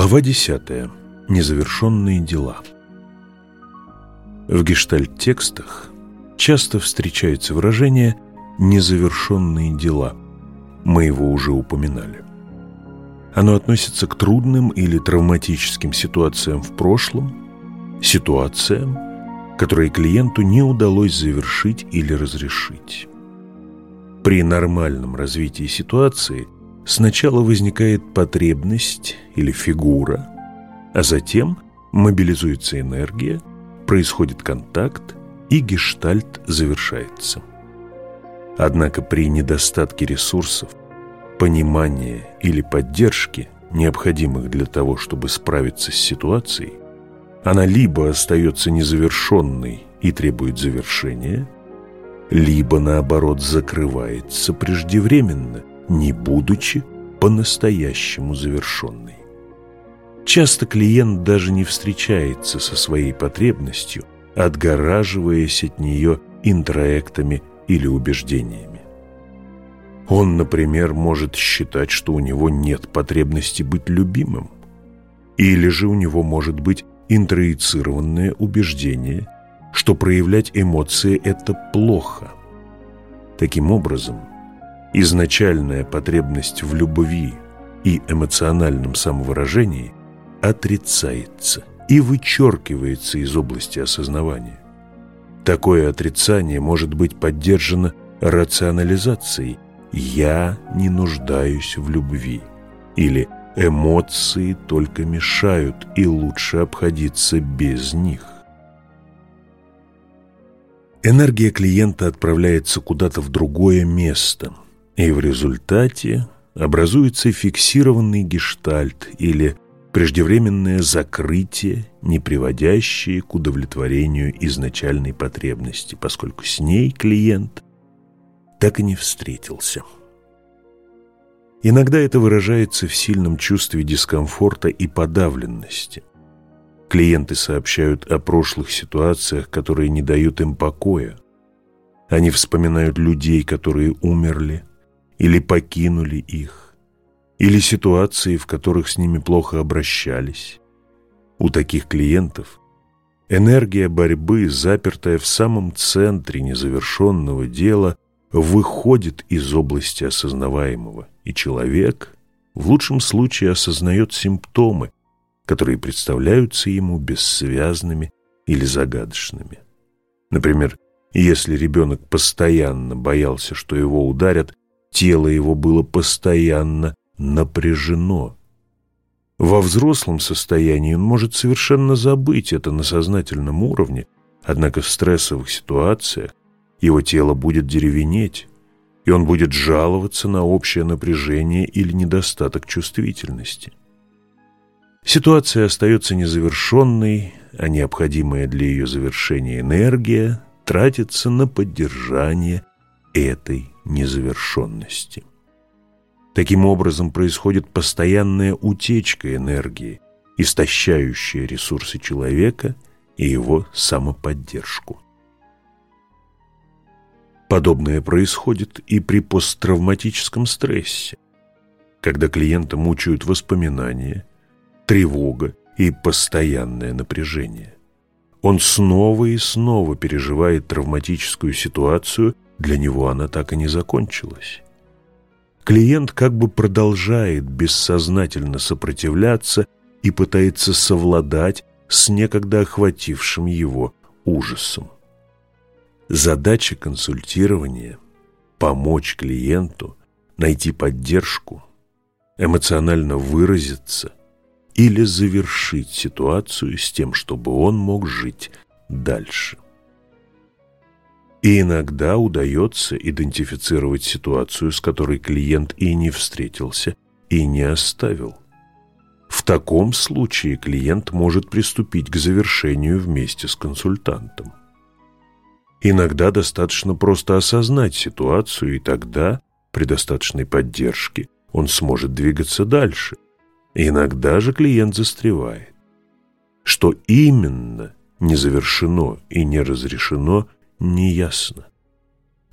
Глава 10. Незавершенные дела. В гештальт-текстах часто встречается выражение «незавершенные дела». Мы его уже упоминали. Оно относится к трудным или травматическим ситуациям в прошлом, ситуациям, которые клиенту не удалось завершить или разрешить. При нормальном развитии ситуации – Сначала возникает потребность или фигура, а затем мобилизуется энергия, происходит контакт и гештальт завершается. Однако при недостатке ресурсов, понимания или поддержки, необходимых для того, чтобы справиться с ситуацией, она либо остается незавершенной и требует завершения, либо, наоборот, закрывается преждевременно не будучи по-настоящему завершенной. Часто клиент даже не встречается со своей потребностью, отгораживаясь от нее интроектами или убеждениями. Он, например, может считать, что у него нет потребности быть любимым, или же у него может быть интроицированное убеждение, что проявлять эмоции – это плохо. Таким образом, изначальная потребность в любви и эмоциональном самовыражении отрицается и вычеркивается из области осознавания. Такое отрицание может быть поддержано рационализацией «я не нуждаюсь в любви» или «эмоции только мешают и лучше обходиться без них». Энергия клиента отправляется куда-то в другое место – и в результате образуется фиксированный гештальт или преждевременное закрытие, не приводящее к удовлетворению изначальной потребности, поскольку с ней клиент так и не встретился. Иногда это выражается в сильном чувстве дискомфорта и подавленности. Клиенты сообщают о прошлых ситуациях, которые не дают им покоя. Они вспоминают людей, которые умерли, или покинули их, или ситуации, в которых с ними плохо обращались. У таких клиентов энергия борьбы, запертая в самом центре незавершенного дела, выходит из области осознаваемого, и человек в лучшем случае осознает симптомы, которые представляются ему бессвязными или загадочными. Например, если ребенок постоянно боялся, что его ударят, Тело его было постоянно напряжено. Во взрослом состоянии он может совершенно забыть это на сознательном уровне, однако в стрессовых ситуациях его тело будет деревенеть, и он будет жаловаться на общее напряжение или недостаток чувствительности. Ситуация остается незавершенной, а необходимая для ее завершения энергия тратится на поддержание этой незавершенности. Таким образом происходит постоянная утечка энергии, истощающая ресурсы человека и его самоподдержку. Подобное происходит и при посттравматическом стрессе, когда клиента мучают воспоминания, тревога и постоянное напряжение. Он снова и снова переживает травматическую ситуацию – для него она так и не закончилась. Клиент как бы продолжает бессознательно сопротивляться и пытается совладать с некогда охватившим его ужасом. Задача консультирования – помочь клиенту найти поддержку, эмоционально выразиться или завершить ситуацию с тем, чтобы он мог жить дальше. И иногда удается идентифицировать ситуацию, с которой клиент и не встретился, и не оставил. В таком случае клиент может приступить к завершению вместе с консультантом. Иногда достаточно просто осознать ситуацию, и тогда, при достаточной поддержке, он сможет двигаться дальше. Иногда же клиент застревает. Что именно не завершено и не разрешено – неясно.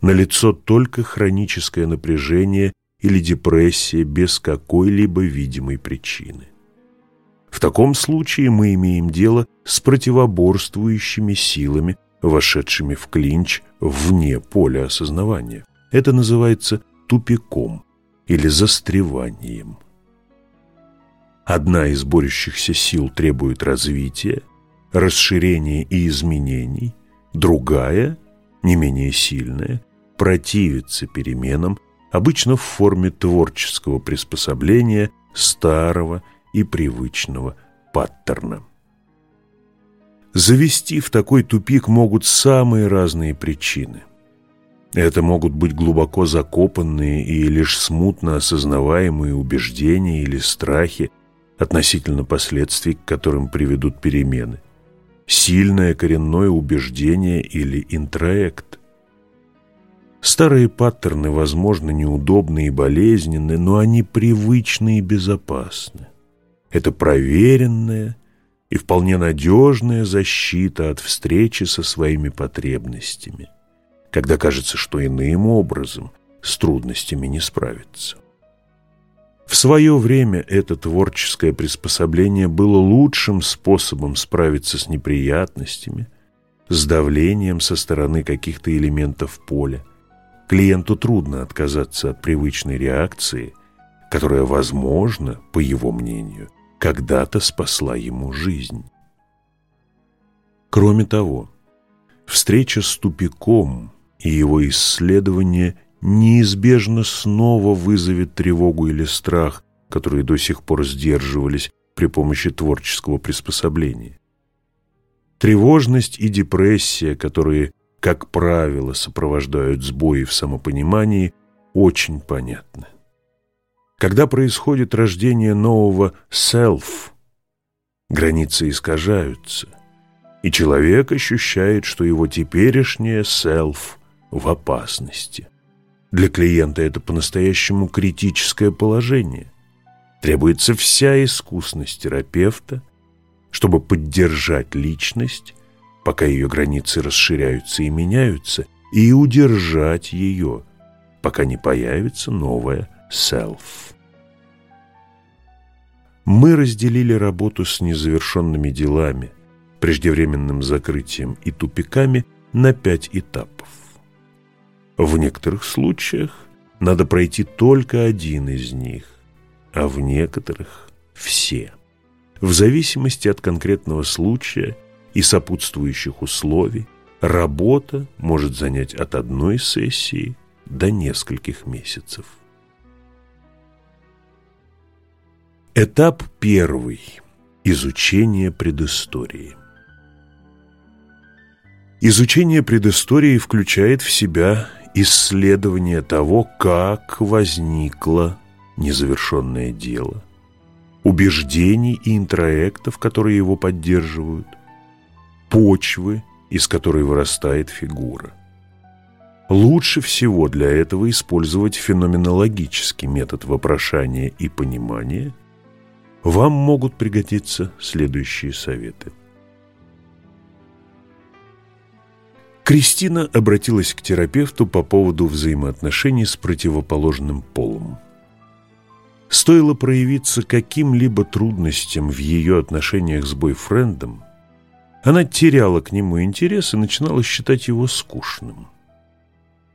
Налицо только хроническое напряжение или депрессия без какой-либо видимой причины. В таком случае мы имеем дело с противоборствующими силами, вошедшими в клинч вне поля осознавания. Это называется тупиком или застреванием. Одна из борющихся сил требует развития, расширения и изменений, другая, не менее сильная, противится переменам, обычно в форме творческого приспособления старого и привычного паттерна. Завести в такой тупик могут самые разные причины. Это могут быть глубоко закопанные и лишь смутно осознаваемые убеждения или страхи относительно последствий, к которым приведут перемены. Сильное коренное убеждение или интроект. Старые паттерны, возможно, неудобны и болезненны, но они привычны и безопасны. Это проверенная и вполне надежная защита от встречи со своими потребностями, когда кажется, что иным образом с трудностями не справиться. В свое время это творческое приспособление было лучшим способом справиться с неприятностями, с давлением со стороны каких-то элементов поля. Клиенту трудно отказаться от привычной реакции, которая, возможно, по его мнению, когда-то спасла ему жизнь. Кроме того, встреча с тупиком и его исследование неизбежно снова вызовет тревогу или страх, которые до сих пор сдерживались при помощи творческого приспособления. Тревожность и депрессия, которые, как правило, сопровождают сбои в самопонимании, очень понятны. Когда происходит рождение нового «self», границы искажаются, и человек ощущает, что его теперешнее «self» в опасности. Для клиента это по-настоящему критическое положение. Требуется вся искусность терапевта, чтобы поддержать личность, пока ее границы расширяются и меняются, и удержать ее, пока не появится новая self. Мы разделили работу с незавершенными делами, преждевременным закрытием и тупиками на пять этапов. В некоторых случаях надо пройти только один из них, а в некоторых – все. В зависимости от конкретного случая и сопутствующих условий работа может занять от одной сессии до нескольких месяцев. Этап первый. Изучение предыстории. Изучение предыстории включает в себя исследование того, как возникло незавершенное дело, убеждений и интроектов, которые его поддерживают, почвы, из которой вырастает фигура. Лучше всего для этого использовать феноменологический метод вопрошания и понимания. Вам могут пригодиться следующие советы – Кристина обратилась к терапевту по поводу взаимоотношений с противоположным полом. Стоило проявиться каким-либо трудностям в ее отношениях с бойфрендом, она теряла к нему интерес и начинала считать его скучным.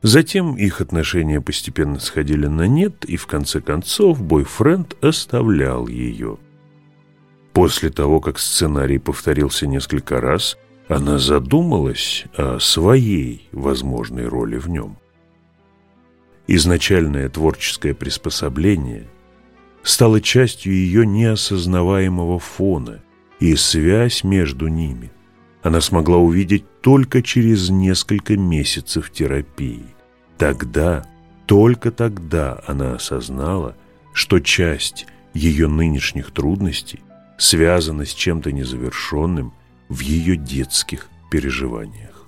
Затем их отношения постепенно сходили на нет, и в конце концов бойфренд оставлял ее. После того, как сценарий повторился несколько раз – она задумалась о своей возможной роли в нем. Изначальное творческое приспособление стало частью ее неосознаваемого фона, и связь между ними она смогла увидеть только через несколько месяцев терапии. Тогда, только тогда она осознала, что часть ее нынешних трудностей связана с чем-то незавершенным в ее детских переживаниях.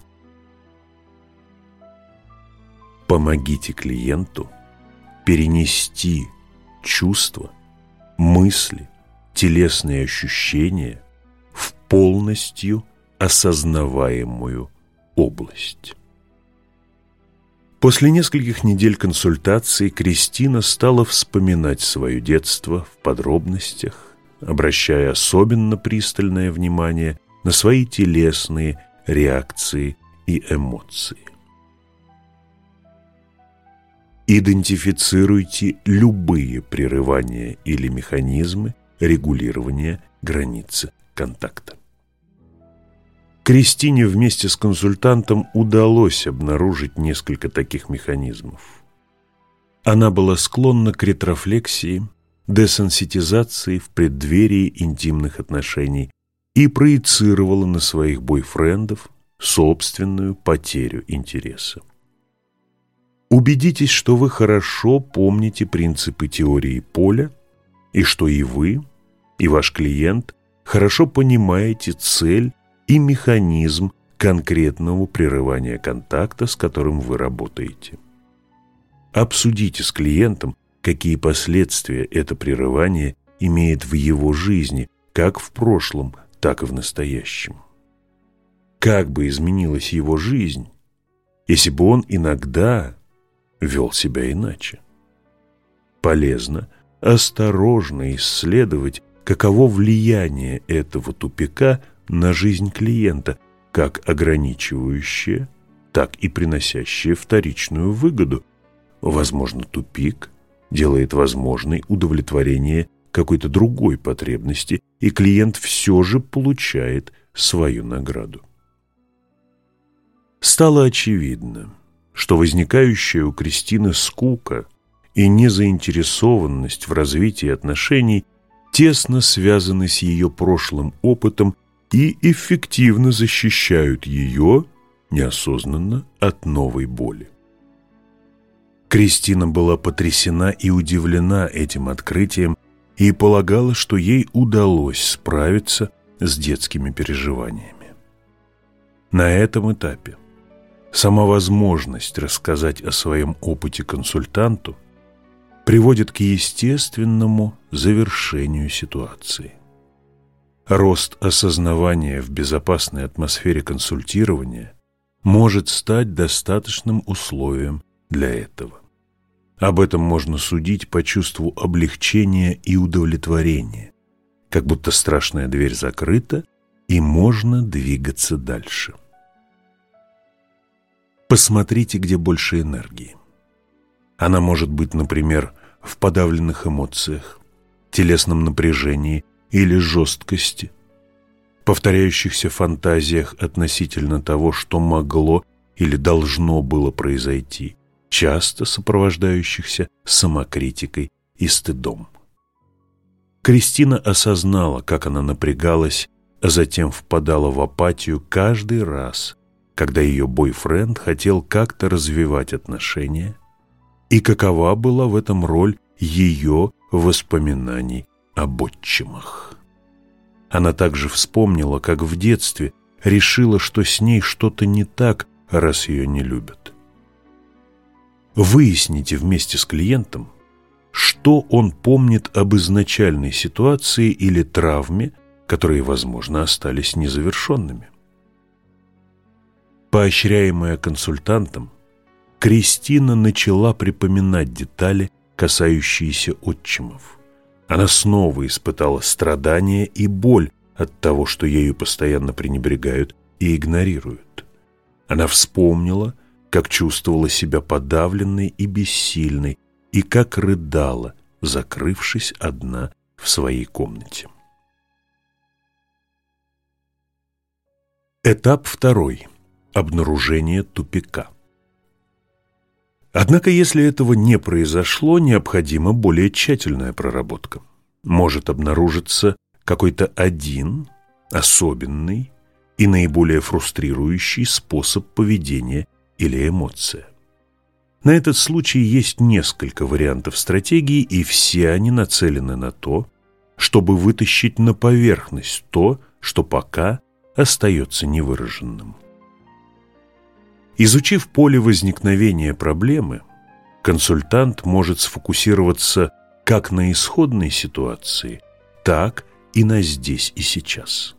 Помогите клиенту перенести чувства, мысли, телесные ощущения в полностью осознаваемую область. После нескольких недель консультаций Кристина стала вспоминать свое детство в подробностях, обращая особенно пристальное внимание на свои телесные реакции и эмоции. Идентифицируйте любые прерывания или механизмы регулирования границы контакта. Кристине вместе с консультантом удалось обнаружить несколько таких механизмов. Она была склонна к ретрофлексии, десенситизации в преддверии интимных отношений и проецировала на своих бойфрендов собственную потерю интереса. Убедитесь, что вы хорошо помните принципы теории поля и что и вы, и ваш клиент хорошо понимаете цель и механизм конкретного прерывания контакта, с которым вы работаете. Обсудите с клиентом, какие последствия это прерывание имеет в его жизни, как в прошлом, так и в настоящем. Как бы изменилась его жизнь, если бы он иногда вел себя иначе? Полезно осторожно исследовать, каково влияние этого тупика – на жизнь клиента, как ограничивающее, так и приносящее вторичную выгоду. Возможно, тупик делает возможной удовлетворение какой-то другой потребности, и клиент все же получает свою награду. Стало очевидно, что возникающая у Кристины скука и незаинтересованность в развитии отношений тесно связаны с ее прошлым опытом и эффективно защищают ее неосознанно от новой боли. Кристина была потрясена и удивлена этим открытием и полагала, что ей удалось справиться с детскими переживаниями. На этом этапе сама возможность рассказать о своем опыте консультанту приводит к естественному завершению ситуации. Рост осознавания в безопасной атмосфере консультирования может стать достаточным условием для этого. Об этом можно судить по чувству облегчения и удовлетворения, как будто страшная дверь закрыта, и можно двигаться дальше. Посмотрите, где больше энергии. Она может быть, например, в подавленных эмоциях, телесном напряжении или жесткости, повторяющихся фантазиях относительно того, что могло или должно было произойти, часто сопровождающихся самокритикой и стыдом. Кристина осознала, как она напрягалась, а затем впадала в апатию каждый раз, когда ее бойфренд хотел как-то развивать отношения, и какова была в этом роль ее воспоминаний об отчимах. Она также вспомнила, как в детстве решила, что с ней что-то не так, раз ее не любят. Выясните вместе с клиентом, что он помнит об изначальной ситуации или травме, которые, возможно, остались незавершенными. Поощряемая консультантом, Кристина начала припоминать детали, касающиеся отчимов. Она снова испытала страдания и боль от того, что ею постоянно пренебрегают и игнорируют. Она вспомнила, как чувствовала себя подавленной и бессильной, и как рыдала, закрывшись одна в своей комнате. Этап второй. Обнаружение тупика. Однако, если этого не произошло, необходима более тщательная проработка. Может обнаружиться какой-то один, особенный и наиболее фрустрирующий способ поведения или эмоция. На этот случай есть несколько вариантов стратегии, и все они нацелены на то, чтобы вытащить на поверхность то, что пока остается невыраженным. Изучив поле возникновения проблемы, консультант может сфокусироваться как на исходной ситуации, так и на здесь и сейчас.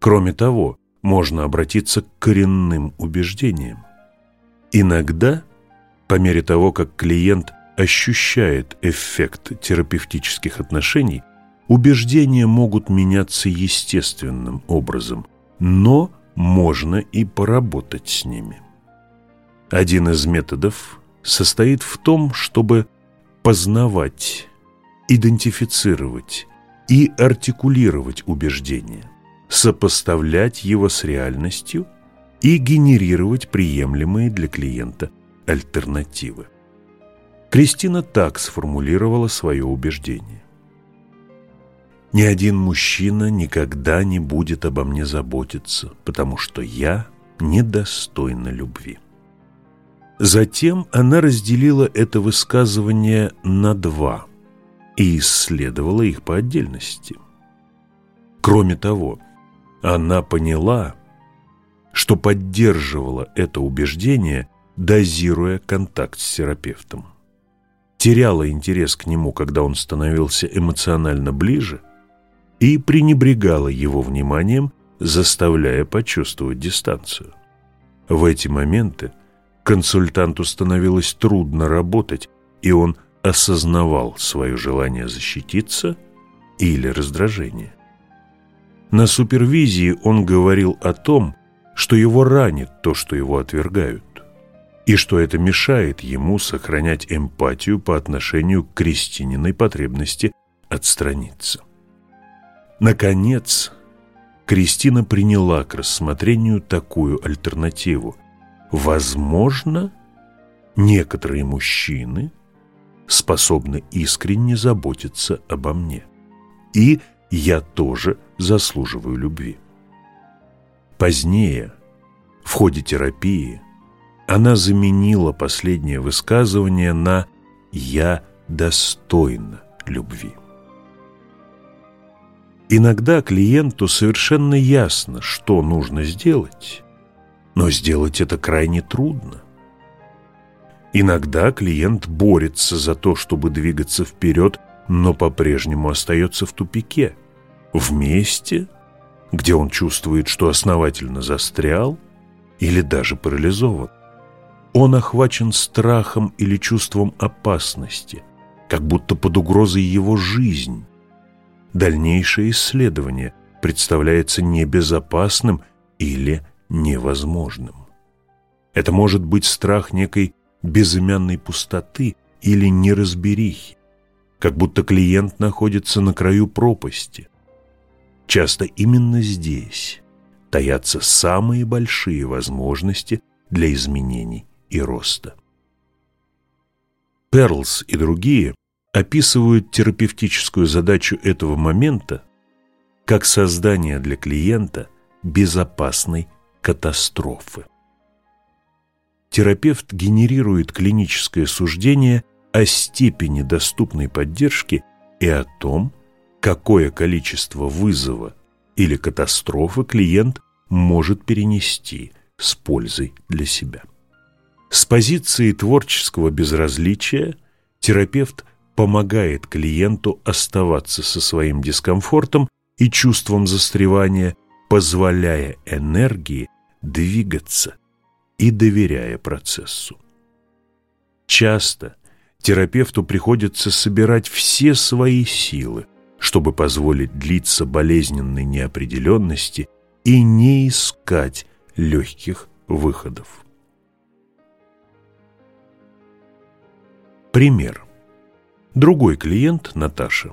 Кроме того, можно обратиться к коренным убеждениям. Иногда, по мере того, как клиент ощущает эффект терапевтических отношений, убеждения могут меняться естественным образом, но можно и поработать с ними. Один из методов состоит в том, чтобы познавать, идентифицировать и артикулировать убеждение, сопоставлять его с реальностью и генерировать приемлемые для клиента альтернативы. Кристина так сформулировала свое убеждение. «Ни один мужчина никогда не будет обо мне заботиться, потому что я недостойна любви». Затем она разделила это высказывание на два и исследовала их по отдельности. Кроме того, она поняла, что поддерживала это убеждение, дозируя контакт с терапевтом. Теряла интерес к нему, когда он становился эмоционально ближе, и пренебрегала его вниманием, заставляя почувствовать дистанцию. В эти моменты – Консультанту становилось трудно работать, и он осознавал свое желание защититься или раздражение. На супервизии он говорил о том, что его ранит то, что его отвергают, и что это мешает ему сохранять эмпатию по отношению к крестининой потребности отстраниться. Наконец, Кристина приняла к рассмотрению такую альтернативу – Возможно, некоторые мужчины способны искренне заботиться обо мне. И я тоже заслуживаю любви. Позднее, в ходе терапии, она заменила последнее высказывание на «я достойна любви». Иногда клиенту совершенно ясно, что нужно сделать, но сделать это крайне трудно. Иногда клиент борется за то, чтобы двигаться вперед, но по-прежнему остается в тупике, в месте, где он чувствует, что основательно застрял или даже парализован. Он охвачен страхом или чувством опасности, как будто под угрозой его жизнь. Дальнейшее исследование представляется небезопасным или невозможным. Это может быть страх некой безымянной пустоты или неразберихи, как будто клиент находится на краю пропасти. Часто именно здесь таятся самые большие возможности для изменений и роста. Перлс и другие описывают терапевтическую задачу этого момента как создание для клиента безопасной катастрофы. Терапевт генерирует клиническое суждение о степени доступной поддержки и о том, какое количество вызова или катастрофы клиент может перенести с пользой для себя. С позиции творческого безразличия терапевт помогает клиенту оставаться со своим дискомфортом и чувством застревания, позволяя энергии двигаться и доверяя процессу. Часто терапевту приходится собирать все свои силы, чтобы позволить длиться болезненной неопределенности и не искать легких выходов. Пример. Другой клиент, Наташа,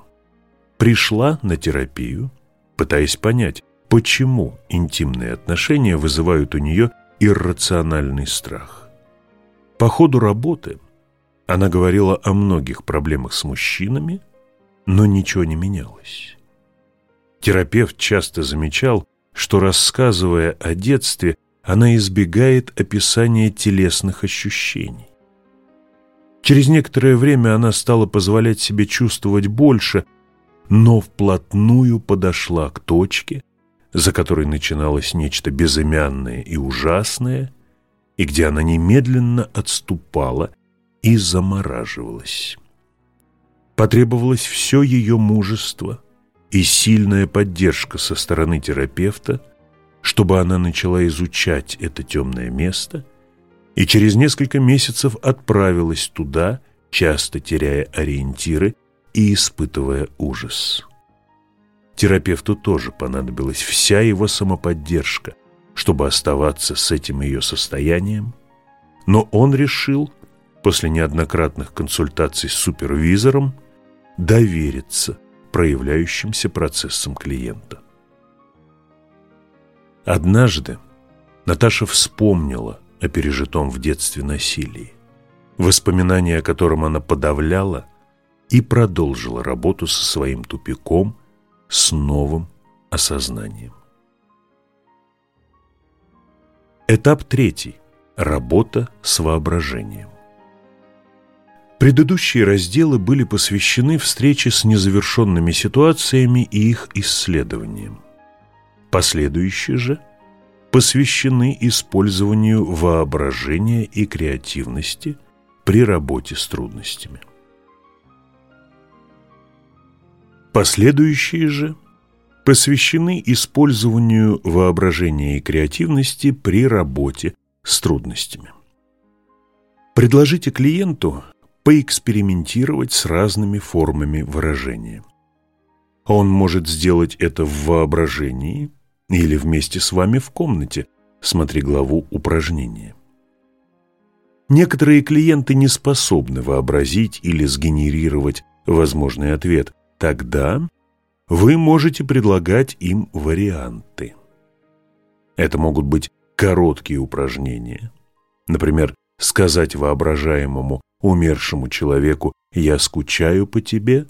пришла на терапию, пытаясь понять, почему интимные отношения вызывают у нее иррациональный страх. По ходу работы она говорила о многих проблемах с мужчинами, но ничего не менялось. Терапевт часто замечал, что, рассказывая о детстве, она избегает описания телесных ощущений. Через некоторое время она стала позволять себе чувствовать больше, но вплотную подошла к точке, за которой начиналось нечто безымянное и ужасное, и где она немедленно отступала и замораживалась. Потребовалось все ее мужество и сильная поддержка со стороны терапевта, чтобы она начала изучать это темное место и через несколько месяцев отправилась туда, часто теряя ориентиры и испытывая ужас. Терапевту тоже понадобилась вся его самоподдержка, чтобы оставаться с этим ее состоянием, но он решил, после неоднократных консультаций с супервизором, довериться проявляющимся процессам клиента. Однажды Наташа вспомнила о пережитом в детстве насилии, воспоминания о котором она подавляла и продолжила работу со своим тупиком с новым осознанием. Этап третий. Работа с воображением. Предыдущие разделы были посвящены встрече с незавершенными ситуациями и их исследованиям. Последующие же посвящены использованию воображения и креативности при работе с трудностями. Последующие же посвящены использованию воображения и креативности при работе с трудностями. Предложите клиенту поэкспериментировать с разными формами выражения. Он может сделать это в воображении или вместе с вами в комнате, смотри главу упражнения. Некоторые клиенты не способны вообразить или сгенерировать возможный ответ. Тогда вы можете предлагать им варианты. Это могут быть короткие упражнения. Например, сказать воображаемому умершему человеку «я скучаю по тебе»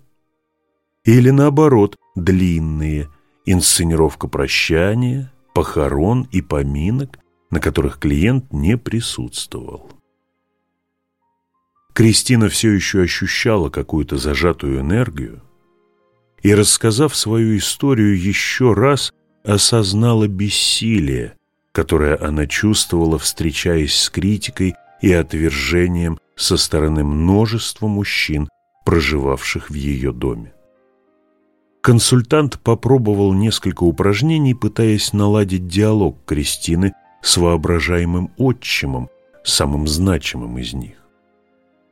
или наоборот, длинные, инсценировка прощания, похорон и поминок, на которых клиент не присутствовал. Кристина все еще ощущала какую-то зажатую энергию и, рассказав свою историю еще раз, осознала бессилие, которое она чувствовала, встречаясь с критикой и отвержением со стороны множества мужчин, проживавших в ее доме. Консультант попробовал несколько упражнений, пытаясь наладить диалог Кристины с воображаемым отчимом, самым значимым из них.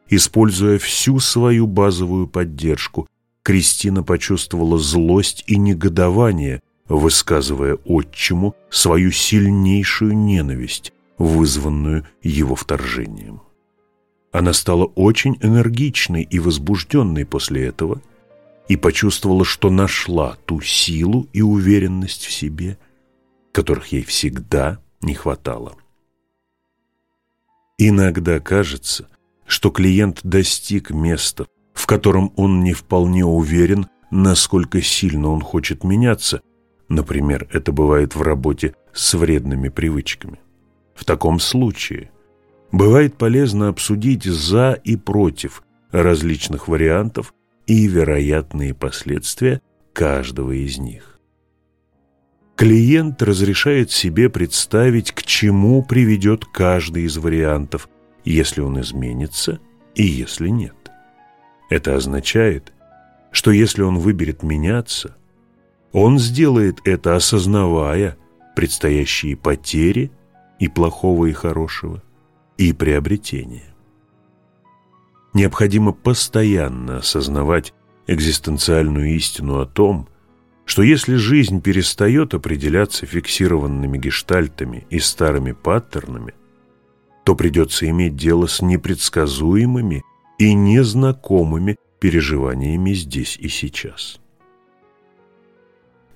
Используя всю свою базовую поддержку, Кристина почувствовала злость и негодование, высказывая отчиму свою сильнейшую ненависть, вызванную его вторжением. Она стала очень энергичной и возбужденной после этого и почувствовала, что нашла ту силу и уверенность в себе, которых ей всегда не хватало. Иногда кажется, что клиент достиг места, в котором он не вполне уверен, насколько сильно он хочет меняться. Например, это бывает в работе с вредными привычками. В таком случае бывает полезно обсудить «за» и «против» различных вариантов и вероятные последствия каждого из них. Клиент разрешает себе представить, к чему приведет каждый из вариантов, если он изменится и если нет. Это означает, что если он выберет меняться, он сделает это, осознавая предстоящие потери и плохого, и хорошего, и приобретения. Необходимо постоянно осознавать экзистенциальную истину о том, что если жизнь перестает определяться фиксированными гештальтами и старыми паттернами, то придется иметь дело с непредсказуемыми и незнакомыми переживаниями здесь и сейчас.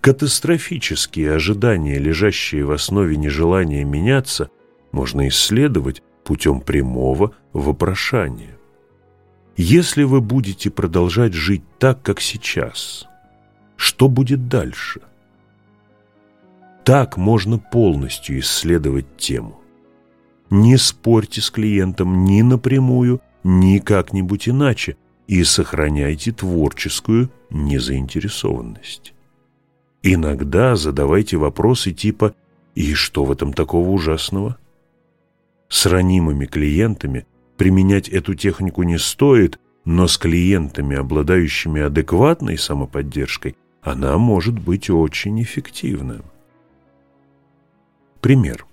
Катастрофические ожидания, лежащие в основе нежелания меняться, можно исследовать путем прямого вопрошания. Если вы будете продолжать жить так, как сейчас, что будет дальше? Так можно полностью исследовать тему. Не спорьте с клиентом ни напрямую, ни как-нибудь иначе и сохраняйте творческую незаинтересованность. Иногда задавайте вопросы типа «И что в этом такого ужасного?» С ранимыми клиентами применять эту технику не стоит, но с клиентами, обладающими адекватной самоподдержкой, она может быть очень эффективна. Пример.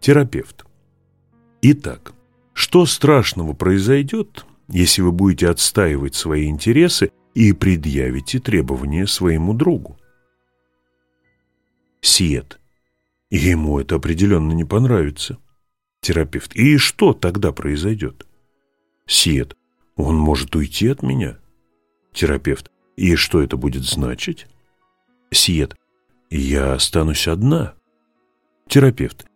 Терапевт. Итак, что страшного произойдет, если вы будете отстаивать свои интересы и предъявите требования своему другу. Сиет. Ему это определенно не понравится. Терапевт. И что тогда произойдет? Сиет. Он может уйти от меня. Терапевт. И что это будет значить? Сиет. Я останусь одна. Терапевт.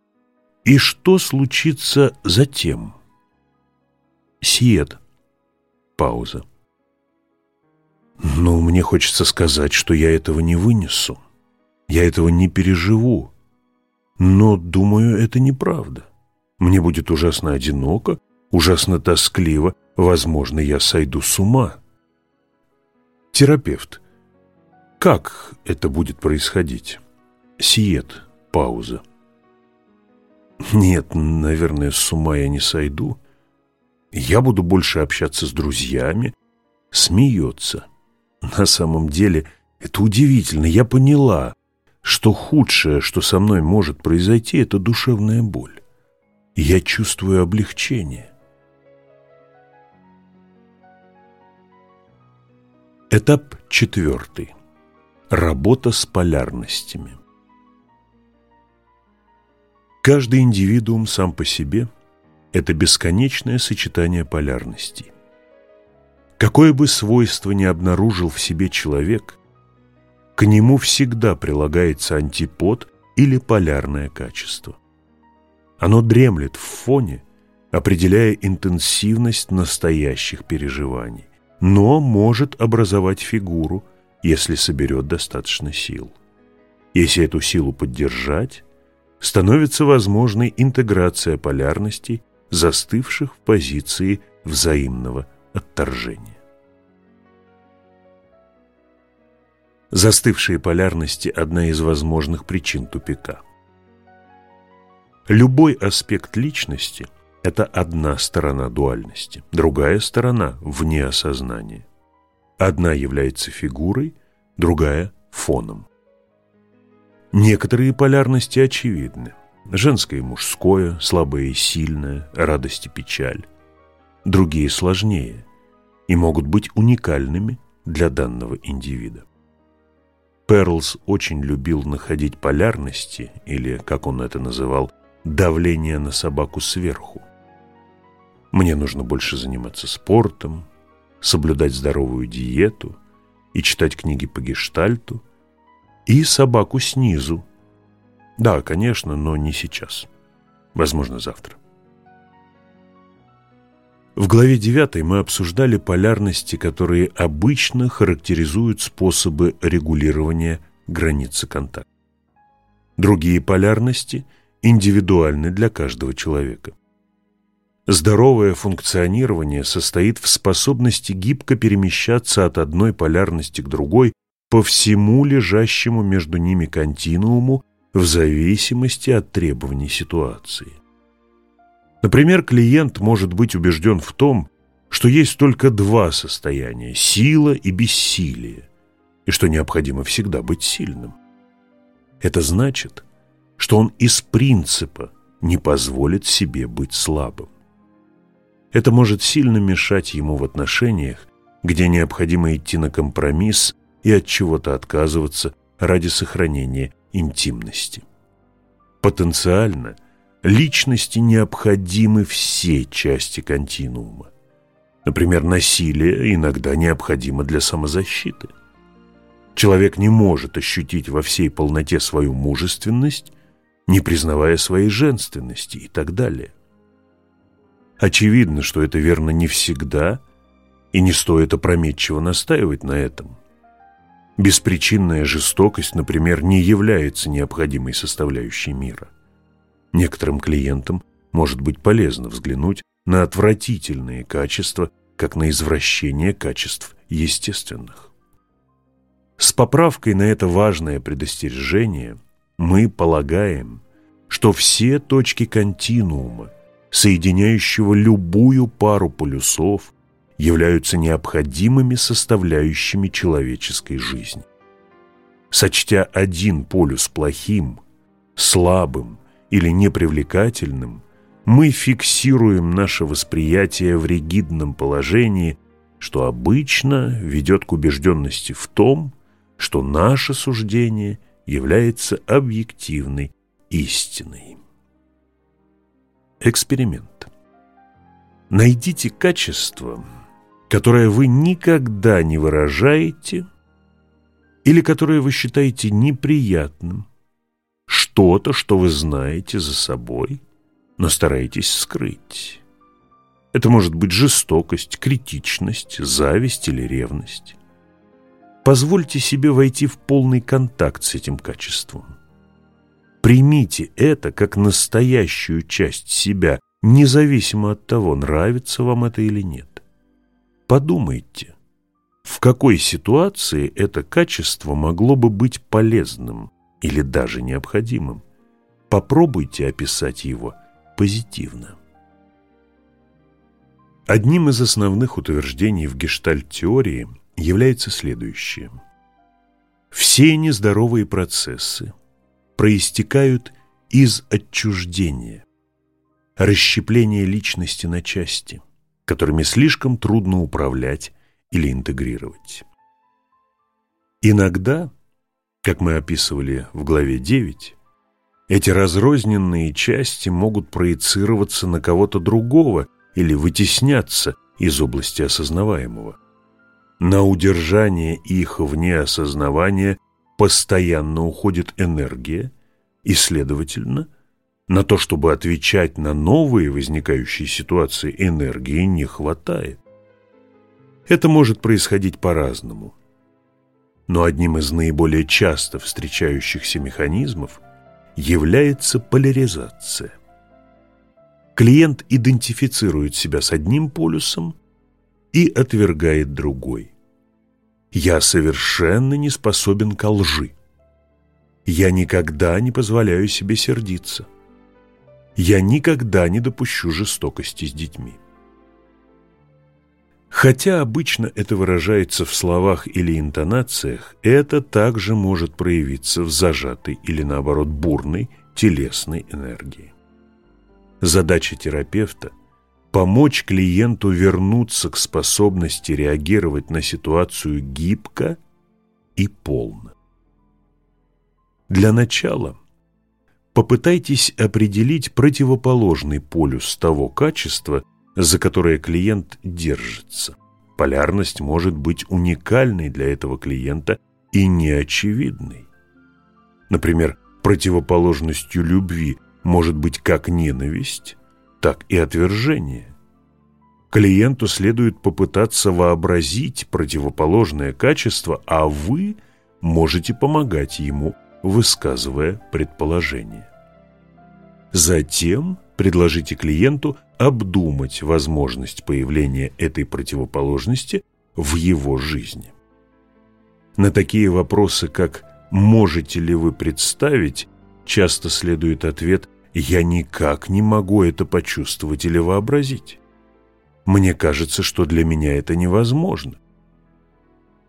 И что случится затем? Сиет. Пауза. Но мне хочется сказать, что я этого не вынесу. Я этого не переживу. Но, думаю, это неправда. Мне будет ужасно одиноко, ужасно тоскливо, возможно, я сойду с ума. Терапевт. Как это будет происходить? Сиет. Пауза. Нет, наверное, с ума я не сойду. Я буду больше общаться с друзьями. Смеется. На самом деле, это удивительно. Я поняла, что худшее, что со мной может произойти, это душевная боль. Я чувствую облегчение. Этап четвертый. Работа с полярностями. Каждый индивидуум сам по себе – это бесконечное сочетание полярностей. Какое бы свойство ни обнаружил в себе человек, к нему всегда прилагается антипод или полярное качество. Оно дремлет в фоне, определяя интенсивность настоящих переживаний, но может образовать фигуру, если соберет достаточно сил. Если эту силу поддержать, становится возможной интеграция полярностей, застывших в позиции взаимного отторжения. Застывшие полярности – одна из возможных причин тупика. Любой аспект личности – это одна сторона дуальности, другая сторона – вне осознания. Одна является фигурой, другая – фоном. Некоторые полярности очевидны. Женское и мужское, слабое и сильное, радость и печаль. Другие сложнее и могут быть уникальными для данного индивида. Перлс очень любил находить полярности, или, как он это называл, давление на собаку сверху. Мне нужно больше заниматься спортом, соблюдать здоровую диету и читать книги по гештальту – и собаку снизу. Да, конечно, но не сейчас. Возможно, завтра. В главе 9 мы обсуждали полярности, которые обычно характеризуют способы регулирования границы контакта. Другие полярности индивидуальны для каждого человека. Здоровое функционирование состоит в способности гибко перемещаться от одной полярности к другой по всему лежащему между ними континууму в зависимости от требований ситуации. Например, клиент может быть убежден в том, что есть только два состояния – сила и бессилие, и что необходимо всегда быть сильным. Это значит, что он из принципа не позволит себе быть слабым. Это может сильно мешать ему в отношениях, где необходимо идти на компромисс и от чего-то отказываться ради сохранения интимности. Потенциально личности необходимы все части континуума. Например, насилие иногда необходимо для самозащиты. Человек не может ощутить во всей полноте свою мужественность, не признавая своей женственности и так далее. Очевидно, что это верно не всегда, и не стоит опрометчиво настаивать на этом. Беспричинная жестокость, например, не является необходимой составляющей мира. Некоторым клиентам может быть полезно взглянуть на отвратительные качества, как на извращение качеств естественных. С поправкой на это важное предостережение мы полагаем, что все точки континуума, соединяющего любую пару полюсов, являются необходимыми составляющими человеческой жизни. Сочтя один полюс плохим, слабым или непривлекательным, мы фиксируем наше восприятие в ригидном положении, что обычно ведет к убежденности в том, что наше суждение является объективной истиной. Эксперимент. Найдите качество, которое вы никогда не выражаете или которое вы считаете неприятным, что-то, что вы знаете за собой, но стараетесь скрыть. Это может быть жестокость, критичность, зависть или ревность. Позвольте себе войти в полный контакт с этим качеством. Примите это как настоящую часть себя, независимо от того, нравится вам это или нет. Подумайте, в какой ситуации это качество могло бы быть полезным или даже необходимым. Попробуйте описать его позитивно. Одним из основных утверждений в гештальт-теории является следующее. Все нездоровые процессы проистекают из отчуждения, расщепления личности на части, которыми слишком трудно управлять или интегрировать. Иногда, как мы описывали в главе 9, эти разрозненные части могут проецироваться на кого-то другого или вытесняться из области осознаваемого. На удержание их вне осознавания постоянно уходит энергия, и, следовательно, на то, чтобы отвечать на новые возникающие ситуации, энергии не хватает. Это может происходить по-разному. Но одним из наиболее часто встречающихся механизмов является поляризация. Клиент идентифицирует себя с одним полюсом и отвергает другой. Я совершенно не способен ко лжи. Я никогда не позволяю себе сердиться. Я никогда не допущу жестокости с детьми. Хотя обычно это выражается в словах или интонациях, это также может проявиться в зажатой или, наоборот, бурной телесной энергии. Задача терапевта – помочь клиенту вернуться к способности реагировать на ситуацию гибко и полно. Для начала попытайтесь определить противоположный полюс того качества, за которое клиент держится. Полярность может быть уникальной для этого клиента и неочевидной. Например, противоположностью любви может быть как ненависть, так и отвержение. Клиенту следует попытаться вообразить противоположное качество, а вы можете помогать ему, высказывая предположение. Затем предложите клиенту обдумать возможность появления этой противоположности в его жизни. На такие вопросы, как «можете ли вы представить?», часто следует ответ «я никак не могу это почувствовать или вообразить». Мне кажется, что для меня это невозможно.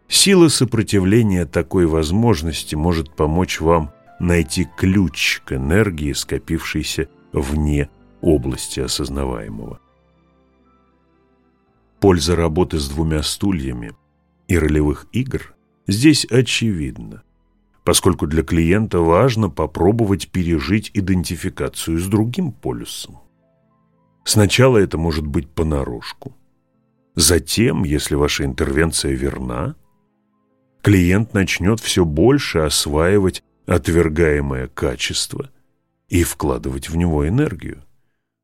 Сила сопротивления такой возможности может помочь вам найти ключ к энергии, скопившейся вне области осознаваемого. Польза работы с двумя стульями и ролевых игр здесь очевидна, поскольку для клиента важно попробовать пережить идентификацию с другим полюсом. Сначала это может быть понарошку. Затем, если ваша интервенция верна, клиент начнет все больше осваивать отвергаемое качество и вкладывать в него энергию.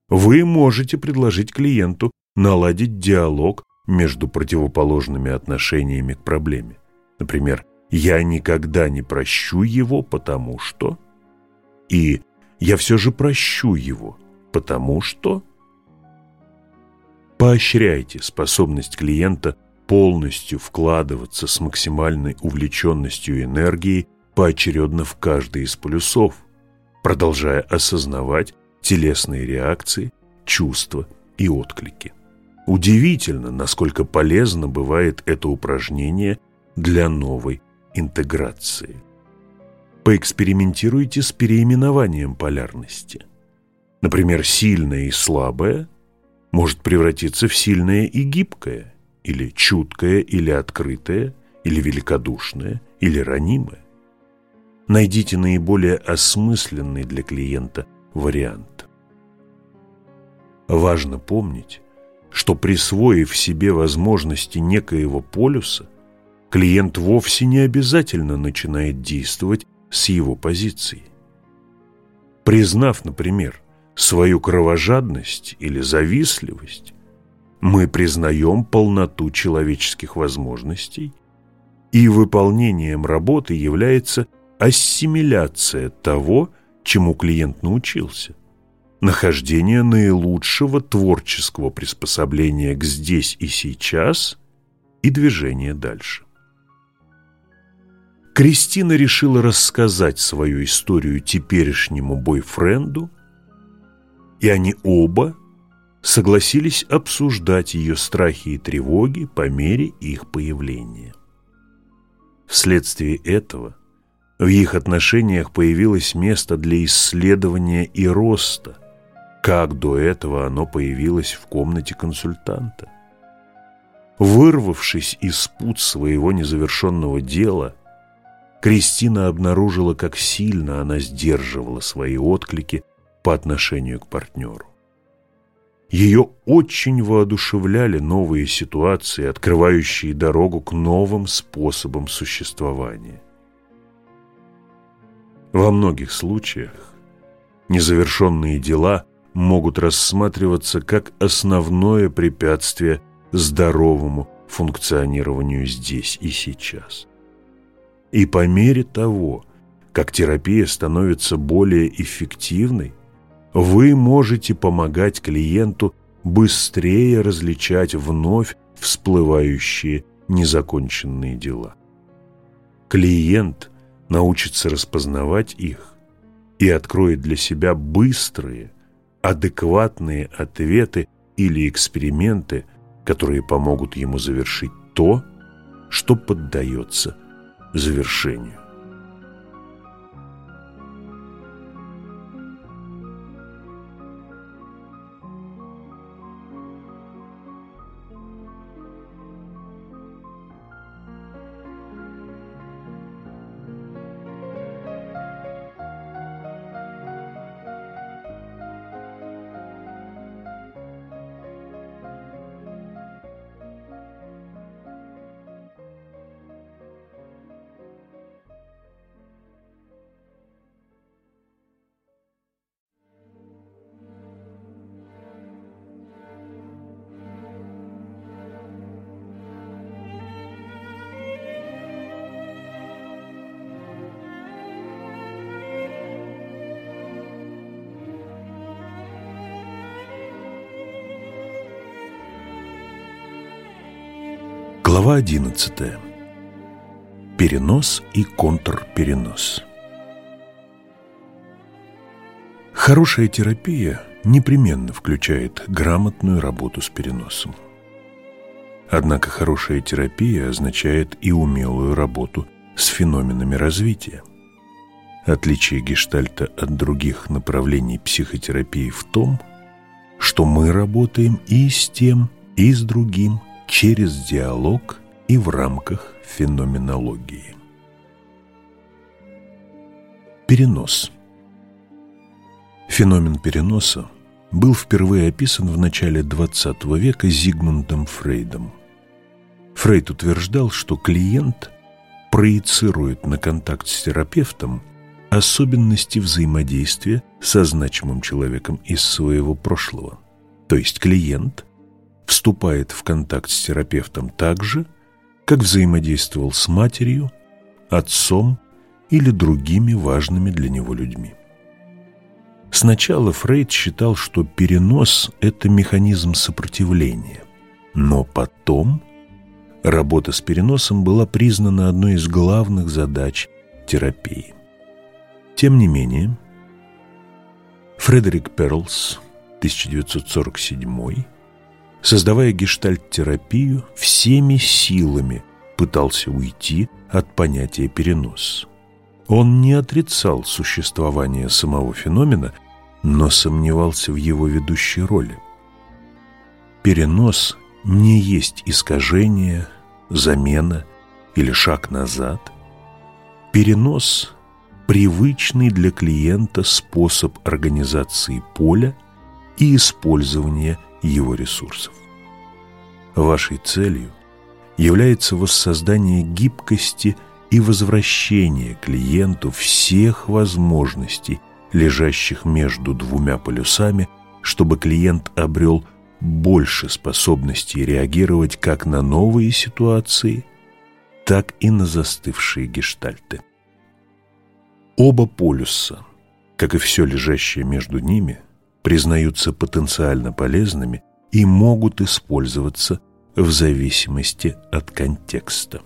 Вы можете предложить клиенту наладить диалог между противоположными отношениями к проблеме. Например, «я никогда не прощу его, потому что…» и «я все же прощу его, потому что…» Поощряйте способность клиента полностью вкладываться с максимальной увлеченностью энергии поочередно в каждый из полюсов, продолжая осознавать телесные реакции, чувства и отклики. Удивительно, насколько полезно бывает это упражнение для новой интеграции. Поэкспериментируйте с переименованием полярности. Например, сильное и слабое может превратиться в сильное и гибкое, или чуткое, или открытое, или великодушное, или ранимое. Найдите наиболее осмысленный для клиента вариант. Важно помнить, что присвоив себе возможности некоего полюса, клиент вовсе не обязательно начинает действовать с его позиции. Признав, например, свою кровожадность или завистливость, мы признаем полноту человеческих возможностей, и выполнением работы является ассимиляция того, чему клиент научился, нахождение наилучшего творческого приспособления к здесь и сейчас и движение дальше. Кристина решила рассказать свою историю теперешнему бойфренду, и они оба согласились обсуждать ее страхи и тревоги по мере их появления. Вследствие этого в их отношениях появилось место для исследования и роста, как до этого оно появилось в комнате консультанта. Вырвавшись из пут своего незавершенного дела, Кристина обнаружила, как сильно она сдерживала свои отклики по отношению к партнеру. Ее очень воодушевляли новые ситуации, открывающие дорогу к новым способам существования. Во многих случаях незавершенные дела могут рассматриваться как основное препятствие здоровому функционированию здесь и сейчас. И по мере того, как терапия становится более эффективной, вы можете помогать клиенту быстрее различать вновь всплывающие незаконченные дела. Клиент научится распознавать их и откроет для себя быстрые, адекватные ответы или эксперименты, которые помогут ему завершить то, что поддается завершению. 11. Перенос и контрперенос. Хорошая терапия непременно включает грамотную работу с переносом. Однако хорошая терапия означает и умелую работу с феноменами развития. Отличие гештальта от других направлений психотерапии в том, что мы работаем и с тем, и с другим – через диалог и в рамках феноменологии. Перенос. Феномен переноса был впервые описан в начале XX века Зигмундом Фрейдом. Фрейд утверждал, что клиент проецирует на контакт с терапевтом особенности взаимодействия со значимым человеком из своего прошлого. То есть клиент вступает в контакт с терапевтом так же, как взаимодействовал с матерью, отцом или другими важными для него людьми. Сначала Фрейд считал, что перенос – это механизм сопротивления, но потом работа с переносом была признана одной из главных задач терапии. Тем не менее, Фредерик Перлс, 1947 создавая гештальт-терапию, всеми силами пытался уйти от понятия «перенос». Он не отрицал существование самого феномена, но сомневался в его ведущей роли. Перенос не есть искажение, замена или шаг назад. Перенос – привычный для клиента способ организации поля и использования его ресурсов. Вашей целью является воссоздание гибкости и возвращение клиенту всех возможностей, лежащих между двумя полюсами, чтобы клиент обрел больше способностей реагировать как на новые ситуации, так и на застывшие гештальты. Оба полюса, как и все лежащее между ними, признаются потенциально полезными и могут использоваться в зависимости от контекста.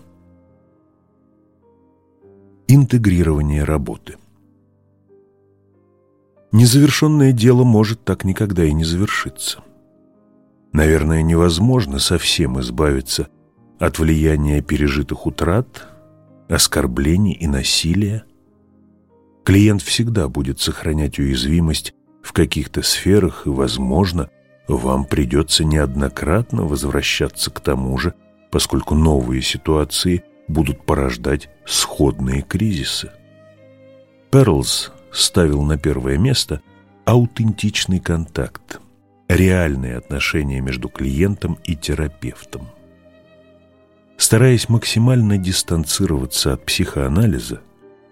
Интегрирование работы Незавершенное дело может так никогда и не завершиться. Наверное, невозможно совсем избавиться от влияния пережитых утрат, оскорблений и насилия. Клиент всегда будет сохранять уязвимость в каких-то сферах и, возможно, вам придется неоднократно возвращаться к тому же, поскольку новые ситуации будут порождать сходные кризисы. Перлс ставил на первое место аутентичный контакт, реальные отношения между клиентом и терапевтом. Стараясь максимально дистанцироваться от психоанализа,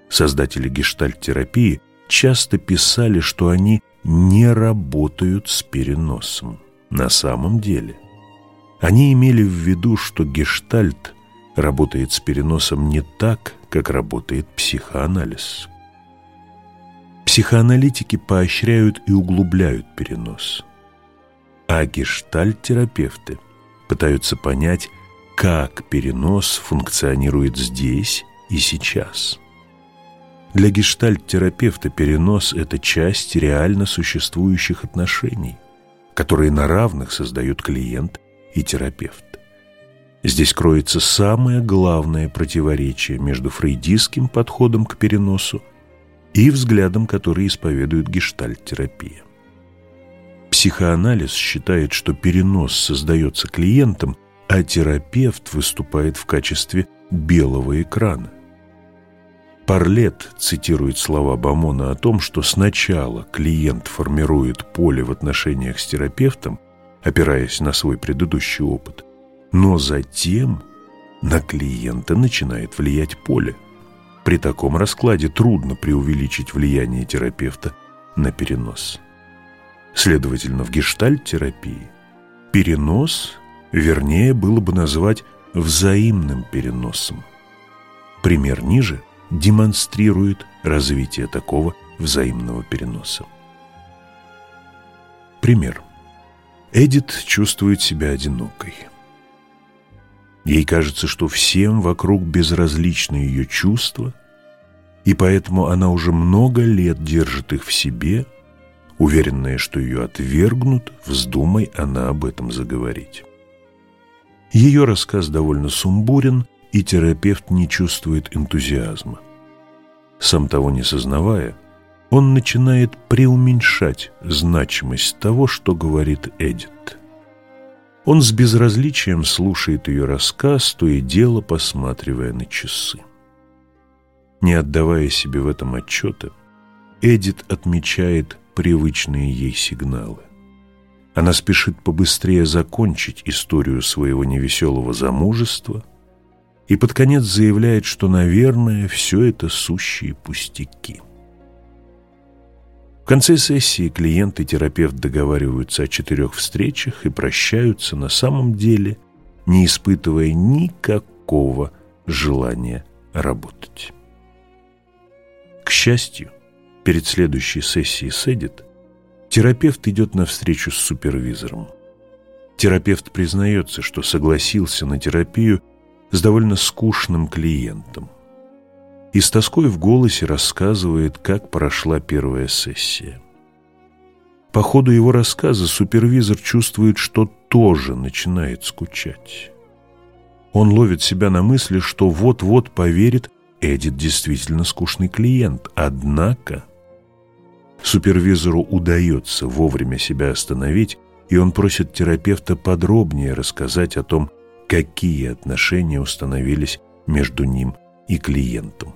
создатели гештальт-терапии часто писали, что они не работают с переносом. На самом деле, они имели в виду, что гештальт работает с переносом не так, как работает психоанализ. Психоаналитики поощряют и углубляют перенос, а гештальт-терапевты пытаются понять, как перенос функционирует здесь и сейчас. Для гештальт-терапевта перенос – это часть реально существующих отношений, которые на равных создают клиент и терапевт. Здесь кроется самое главное противоречие между фрейдистским подходом к переносу и взглядом, который исповедует гештальт-терапия. Психоанализ считает, что перенос создается клиентом, а терапевт выступает в качестве белого экрана. Парлет цитирует слова Бамона о том, что сначала клиент формирует поле в отношениях с терапевтом, опираясь на свой предыдущий опыт, но затем на клиента начинает влиять поле. При таком раскладе трудно преувеличить влияние терапевта на перенос. Следовательно, в гештальт-терапии перенос, вернее, было бы назвать взаимным переносом. Пример ниже – демонстрирует развитие такого взаимного переноса. Пример. Эдит чувствует себя одинокой. Ей кажется, что всем вокруг безразличны ее чувства, и поэтому она уже много лет держит их в себе, уверенная, что ее отвергнут, вздумай она об этом заговорить. Ее рассказ довольно сумбурен, и терапевт не чувствует энтузиазма. Сам того не сознавая, он начинает преуменьшать значимость того, что говорит Эдит. Он с безразличием слушает ее рассказ, то и дело посматривая на часы. Не отдавая себе в этом отчета, Эдит отмечает привычные ей сигналы. Она спешит побыстрее закончить историю своего невеселого замужества и под конец заявляет, что, наверное, все это сущие пустяки. В конце сессии клиент и терапевт договариваются о четырех встречах и прощаются на самом деле, не испытывая никакого желания работать. К счастью, перед следующей сессией с терапевт идет на встречу с супервизором. Терапевт признается, что согласился на терапию с довольно скучным клиентом. И с тоской в голосе рассказывает, как прошла первая сессия. По ходу его рассказа супервизор чувствует, что тоже начинает скучать. Он ловит себя на мысли, что вот-вот поверит, Эдит действительно скучный клиент. Однако супервизору удается вовремя себя остановить и он просит терапевта подробнее рассказать о том, какие отношения установились между ним и клиентом.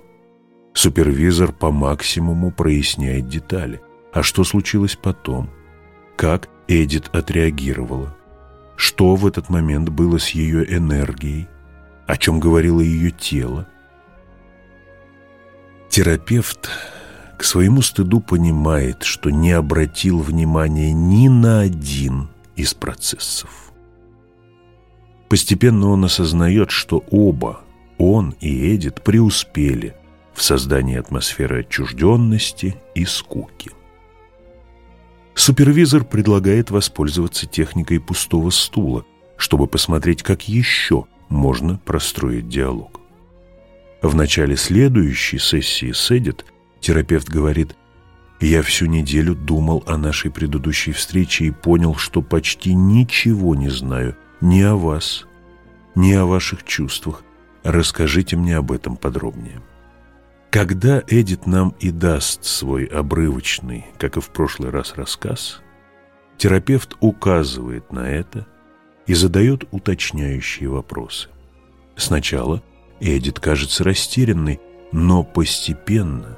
Супервизор по максимуму проясняет детали. А что случилось потом? Как Эдит отреагировала? Что в этот момент было с ее энергией? О чем говорило ее тело? Терапевт к своему стыду понимает, что не обратил внимания ни на один из процессов. Постепенно он осознает, что оба, он и Эдит, преуспели в создании атмосферы отчужденности и скуки. Супервизор предлагает воспользоваться техникой пустого стула, чтобы посмотреть, как еще можно простроить диалог. В начале следующей сессии с Эдит терапевт говорит «Я всю неделю думал о нашей предыдущей встрече и понял, что почти ничего не знаю ни о вас, ни о ваших чувствах. Расскажите мне об этом подробнее». Когда Эдит нам и даст свой обрывочный, как и в прошлый раз, рассказ, терапевт указывает на это и задает уточняющие вопросы. Сначала – Эдит кажется растерянной, но постепенно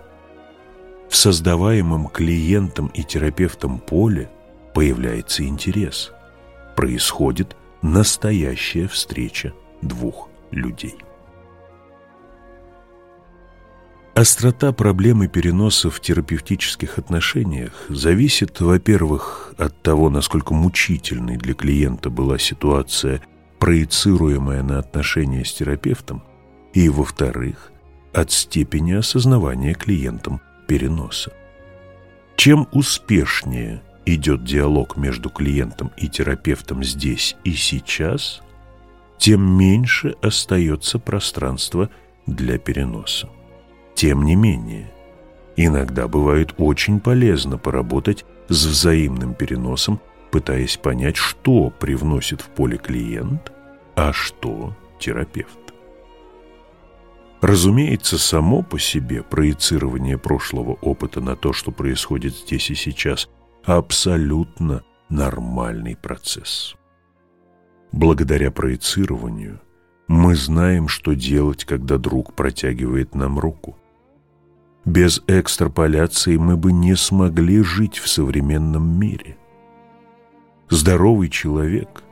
в создаваемом клиентом и терапевтом поле появляется интерес. Происходит настоящая встреча двух людей. Острота проблемы переноса в терапевтических отношениях зависит, во-первых, от того, насколько мучительной для клиента была ситуация, проецируемая на отношения с терапевтом, и, во-вторых, от степени осознавания клиентом переноса. Чем успешнее идет диалог между клиентом и терапевтом здесь и сейчас, тем меньше остается пространства для переноса. Тем не менее, иногда бывает очень полезно поработать с взаимным переносом, пытаясь понять, что привносит в поле клиент, а что терапевт. Разумеется, само по себе проецирование прошлого опыта на то, что происходит здесь и сейчас, абсолютно нормальный процесс. Благодаря проецированию мы знаем, что делать, когда друг протягивает нам руку. Без экстраполяции мы бы не смогли жить в современном мире. Здоровый человек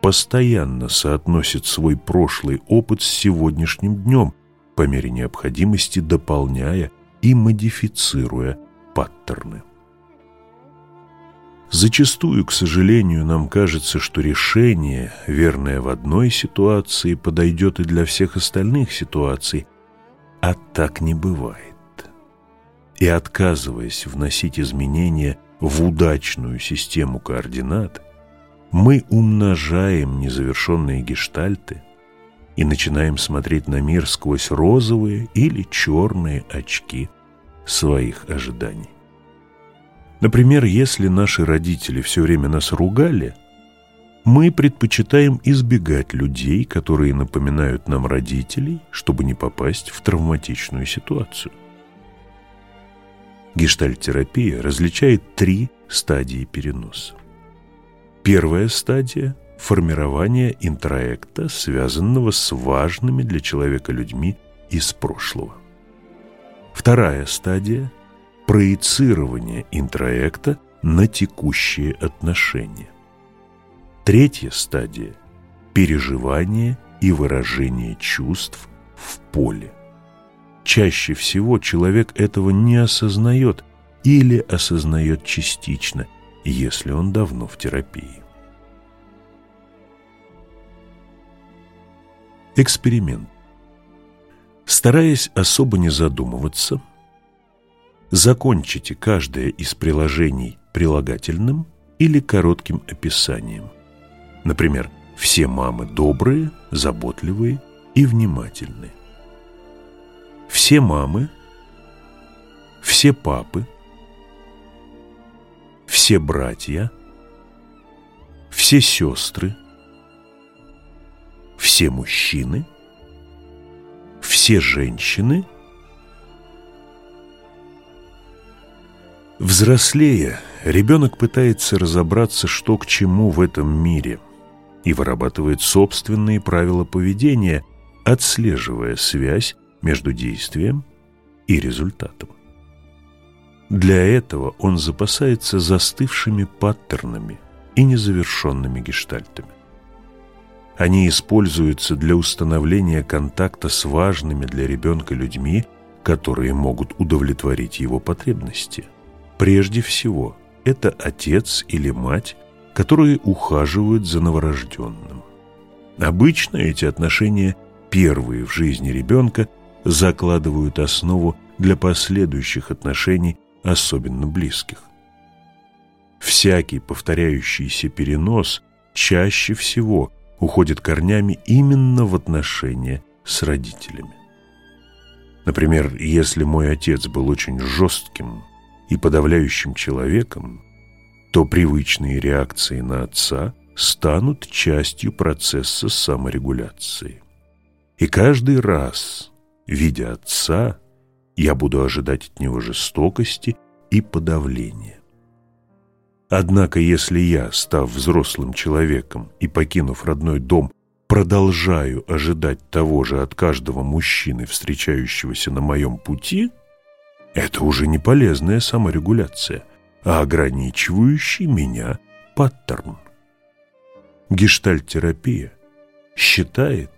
постоянно соотносит свой прошлый опыт с сегодняшним днем – по мере необходимости дополняя и модифицируя паттерны. Зачастую, к сожалению, нам кажется, что решение, верное в одной ситуации, подойдет и для всех остальных ситуаций, а так не бывает. И отказываясь вносить изменения в удачную систему координат, мы умножаем незавершенные гештальты, и начинаем смотреть на мир сквозь розовые или черные очки своих ожиданий. Например, если наши родители все время нас ругали, мы предпочитаем избегать людей, которые напоминают нам родителей, чтобы не попасть в травматичную ситуацию. Гештальтерапия различает три стадии переноса. Первая стадия – формирования интроекта, связанного с важными для человека людьми из прошлого. Вторая стадия – проецирование интроекта на текущие отношения. Третья стадия – переживание и выражение чувств в поле. Чаще всего человек этого не осознает или осознает частично, если он давно в терапии. Эксперимент. Стараясь особо не задумываться, закончите каждое из приложений прилагательным или коротким описанием. Например, «Все мамы добрые, заботливые и внимательные». Все мамы, все папы, все братья, все сестры – все мужчины, все женщины. Взрослея, ребенок пытается разобраться, что к чему в этом мире, и вырабатывает собственные правила поведения, отслеживая связь между действием и результатом. Для этого он запасается застывшими паттернами и незавершенными гештальтами. Они используются для установления контакта с важными для ребенка людьми, которые могут удовлетворить его потребности. Прежде всего, это отец или мать, которые ухаживают за новорожденным. Обычно эти отношения, первые в жизни ребенка, закладывают основу для последующих отношений, особенно близких. Всякий повторяющийся перенос чаще всего уходит корнями именно в отношения с родителями. Например, если мой отец был очень жестким и подавляющим человеком, то привычные реакции на отца станут частью процесса саморегуляции. И каждый раз, видя отца, я буду ожидать от него жестокости и подавления. Однако, если я, став взрослым человеком и покинув родной дом, продолжаю ожидать того же от каждого мужчины, встречающегося на моем пути, это уже не полезная саморегуляция, а ограничивающий меня паттерн. Гештальтерапия считает,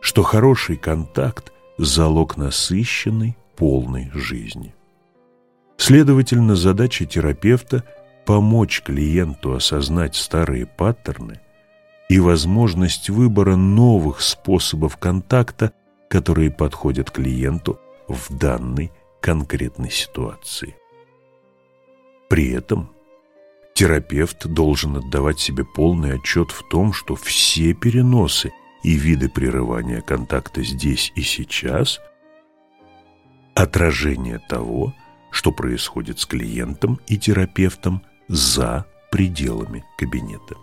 что хороший контакт – залог насыщенной, полной жизни. Следовательно, задача терапевта – помочь клиенту осознать старые паттерны и возможность выбора новых способов контакта, которые подходят клиенту в данной конкретной ситуации. При этом терапевт должен отдавать себе полный отчет в том, что все переносы и виды прерывания контакта здесь и сейчас – отражение того, что происходит с клиентом и терапевтом за пределами кабинета.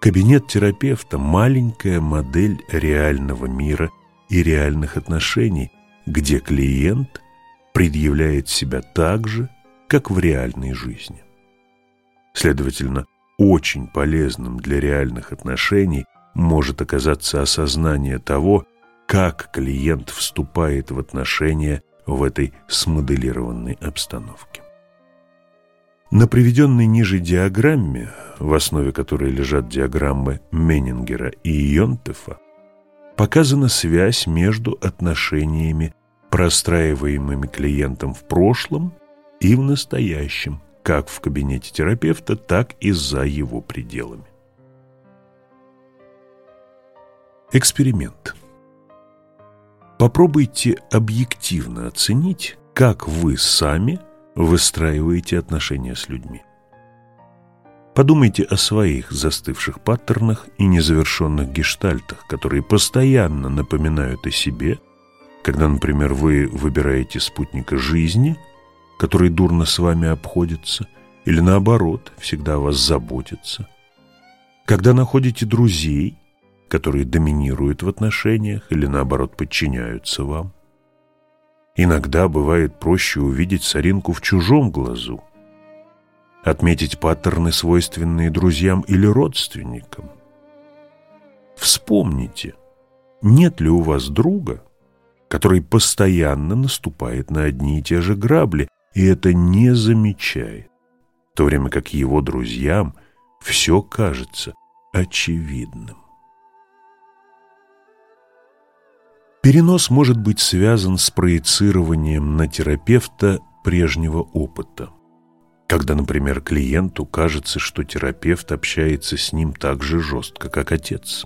Кабинет терапевта – маленькая модель реального мира и реальных отношений, где клиент предъявляет себя так же, как в реальной жизни. Следовательно, очень полезным для реальных отношений может оказаться осознание того, как клиент вступает в отношения в этой смоделированной обстановке. На приведенной ниже диаграмме, в основе которой лежат диаграммы Меннингера и Йонтефа, показана связь между отношениями, простраиваемыми клиентом в прошлом и в настоящем, как в кабинете терапевта, так и за его пределами. Эксперимент. Попробуйте объективно оценить, как вы сами – выстраиваете отношения с людьми. Подумайте о своих застывших паттернах и незавершенных гештальтах, которые постоянно напоминают о себе, когда, например, вы выбираете спутника жизни, который дурно с вами обходится, или наоборот, всегда о вас заботится, когда находите друзей, которые доминируют в отношениях или наоборот подчиняются вам, Иногда бывает проще увидеть соринку в чужом глазу, отметить паттерны, свойственные друзьям или родственникам. Вспомните, нет ли у вас друга, который постоянно наступает на одни и те же грабли, и это не замечает, в то время как его друзьям все кажется очевидным. Перенос может быть связан с проецированием на терапевта прежнего опыта. Когда, например, клиенту кажется, что терапевт общается с ним так же жестко, как отец.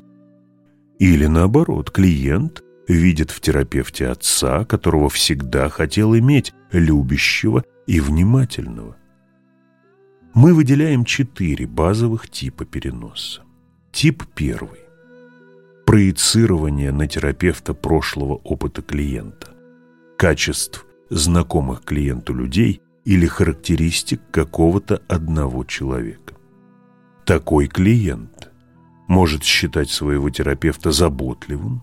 Или наоборот, клиент видит в терапевте отца, которого всегда хотел иметь, любящего и внимательного. Мы выделяем четыре базовых типа переноса. Тип первый проецирование на терапевта прошлого опыта клиента, качеств знакомых клиенту людей или характеристик какого-то одного человека. Такой клиент может считать своего терапевта заботливым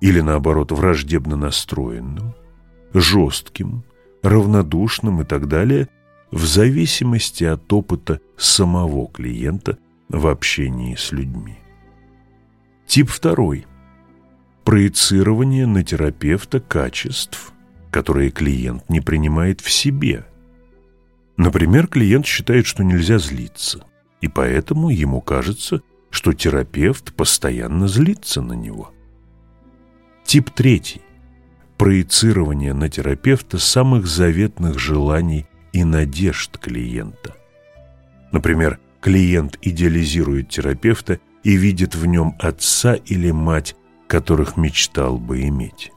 или, наоборот, враждебно настроенным, жестким, равнодушным и так далее, в зависимости от опыта самого клиента в общении с людьми. Тип второй – проецирование на терапевта качеств, которые клиент не принимает в себе. Например, клиент считает, что нельзя злиться, и поэтому ему кажется, что терапевт постоянно злится на него. Тип третий – проецирование на терапевта самых заветных желаний и надежд клиента. Например, клиент идеализирует терапевта и видит в нем отца или мать, которых мечтал бы иметь.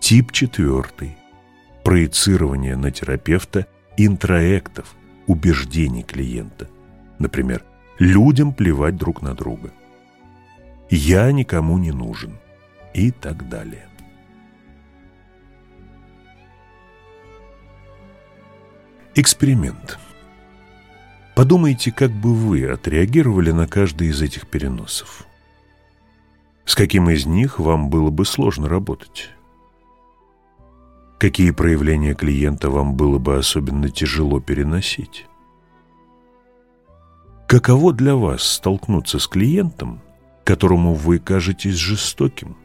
Тип четвертый – проецирование на терапевта интроектов, убеждений клиента. Например, людям плевать друг на друга. Я никому не нужен и так далее. Эксперимент. Подумайте, как бы вы отреагировали на каждый из этих переносов. С каким из них вам было бы сложно работать? Какие проявления клиента вам было бы особенно тяжело переносить? Каково для вас столкнуться с клиентом, которому вы кажетесь жестоким,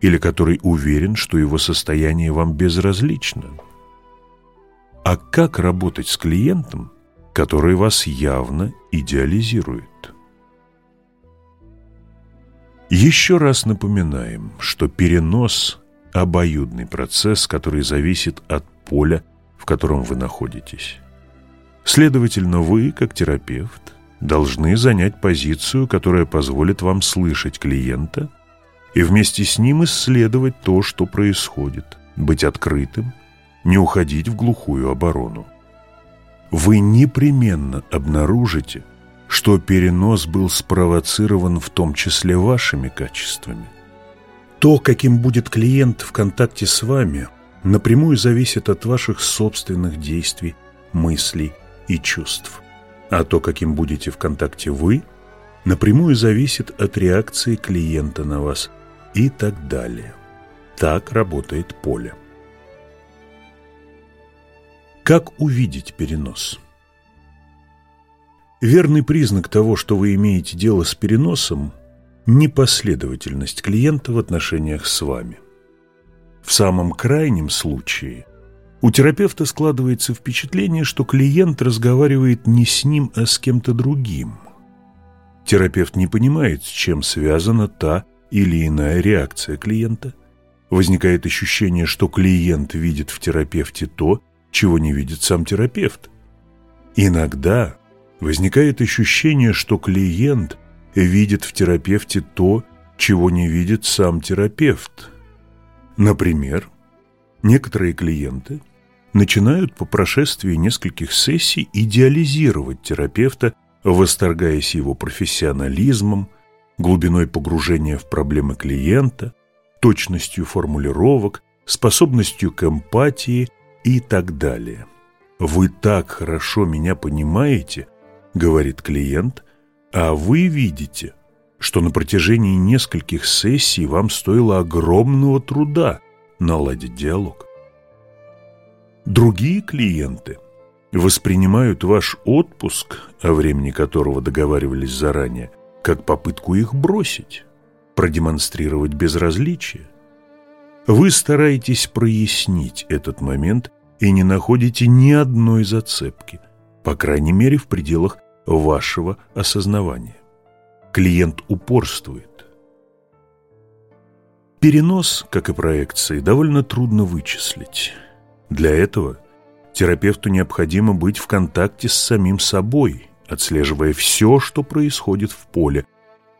или который уверен, что его состояние вам безразлично? А как работать с клиентом, который вас явно идеализирует? Еще раз напоминаем, что перенос – обоюдный процесс, который зависит от поля, в котором вы находитесь. Следовательно, вы, как терапевт, должны занять позицию, которая позволит вам слышать клиента и вместе с ним исследовать то, что происходит, быть открытым, не уходить в глухую оборону. Вы непременно обнаружите, что перенос был спровоцирован в том числе вашими качествами. То, каким будет клиент в контакте с вами, напрямую зависит от ваших собственных действий, мыслей и чувств. А то, каким будете в контакте вы, напрямую зависит от реакции клиента на вас и так далее. Так работает поле. Как увидеть перенос? Верный признак того, что вы имеете дело с переносом – непоследовательность клиента в отношениях с вами. В самом крайнем случае у терапевта складывается впечатление, что клиент разговаривает не с ним, а с кем-то другим. Терапевт не понимает, с чем связана та или иная реакция клиента. Возникает ощущение, что клиент видит в терапевте то, чего не видит сам терапевт. Иногда возникает ощущение, что клиент видит в терапевте то, чего не видит сам терапевт. Например, некоторые клиенты начинают по прошествии нескольких сессий идеализировать терапевта, восторгаясь его профессионализмом, глубиной погружения в проблемы клиента, точностью формулировок, способностью к эмпатии – и так далее. «Вы так хорошо меня понимаете», — говорит клиент, «а вы видите, что на протяжении нескольких сессий вам стоило огромного труда наладить диалог. Другие клиенты воспринимают ваш отпуск, о времени которого договаривались заранее, как попытку их бросить, продемонстрировать безразличие. Вы стараетесь прояснить этот момент и не находите ни одной зацепки, по крайней мере в пределах вашего осознавания. Клиент упорствует. Перенос, как и проекции, довольно трудно вычислить. Для этого терапевту необходимо быть в контакте с самим собой, отслеживая все, что происходит в поле,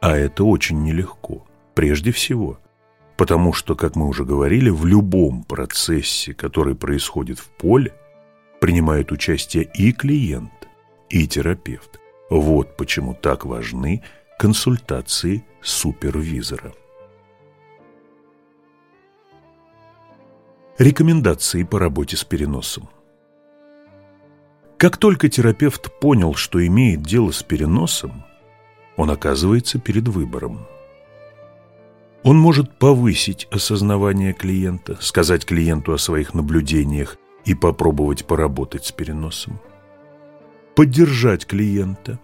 а это очень нелегко. Прежде всего – Потому что, как мы уже говорили, в любом процессе, который происходит в поле, принимает участие и клиент, и терапевт. Вот почему так важны консультации супервизора. Рекомендации по работе с переносом. Как только терапевт понял, что имеет дело с переносом, он оказывается перед выбором – он может повысить осознавание клиента, сказать клиенту о своих наблюдениях и попробовать поработать с переносом. Поддержать клиента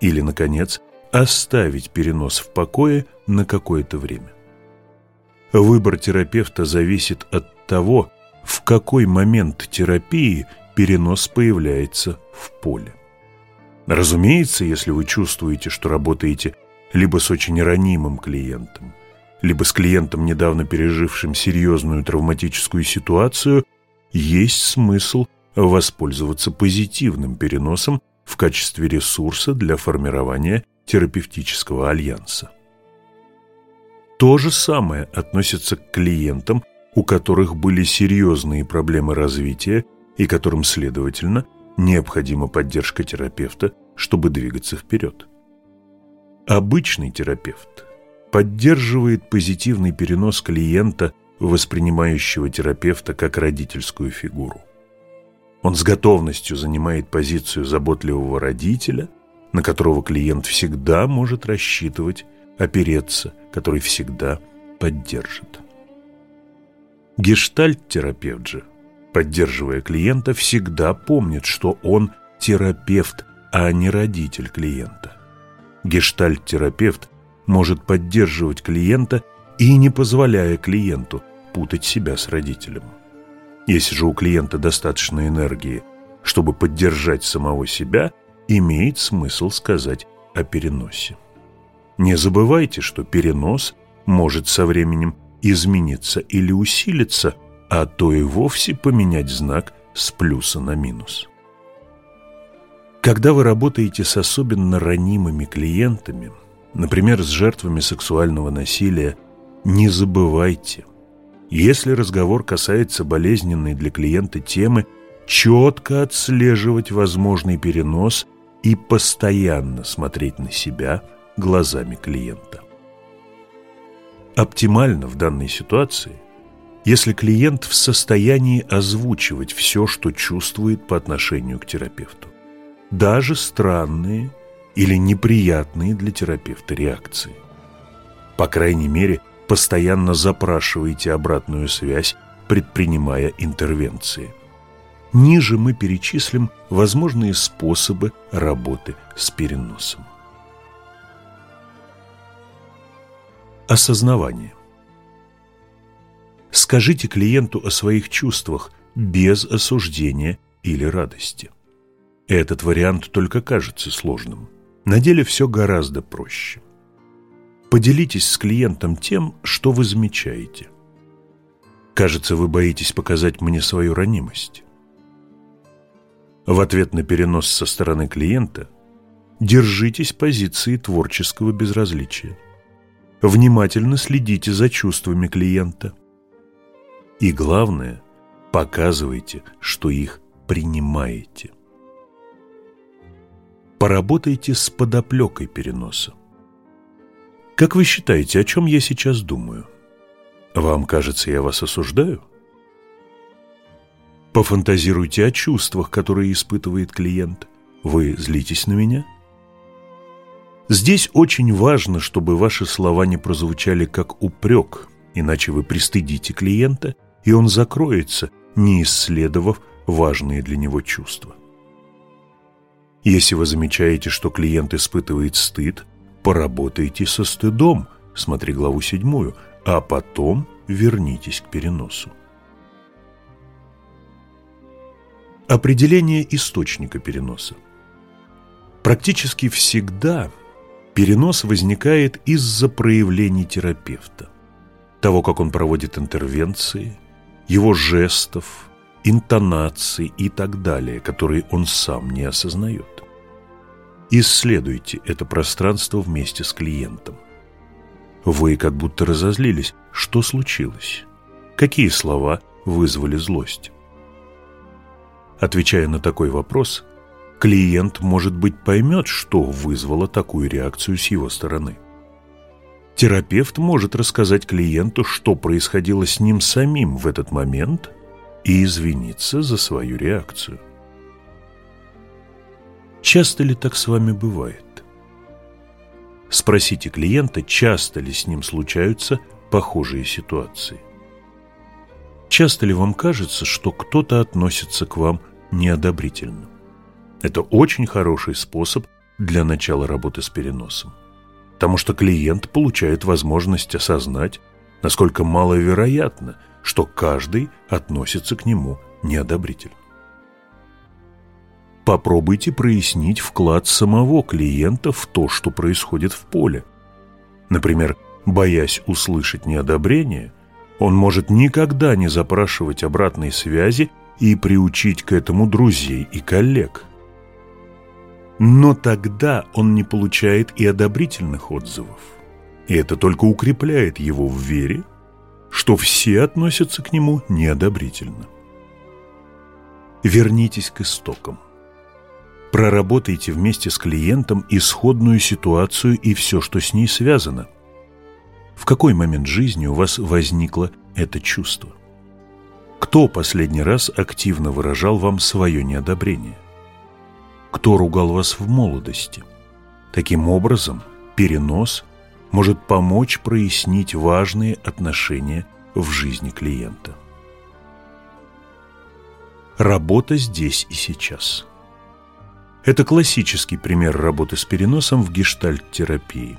или, наконец, оставить перенос в покое на какое-то время. Выбор терапевта зависит от того, в какой момент терапии перенос появляется в поле. Разумеется, если вы чувствуете, что работаете либо с очень ранимым клиентом, либо с клиентом, недавно пережившим серьезную травматическую ситуацию, есть смысл воспользоваться позитивным переносом в качестве ресурса для формирования терапевтического альянса. То же самое относится к клиентам, у которых были серьезные проблемы развития и которым, следовательно, необходима поддержка терапевта, чтобы двигаться вперед. Обычный терапевт поддерживает позитивный перенос клиента, воспринимающего терапевта как родительскую фигуру. Он с готовностью занимает позицию заботливого родителя, на которого клиент всегда может рассчитывать, опереться, который всегда поддержит. Гештальт-терапевт же, поддерживая клиента, всегда помнит, что он терапевт, а не родитель клиента. Гештальт-терапевт может поддерживать клиента и не позволяя клиенту путать себя с родителем. Если же у клиента достаточно энергии, чтобы поддержать самого себя, имеет смысл сказать о переносе. Не забывайте, что перенос может со временем измениться или усилиться, а то и вовсе поменять знак с плюса на минус. Когда вы работаете с особенно ранимыми клиентами, например, с жертвами сексуального насилия, не забывайте, если разговор касается болезненной для клиента темы, четко отслеживать возможный перенос и постоянно смотреть на себя глазами клиента. Оптимально в данной ситуации, если клиент в состоянии озвучивать все, что чувствует по отношению к терапевту. Даже странные или неприятные для терапевта реакции. По крайней мере, постоянно запрашивайте обратную связь, предпринимая интервенции. Ниже мы перечислим возможные способы работы с переносом. Осознавание. Скажите клиенту о своих чувствах без осуждения или радости. Этот вариант только кажется сложным. На деле все гораздо проще. Поделитесь с клиентом тем, что вы замечаете. Кажется, вы боитесь показать мне свою ранимость. В ответ на перенос со стороны клиента держитесь позиции творческого безразличия. Внимательно следите за чувствами клиента. И главное, показывайте, что их принимаете. Поработайте с подоплекой переноса. Как вы считаете, о чем я сейчас думаю? Вам кажется, я вас осуждаю? Пофантазируйте о чувствах, которые испытывает клиент. Вы злитесь на меня? Здесь очень важно, чтобы ваши слова не прозвучали как упрек, иначе вы пристыдите клиента, и он закроется, не исследовав важные для него чувства. Если вы замечаете, что клиент испытывает стыд, поработайте со стыдом, смотри главу седьмую, а потом вернитесь к переносу. Определение источника переноса. Практически всегда Перенос возникает из-за проявлений терапевта, того, как он проводит интервенции, его жестов, интонаций и так далее, которые он сам не осознает. Исследуйте это пространство вместе с клиентом. Вы как будто разозлились. Что случилось? Какие слова вызвали злость? Отвечая на такой вопрос, клиент, может быть, поймет, что вызвало такую реакцию с его стороны. Терапевт может рассказать клиенту, что происходило с ним самим в этот момент и извиниться за свою реакцию. Часто ли так с вами бывает? Спросите клиента, часто ли с ним случаются похожие ситуации. Часто ли вам кажется, что кто-то относится к вам неодобрительно? Это очень хороший способ для начала работы с переносом, потому что клиент получает возможность осознать, насколько маловероятно, что каждый относится к нему неодобрительно. Попробуйте прояснить вклад самого клиента в то, что происходит в поле. Например, боясь услышать неодобрение, он может никогда не запрашивать обратной связи и приучить к этому друзей и коллег. Но тогда он не получает и одобрительных отзывов. И это только укрепляет его в вере, что все относятся к нему неодобрительно. Вернитесь к истокам. Проработайте вместе с клиентом исходную ситуацию и все, что с ней связано. В какой момент жизни у вас возникло это чувство? Кто последний раз активно выражал вам свое неодобрение? Кто ругал вас в молодости. Таким образом, перенос может помочь прояснить важные отношения в жизни клиента. Работа здесь и сейчас. Это классический пример работы с переносом в гештальт-терапии.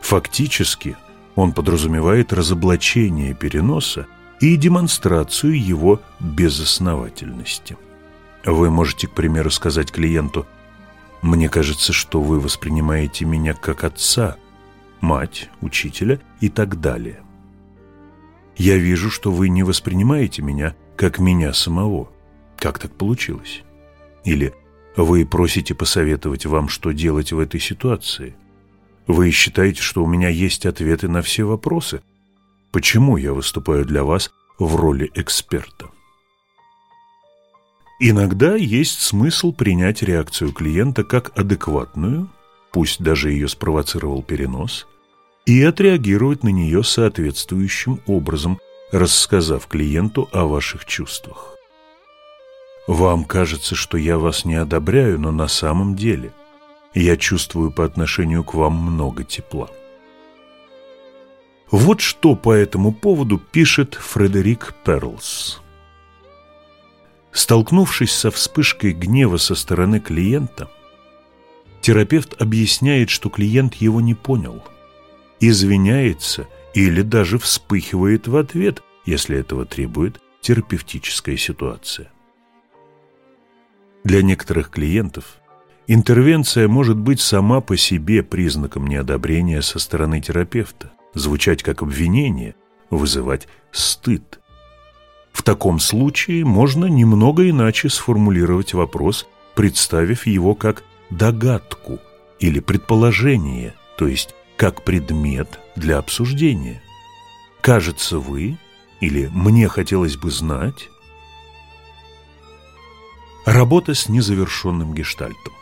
Фактически он подразумевает разоблачение переноса и демонстрацию его безосновательности. Вы можете, к примеру, сказать клиенту, «Мне кажется, что вы воспринимаете меня как отца, мать, учителя и так далее. Я вижу, что вы не воспринимаете меня как меня самого. Как так получилось?» Или «Вы просите посоветовать вам, что делать в этой ситуации. Вы считаете, что у меня есть ответы на все вопросы? Почему я выступаю для вас в роли эксперта?» Иногда есть смысл принять реакцию клиента как адекватную, пусть даже ее спровоцировал перенос, и отреагировать на нее соответствующим образом, рассказав клиенту о ваших чувствах. Вам кажется, что я вас не одобряю, но на самом деле я чувствую по отношению к вам много тепла. Вот что по этому поводу пишет Фредерик Перлс. Столкнувшись со вспышкой гнева со стороны клиента, терапевт объясняет, что клиент его не понял, извиняется или даже вспыхивает в ответ, если этого требует терапевтическая ситуация. Для некоторых клиентов интервенция может быть сама по себе признаком неодобрения со стороны терапевта, звучать как обвинение, вызывать стыд. В таком случае можно немного иначе сформулировать вопрос, представив его как догадку или предположение, то есть как предмет для обсуждения. Кажется, вы или мне хотелось бы знать Работа с незавершенным гештальтом.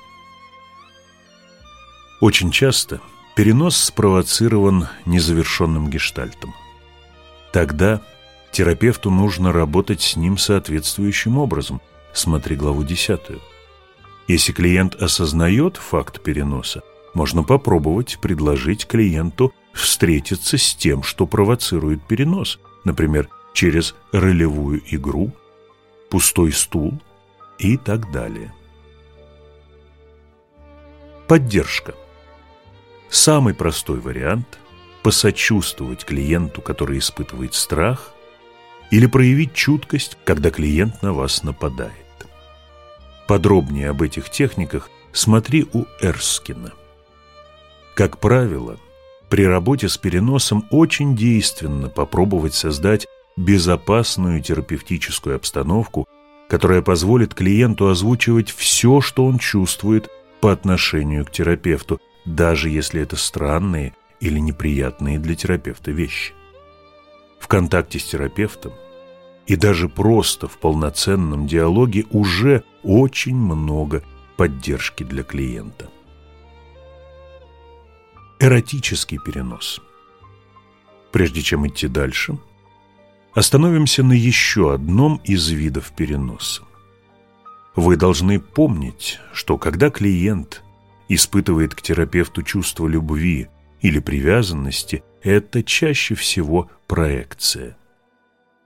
Очень часто перенос спровоцирован незавершенным гештальтом. Тогда Терапевту нужно работать с ним соответствующим образом. Смотри главу 10. Если клиент осознает факт переноса, можно попробовать предложить клиенту встретиться с тем, что провоцирует перенос, например, через ролевую игру, пустой стул и так далее. Поддержка. Самый простой вариант – посочувствовать клиенту, который испытывает страх – или проявить чуткость, когда клиент на вас нападает. Подробнее об этих техниках смотри у Эрскина. Как правило, при работе с переносом очень действенно попробовать создать безопасную терапевтическую обстановку, которая позволит клиенту озвучивать все, что он чувствует по отношению к терапевту, даже если это странные или неприятные для терапевта вещи. В контакте с терапевтом и даже просто в полноценном диалоге уже очень много поддержки для клиента. Эротический перенос. Прежде чем идти дальше, остановимся на еще одном из видов переноса. Вы должны помнить, что когда клиент испытывает к терапевту чувство любви или привязанности, это чаще всего проекция.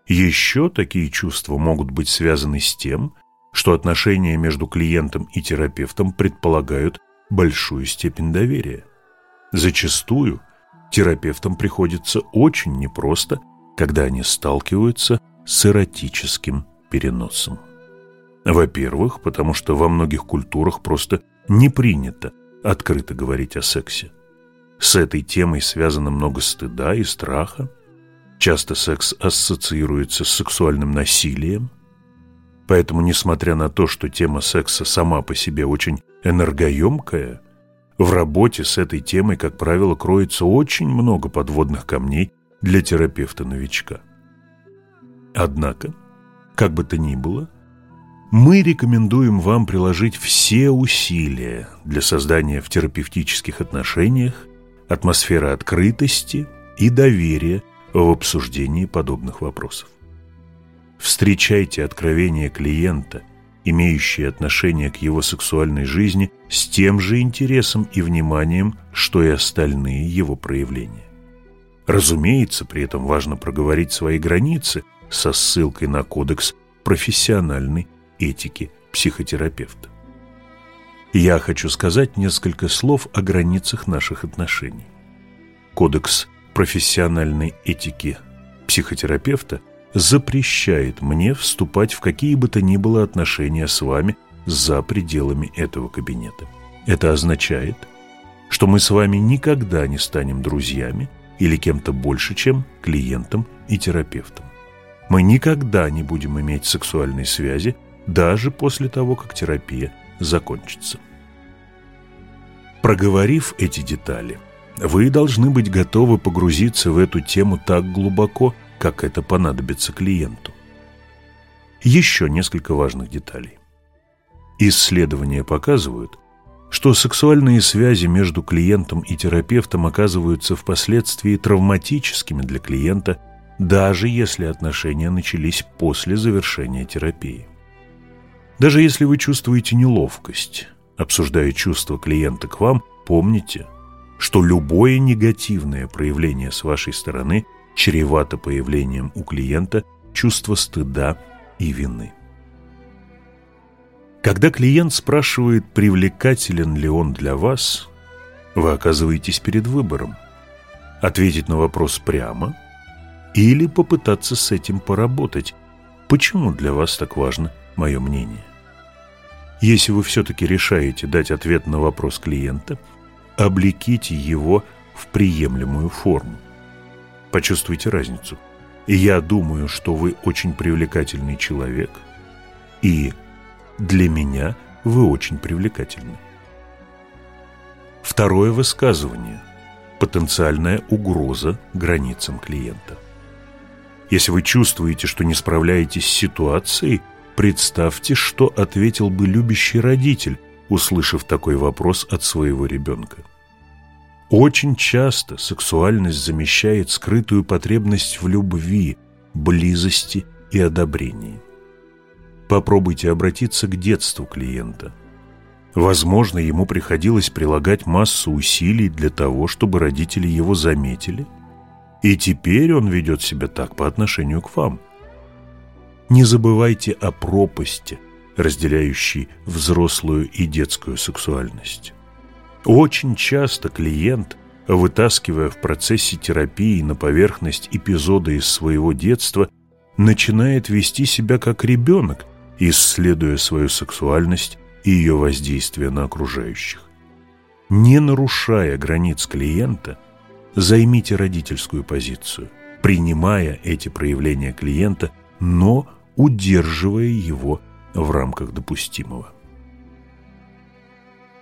Еще такие чувства могут быть связаны с тем, что отношения между клиентом и терапевтом предполагают большую степень доверия. Зачастую терапевтам приходится очень непросто, когда они сталкиваются с эротическим переносом. Во-первых, потому что во многих культурах просто не принято открыто говорить о сексе. С этой темой связано много стыда и страха. Часто секс ассоциируется с сексуальным насилием. Поэтому, несмотря на то, что тема секса сама по себе очень энергоемкая, в работе с этой темой, как правило, кроется очень много подводных камней для терапевта-новичка. Однако, как бы то ни было, мы рекомендуем вам приложить все усилия для создания в терапевтических отношениях атмосферы открытости и доверия в обсуждении подобных вопросов. Встречайте откровения клиента, имеющие отношение к его сексуальной жизни, с тем же интересом и вниманием, что и остальные его проявления. Разумеется, при этом важно проговорить свои границы со ссылкой на кодекс профессиональной этики психотерапевта. Я хочу сказать несколько слов о границах наших отношений. Кодекс профессиональной этики психотерапевта запрещает мне вступать в какие бы то ни было отношения с вами за пределами этого кабинета. Это означает, что мы с вами никогда не станем друзьями или кем-то больше, чем клиентом и терапевтом. Мы никогда не будем иметь сексуальной связи даже после того, как терапия закончится. Проговорив эти детали, вы должны быть готовы погрузиться в эту тему так глубоко, как это понадобится клиенту. Еще несколько важных деталей. Исследования показывают, что сексуальные связи между клиентом и терапевтом оказываются впоследствии травматическими для клиента, даже если отношения начались после завершения терапии. Даже если вы чувствуете неловкость, обсуждая чувства клиента к вам, помните, что любое негативное проявление с вашей стороны чревато появлением у клиента чувства стыда и вины. Когда клиент спрашивает, привлекателен ли он для вас, вы оказываетесь перед выбором – ответить на вопрос прямо или попытаться с этим поработать. Почему для вас так важно – мое мнение. Если вы все-таки решаете дать ответ на вопрос клиента, облеките его в приемлемую форму. Почувствуйте разницу. Я думаю, что вы очень привлекательный человек, и для меня вы очень привлекательны. Второе высказывание – потенциальная угроза границам клиента. Если вы чувствуете, что не справляетесь с ситуацией – Представьте, что ответил бы любящий родитель, услышав такой вопрос от своего ребенка. Очень часто сексуальность замещает скрытую потребность в любви, близости и одобрении. Попробуйте обратиться к детству клиента. Возможно, ему приходилось прилагать массу усилий для того, чтобы родители его заметили, и теперь он ведет себя так по отношению к вам – не забывайте о пропасти, разделяющей взрослую и детскую сексуальность. Очень часто клиент, вытаскивая в процессе терапии на поверхность эпизода из своего детства, начинает вести себя как ребенок, исследуя свою сексуальность и ее воздействие на окружающих. Не нарушая границ клиента, займите родительскую позицию, принимая эти проявления клиента – но удерживая его в рамках допустимого.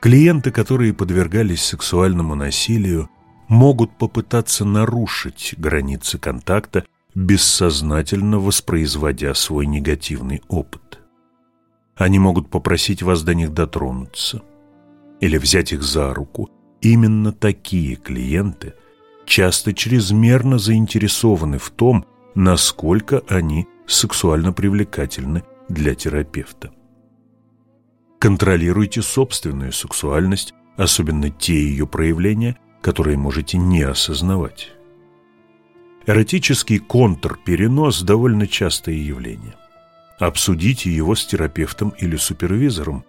Клиенты, которые подвергались сексуальному насилию, могут попытаться нарушить границы контакта, бессознательно воспроизводя свой негативный опыт. Они могут попросить вас до них дотронуться или взять их за руку. Именно такие клиенты часто чрезмерно заинтересованы в том, насколько они сексуально привлекательны для терапевта. Контролируйте собственную сексуальность, особенно те ее проявления, которые можете не осознавать. Эротический контрперенос – довольно частое явление. Обсудите его с терапевтом или супервизором.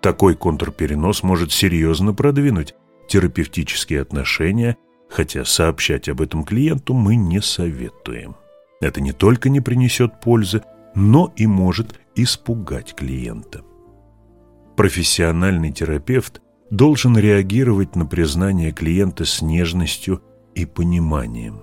Такой контрперенос может серьезно продвинуть терапевтические отношения, хотя сообщать об этом клиенту мы не советуем. Это не только не принесет пользы, но и может испугать клиента. Профессиональный терапевт должен реагировать на признание клиента с нежностью и пониманием.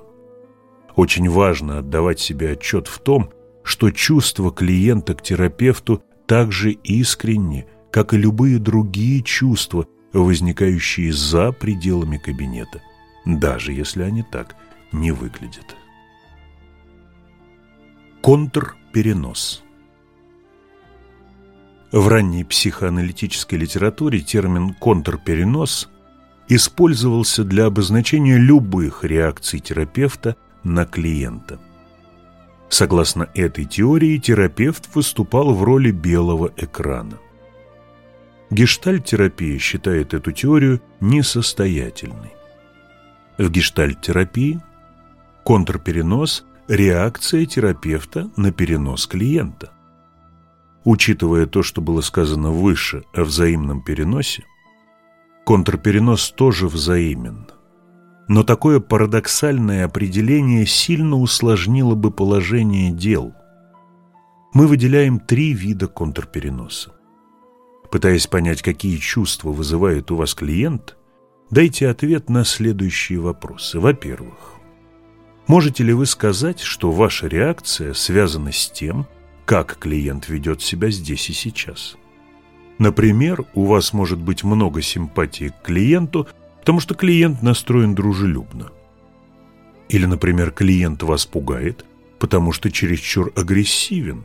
Очень важно отдавать себе отчет в том, что чувства клиента к терапевту так же искренни, как и любые другие чувства, возникающие за пределами кабинета, даже если они так не выглядят. Контрперенос В ранней психоаналитической литературе термин «контрперенос» использовался для обозначения любых реакций терапевта на клиента. Согласно этой теории, терапевт выступал в роли белого экрана. Гештальт-терапия считает эту теорию несостоятельной. В гештальт-терапии контрперенос – реакция терапевта на перенос клиента. Учитывая то, что было сказано выше о взаимном переносе, контрперенос тоже взаимен – но такое парадоксальное определение сильно усложнило бы положение дел. Мы выделяем три вида контрпереноса. Пытаясь понять, какие чувства вызывает у вас клиент, дайте ответ на следующие вопросы. Во-первых, можете ли вы сказать, что ваша реакция связана с тем, как клиент ведет себя здесь и сейчас? Например, у вас может быть много симпатии к клиенту – потому что клиент настроен дружелюбно. Или, например, клиент вас пугает, потому что чересчур агрессивен.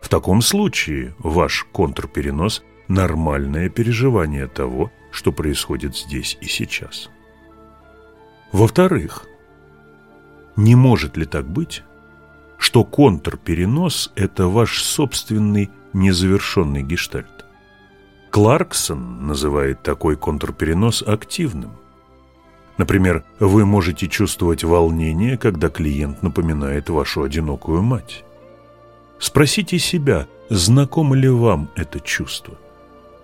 В таком случае ваш контрперенос – нормальное переживание того, что происходит здесь и сейчас. Во-вторых, не может ли так быть, что контрперенос – это ваш собственный незавершенный гештальт? Кларксон называет такой контрперенос активным. Например, вы можете чувствовать волнение, когда клиент напоминает вашу одинокую мать. Спросите себя, знакомо ли вам это чувство.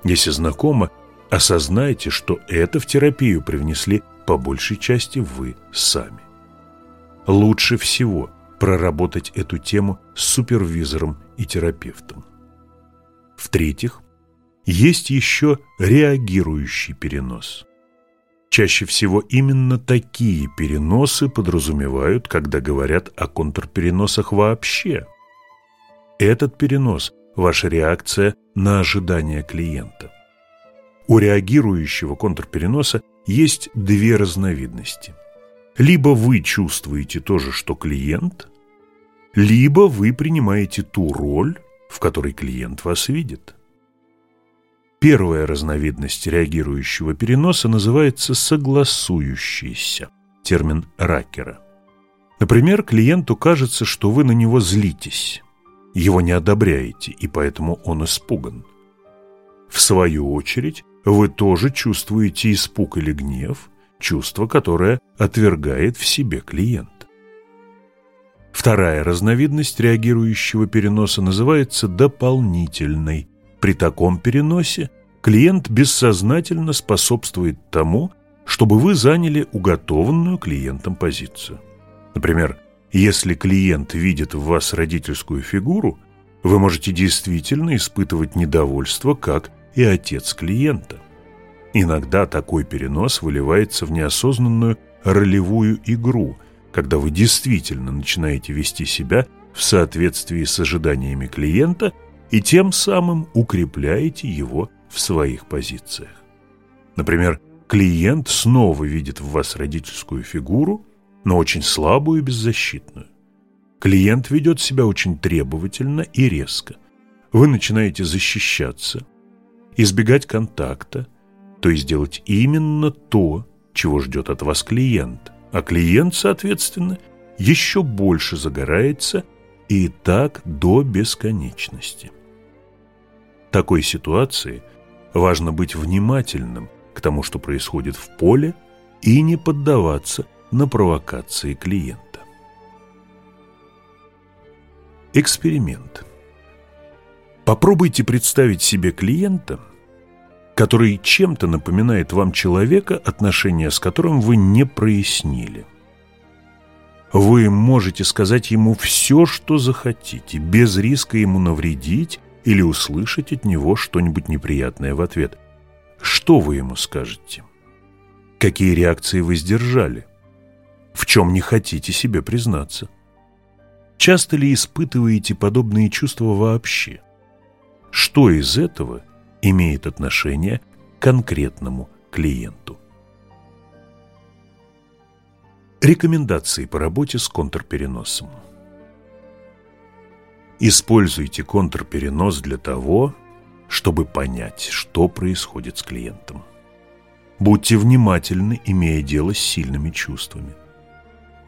Если знакомо, осознайте, что это в терапию привнесли по большей части вы сами. Лучше всего проработать эту тему с супервизором и терапевтом. В-третьих, есть еще реагирующий перенос. Чаще всего именно такие переносы подразумевают, когда говорят о контрпереносах вообще. Этот перенос – ваша реакция на ожидание клиента. У реагирующего контрпереноса есть две разновидности. Либо вы чувствуете то же, что клиент, либо вы принимаете ту роль, в которой клиент вас видит. Первая разновидность реагирующего переноса называется согласующийся, термин Ракера. Например, клиенту кажется, что вы на него злитесь, его не одобряете, и поэтому он испуган. В свою очередь, вы тоже чувствуете испуг или гнев, чувство, которое отвергает в себе клиент. Вторая разновидность реагирующего переноса называется дополнительной при таком переносе клиент бессознательно способствует тому, чтобы вы заняли уготованную клиентом позицию. Например, если клиент видит в вас родительскую фигуру, вы можете действительно испытывать недовольство, как и отец клиента. Иногда такой перенос выливается в неосознанную ролевую игру, когда вы действительно начинаете вести себя в соответствии с ожиданиями клиента и тем самым укрепляете его в своих позициях. Например, клиент снова видит в вас родительскую фигуру, но очень слабую и беззащитную. Клиент ведет себя очень требовательно и резко. Вы начинаете защищаться, избегать контакта, то есть делать именно то, чего ждет от вас клиент. А клиент, соответственно, еще больше загорается и так до бесконечности такой ситуации важно быть внимательным к тому, что происходит в поле, и не поддаваться на провокации клиента. Эксперимент. Попробуйте представить себе клиента, который чем-то напоминает вам человека, отношения с которым вы не прояснили. Вы можете сказать ему все, что захотите, без риска ему навредить или услышать от него что-нибудь неприятное в ответ. Что вы ему скажете? Какие реакции вы сдержали? В чем не хотите себе признаться? Часто ли испытываете подобные чувства вообще? Что из этого имеет отношение к конкретному клиенту? Рекомендации по работе с контрпереносом. Используйте контрперенос для того, чтобы понять, что происходит с клиентом. Будьте внимательны, имея дело с сильными чувствами.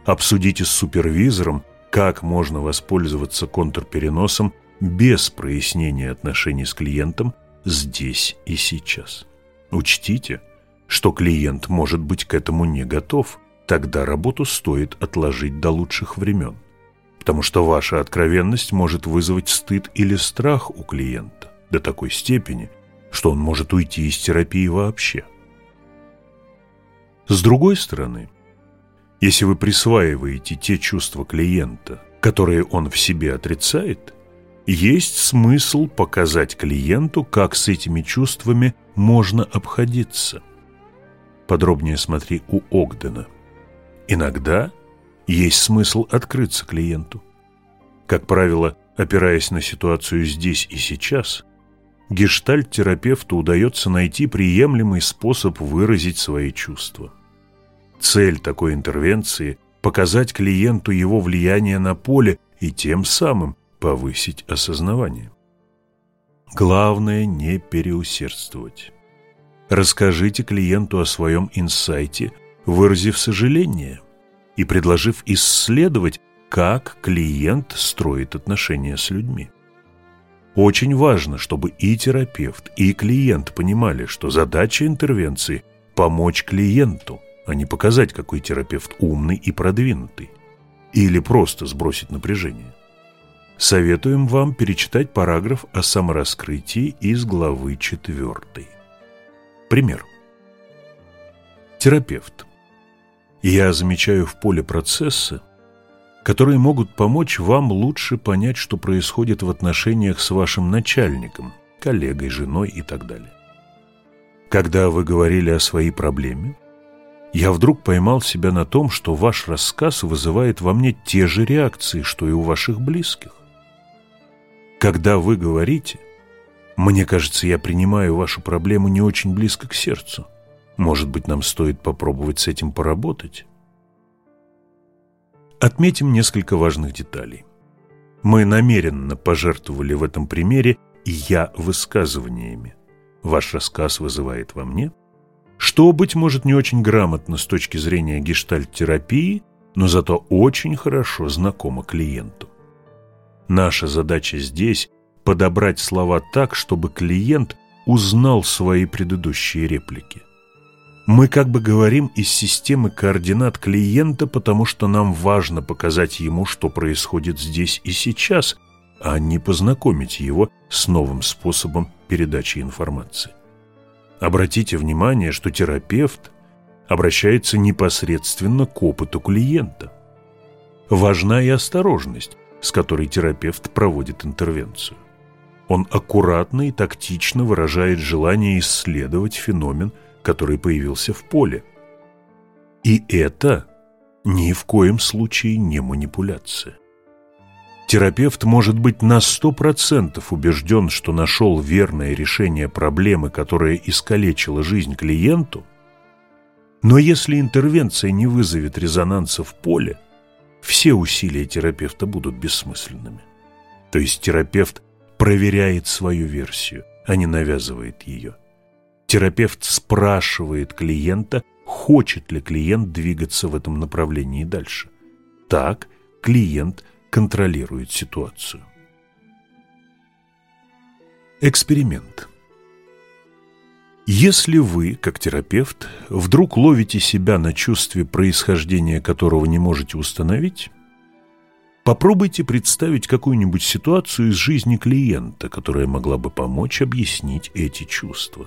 Обсудите с супервизором, как можно воспользоваться контрпереносом без прояснения отношений с клиентом здесь и сейчас. Учтите, что клиент может быть к этому не готов, тогда работу стоит отложить до лучших времен, потому что ваша откровенность может вызвать стыд или страх у клиента до такой степени, что он может уйти из терапии вообще. С другой стороны, если вы присваиваете те чувства клиента, которые он в себе отрицает, есть смысл показать клиенту, как с этими чувствами можно обходиться. Подробнее смотри у Огдена. Иногда есть смысл открыться клиенту. Как правило, опираясь на ситуацию здесь и сейчас, гештальт-терапевту удается найти приемлемый способ выразить свои чувства. Цель такой интервенции – показать клиенту его влияние на поле и тем самым повысить осознавание. Главное – не переусердствовать. Расскажите клиенту о своем инсайте, выразив сожаление и предложив исследовать, как клиент строит отношения с людьми. Очень важно, чтобы и терапевт, и клиент понимали, что задача интервенции – помочь клиенту, а не показать, какой терапевт умный и продвинутый. Или просто сбросить напряжение. Советуем вам перечитать параграф о самораскрытии из главы 4. Пример. Терапевт. Я замечаю в поле процессы, которые могут помочь вам лучше понять, что происходит в отношениях с вашим начальником, коллегой, женой и так далее. Когда вы говорили о своей проблеме, я вдруг поймал себя на том, что ваш рассказ вызывает во мне те же реакции, что и у ваших близких. Когда вы говорите, мне кажется, я принимаю вашу проблему не очень близко к сердцу. Может быть, нам стоит попробовать с этим поработать? Отметим несколько важных деталей. Мы намеренно пожертвовали в этом примере «я» высказываниями. Ваш рассказ вызывает во мне – что, быть может, не очень грамотно с точки зрения гештальт-терапии, но зато очень хорошо знакомо клиенту. Наша задача здесь – подобрать слова так, чтобы клиент узнал свои предыдущие реплики. Мы как бы говорим из системы координат клиента, потому что нам важно показать ему, что происходит здесь и сейчас, а не познакомить его с новым способом передачи информации. Обратите внимание, что терапевт обращается непосредственно к опыту клиента. Важна и осторожность, с которой терапевт проводит интервенцию. Он аккуратно и тактично выражает желание исследовать феномен, который появился в поле. И это ни в коем случае не манипуляция. Терапевт может быть на 100% убежден, что нашел верное решение проблемы, которая искалечила жизнь клиенту, но если интервенция не вызовет резонанса в поле, все усилия терапевта будут бессмысленными. То есть терапевт проверяет свою версию, а не навязывает ее. Терапевт спрашивает клиента, хочет ли клиент двигаться в этом направлении дальше. Так клиент – контролирует ситуацию. Эксперимент. Если вы, как терапевт, вдруг ловите себя на чувстве происхождения которого не можете установить, Попробуйте представить какую-нибудь ситуацию из жизни клиента, которая могла бы помочь объяснить эти чувства.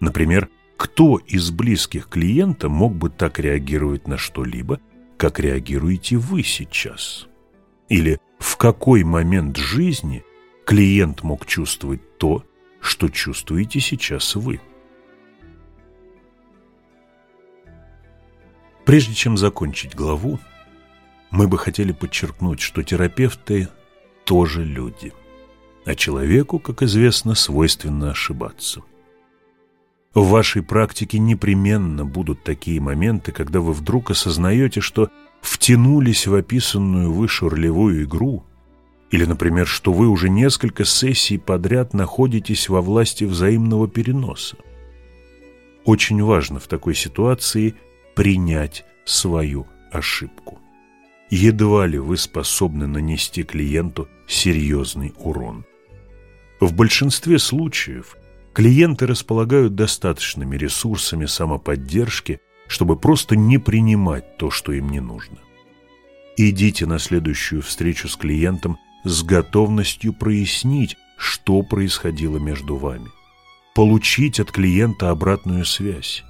Например, кто из близких клиента мог бы так реагировать на что-либо, как реагируете вы сейчас? Или в какой момент жизни клиент мог чувствовать то, что чувствуете сейчас вы? Прежде чем закончить главу, мы бы хотели подчеркнуть, что терапевты тоже люди, а человеку, как известно, свойственно ошибаться. В вашей практике непременно будут такие моменты, когда вы вдруг осознаете, что втянулись в описанную выше ролевую игру, или, например, что вы уже несколько сессий подряд находитесь во власти взаимного переноса. Очень важно в такой ситуации принять свою ошибку едва ли вы способны нанести клиенту серьезный урон. В большинстве случаев клиенты располагают достаточными ресурсами самоподдержки, чтобы просто не принимать то, что им не нужно. Идите на следующую встречу с клиентом с готовностью прояснить, что происходило между вами. Получить от клиента обратную связь,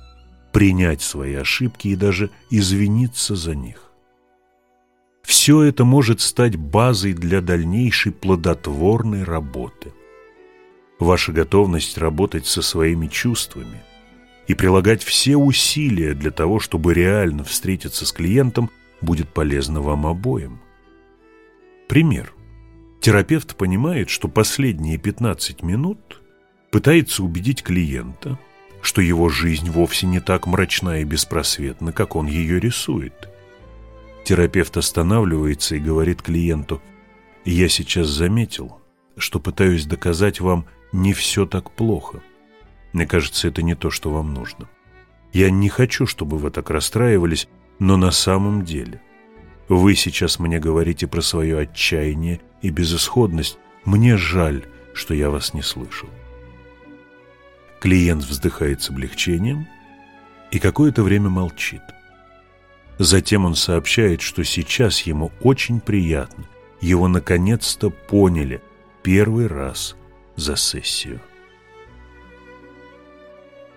принять свои ошибки и даже извиниться за них. Все это может стать базой для дальнейшей плодотворной работы. Ваша готовность работать со своими чувствами и прилагать все усилия для того, чтобы реально встретиться с клиентом, будет полезно вам обоим. Пример. Терапевт понимает, что последние 15 минут пытается убедить клиента, что его жизнь вовсе не так мрачна и беспросветна, как он ее рисует – Терапевт останавливается и говорит клиенту, «Я сейчас заметил, что пытаюсь доказать вам, не все так плохо. Мне кажется, это не то, что вам нужно. Я не хочу, чтобы вы так расстраивались, но на самом деле вы сейчас мне говорите про свое отчаяние и безысходность. Мне жаль, что я вас не слышал». Клиент вздыхает с облегчением и какое-то время молчит. Затем он сообщает, что сейчас ему очень приятно. Его наконец-то поняли первый раз за сессию.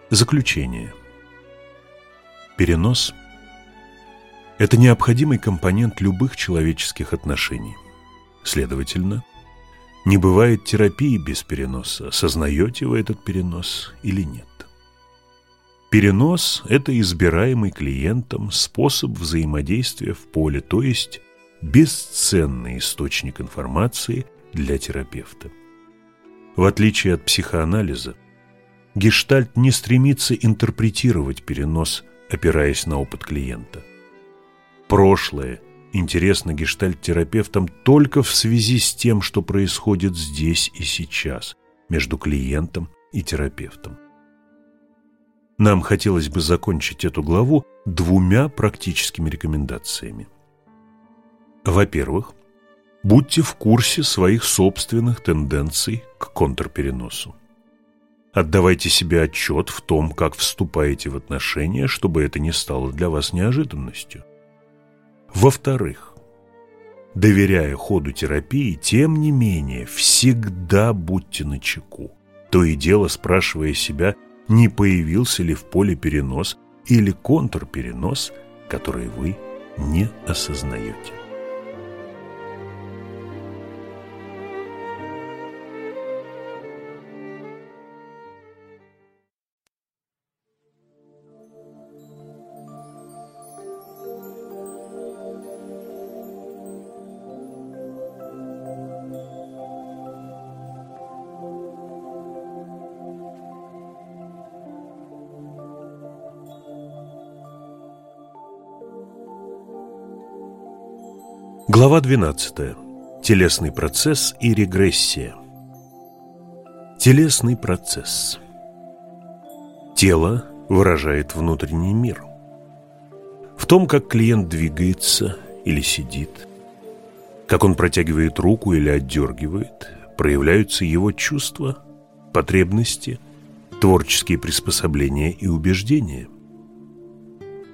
Заключение. Перенос – это необходимый компонент любых человеческих отношений. Следовательно, не бывает терапии без переноса. Осознаете вы этот перенос или нет? Перенос – это избираемый клиентом способ взаимодействия в поле, то есть бесценный источник информации для терапевта. В отличие от психоанализа, гештальт не стремится интерпретировать перенос, опираясь на опыт клиента. Прошлое интересно гештальт-терапевтам только в связи с тем, что происходит здесь и сейчас, между клиентом и терапевтом. Нам хотелось бы закончить эту главу двумя практическими рекомендациями. Во-первых, будьте в курсе своих собственных тенденций к контрпереносу. Отдавайте себе отчет в том, как вступаете в отношения, чтобы это не стало для вас неожиданностью. Во-вторых, доверяя ходу терапии, тем не менее, всегда будьте начеку, то и дело спрашивая себя, не появился ли в поле перенос или контрперенос, который вы не осознаете. Глава 12. Телесный процесс и регрессия. Телесный процесс. Тело выражает внутренний мир. В том, как клиент двигается или сидит, как он протягивает руку или отдергивает, проявляются его чувства, потребности, творческие приспособления и убеждения.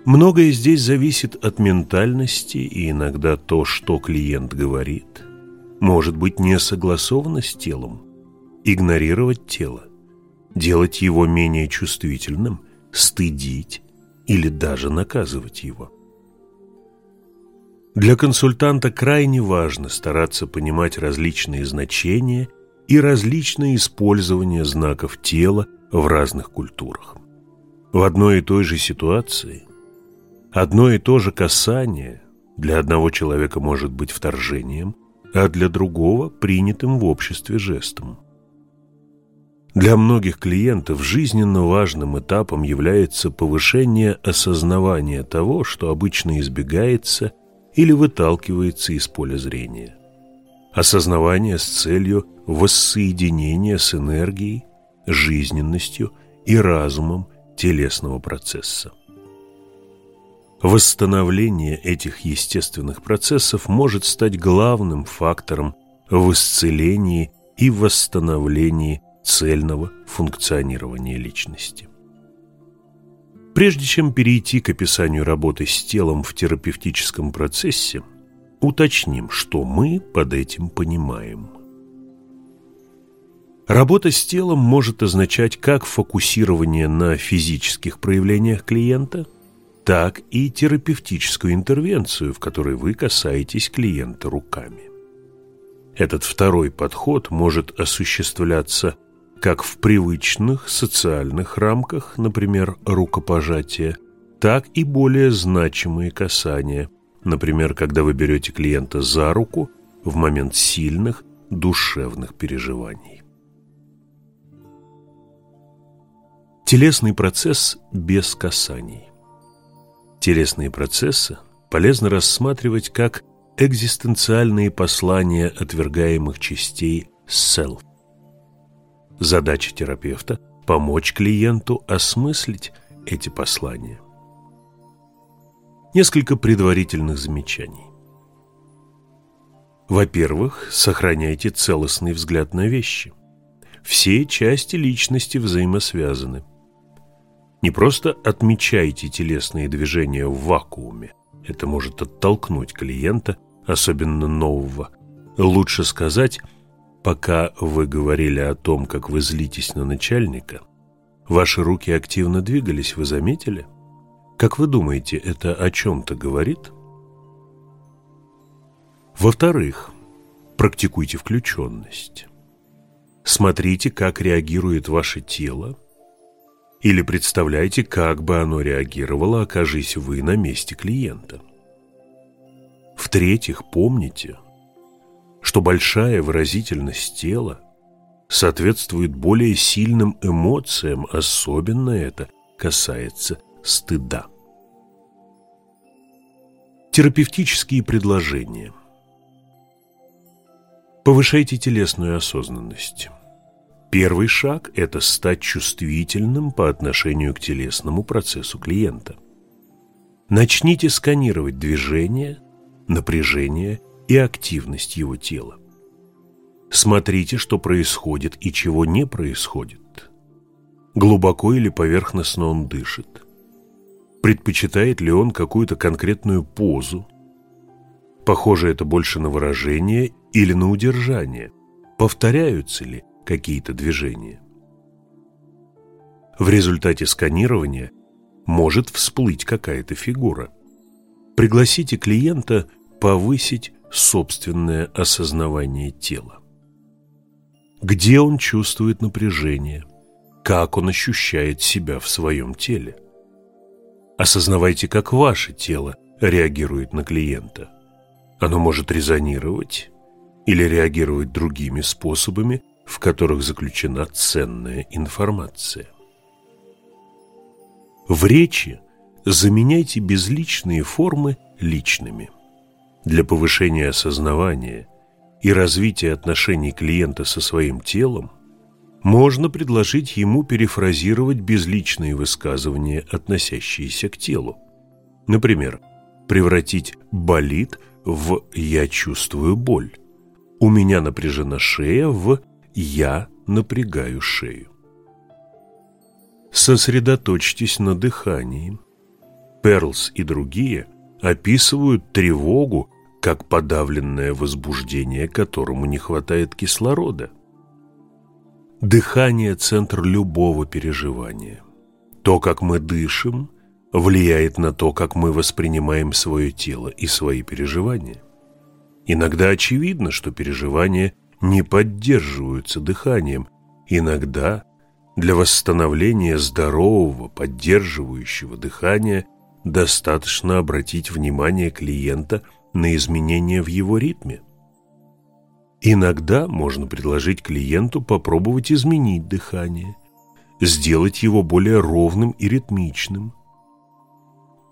Многое здесь зависит от ментальности, и иногда то, что клиент говорит, может быть не согласовано с телом. Игнорировать тело, делать его менее чувствительным, стыдить или даже наказывать его. Для консультанта крайне важно стараться понимать различные значения и различное использование знаков тела в разных культурах. В одной и той же ситуации одно и то же касание для одного человека может быть вторжением, а для другого – принятым в обществе жестом. Для многих клиентов жизненно важным этапом является повышение осознавания того, что обычно избегается или выталкивается из поля зрения. Осознавание с целью воссоединения с энергией, жизненностью и разумом телесного процесса. Восстановление этих естественных процессов может стать главным фактором в исцелении и восстановлении цельного функционирования личности. Прежде чем перейти к описанию работы с телом в терапевтическом процессе, уточним, что мы под этим понимаем. Работа с телом может означать как фокусирование на физических проявлениях клиента, так и терапевтическую интервенцию, в которой вы касаетесь клиента руками. Этот второй подход может осуществляться как в привычных социальных рамках, например, рукопожатие, так и более значимые касания, например, когда вы берете клиента за руку в момент сильных душевных переживаний. Телесный процесс без касаний. Телесные процессы полезно рассматривать как экзистенциальные послания отвергаемых частей self. Задача терапевта – помочь клиенту осмыслить эти послания. Несколько предварительных замечаний. Во-первых, сохраняйте целостный взгляд на вещи. Все части личности взаимосвязаны. Не просто отмечайте телесные движения в вакууме. Это может оттолкнуть клиента, особенно нового. Лучше сказать – Пока вы говорили о том, как вы злитесь на начальника, ваши руки активно двигались, вы заметили? Как вы думаете, это о чем-то говорит? Во-вторых, практикуйте включенность. Смотрите, как реагирует ваше тело, или представляйте, как бы оно реагировало, окажись вы на месте клиента. В-третьих, помните – что большая выразительность тела соответствует более сильным эмоциям, особенно это касается стыда. Терапевтические предложения. Повышайте телесную осознанность. Первый шаг – это стать чувствительным по отношению к телесному процессу клиента. Начните сканировать движение, напряжение и активность его тела. Смотрите, что происходит и чего не происходит. Глубоко или поверхностно он дышит. Предпочитает ли он какую-то конкретную позу? Похоже это больше на выражение или на удержание? Повторяются ли какие-то движения? В результате сканирования может всплыть какая-то фигура. Пригласите клиента повысить собственное осознавание тела. Где он чувствует напряжение, как он ощущает себя в своем теле. Осознавайте, как ваше тело реагирует на клиента. Оно может резонировать или реагировать другими способами, в которых заключена ценная информация. В речи заменяйте безличные формы личными – для повышения осознавания и развития отношений клиента со своим телом можно предложить ему перефразировать безличные высказывания, относящиеся к телу. Например, превратить «болит» в «я чувствую боль», «у меня напряжена шея» в «я напрягаю шею». Сосредоточьтесь на дыхании. Перлс и другие описывают тревогу как подавленное возбуждение, которому не хватает кислорода. Дыхание – центр любого переживания. То, как мы дышим, влияет на то, как мы воспринимаем свое тело и свои переживания. Иногда очевидно, что переживания не поддерживаются дыханием. Иногда для восстановления здорового, поддерживающего дыхания достаточно обратить внимание клиента на изменения в его ритме. Иногда можно предложить клиенту попробовать изменить дыхание, сделать его более ровным и ритмичным.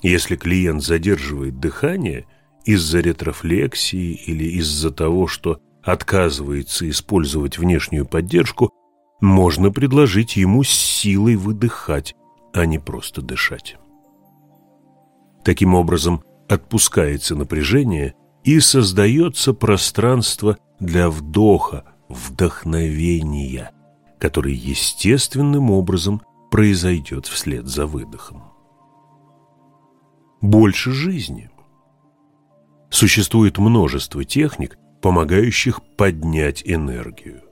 Если клиент задерживает дыхание из-за ретрофлексии или из-за того, что отказывается использовать внешнюю поддержку, можно предложить ему с силой выдыхать, а не просто дышать. Таким образом, отпускается напряжение и создается пространство для вдоха, вдохновения, который естественным образом произойдет вслед за выдохом. Больше жизни. Существует множество техник, помогающих поднять энергию.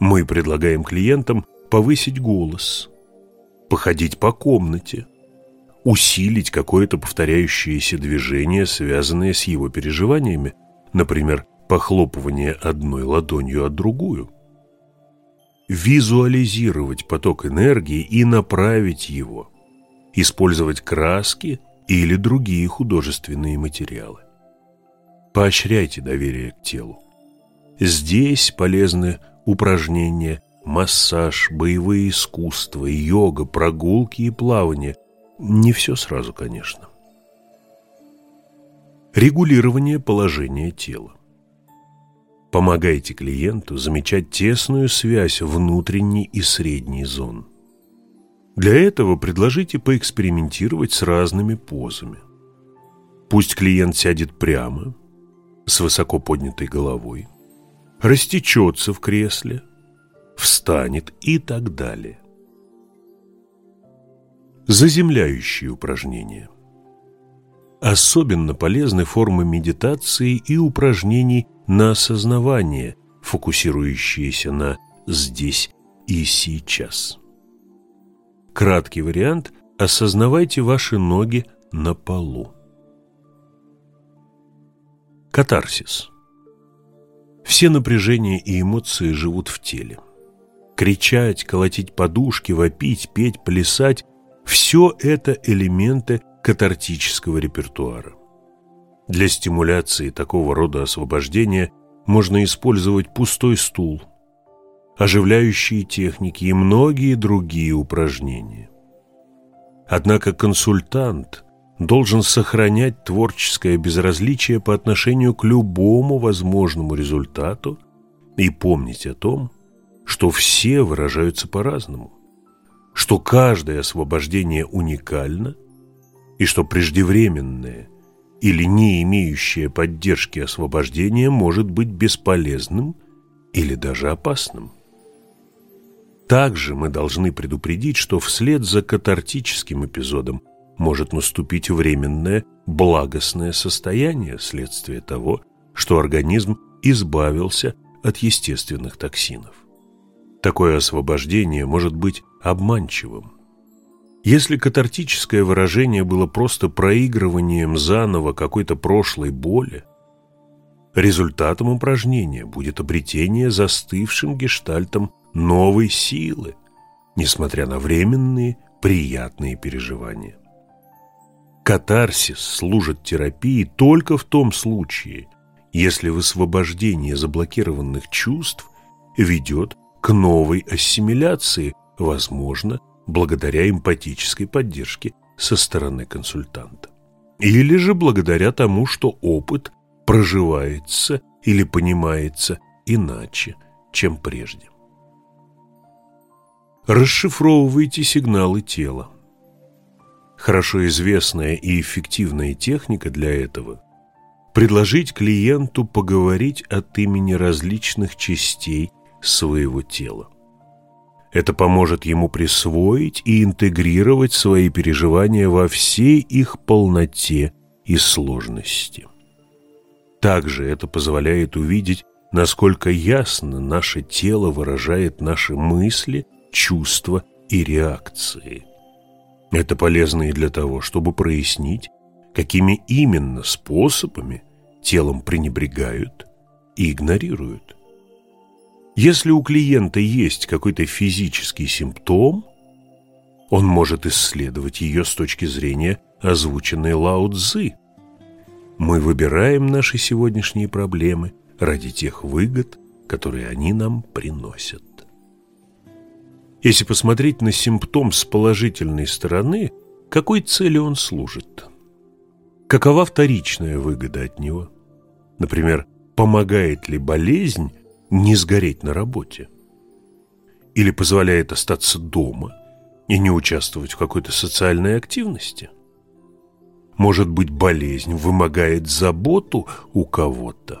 Мы предлагаем клиентам повысить голос, походить по комнате, усилить какое-то повторяющееся движение, связанное с его переживаниями, например, похлопывание одной ладонью от другую. Визуализировать поток энергии и направить его, использовать краски или другие художественные материалы. Поощряйте доверие к телу. Здесь полезны упражнения, массаж, боевые искусства, йога, прогулки и плавание. Не все сразу, конечно. Регулирование положения тела. Помогайте клиенту замечать тесную связь внутренней и средней зон. Для этого предложите поэкспериментировать с разными позами. Пусть клиент сядет прямо, с высоко поднятой головой, растечется в кресле, встанет и так далее. Заземляющие упражнения. Особенно полезны формы медитации и упражнений на осознавание, фокусирующиеся на «здесь и сейчас». Краткий вариант – осознавайте ваши ноги на полу. Катарсис. Все напряжения и эмоции живут в теле. Кричать, колотить подушки, вопить, петь, плясать – все это элементы катартического репертуара. Для стимуляции такого рода освобождения можно использовать пустой стул, оживляющие техники и многие другие упражнения. Однако консультант должен сохранять творческое безразличие по отношению к любому возможному результату и помнить о том, что все выражаются по-разному, что каждое освобождение уникально и что преждевременное или не имеющее поддержки освобождение может быть бесполезным или даже опасным. Также мы должны предупредить, что вслед за катартическим эпизодом – может наступить временное благостное состояние вследствие того, что организм избавился от естественных токсинов. Такое освобождение может быть обманчивым. Если катартическое выражение было просто проигрыванием заново какой-то прошлой боли, результатом упражнения будет обретение застывшим гештальтом новой силы, несмотря на временные приятные переживания. Катарсис служит терапии только в том случае, если высвобождение заблокированных чувств ведет к новой ассимиляции, возможно, благодаря эмпатической поддержке со стороны консультанта. Или же благодаря тому, что опыт проживается или понимается иначе, чем прежде. Расшифровывайте сигналы тела. Хорошо известная и эффективная техника для этого – предложить клиенту поговорить от имени различных частей своего тела. Это поможет ему присвоить и интегрировать свои переживания во всей их полноте и сложности. Также это позволяет увидеть, насколько ясно наше тело выражает наши мысли, чувства и реакции. Это полезно и для того, чтобы прояснить, какими именно способами телом пренебрегают и игнорируют. Если у клиента есть какой-то физический симптом, он может исследовать ее с точки зрения озвученной Лао Цзы. Мы выбираем наши сегодняшние проблемы ради тех выгод, которые они нам приносят. Если посмотреть на симптом с положительной стороны, какой цели он служит? Какова вторичная выгода от него? Например, помогает ли болезнь не сгореть на работе? Или позволяет остаться дома и не участвовать в какой-то социальной активности? Может быть, болезнь вымогает заботу у кого-то?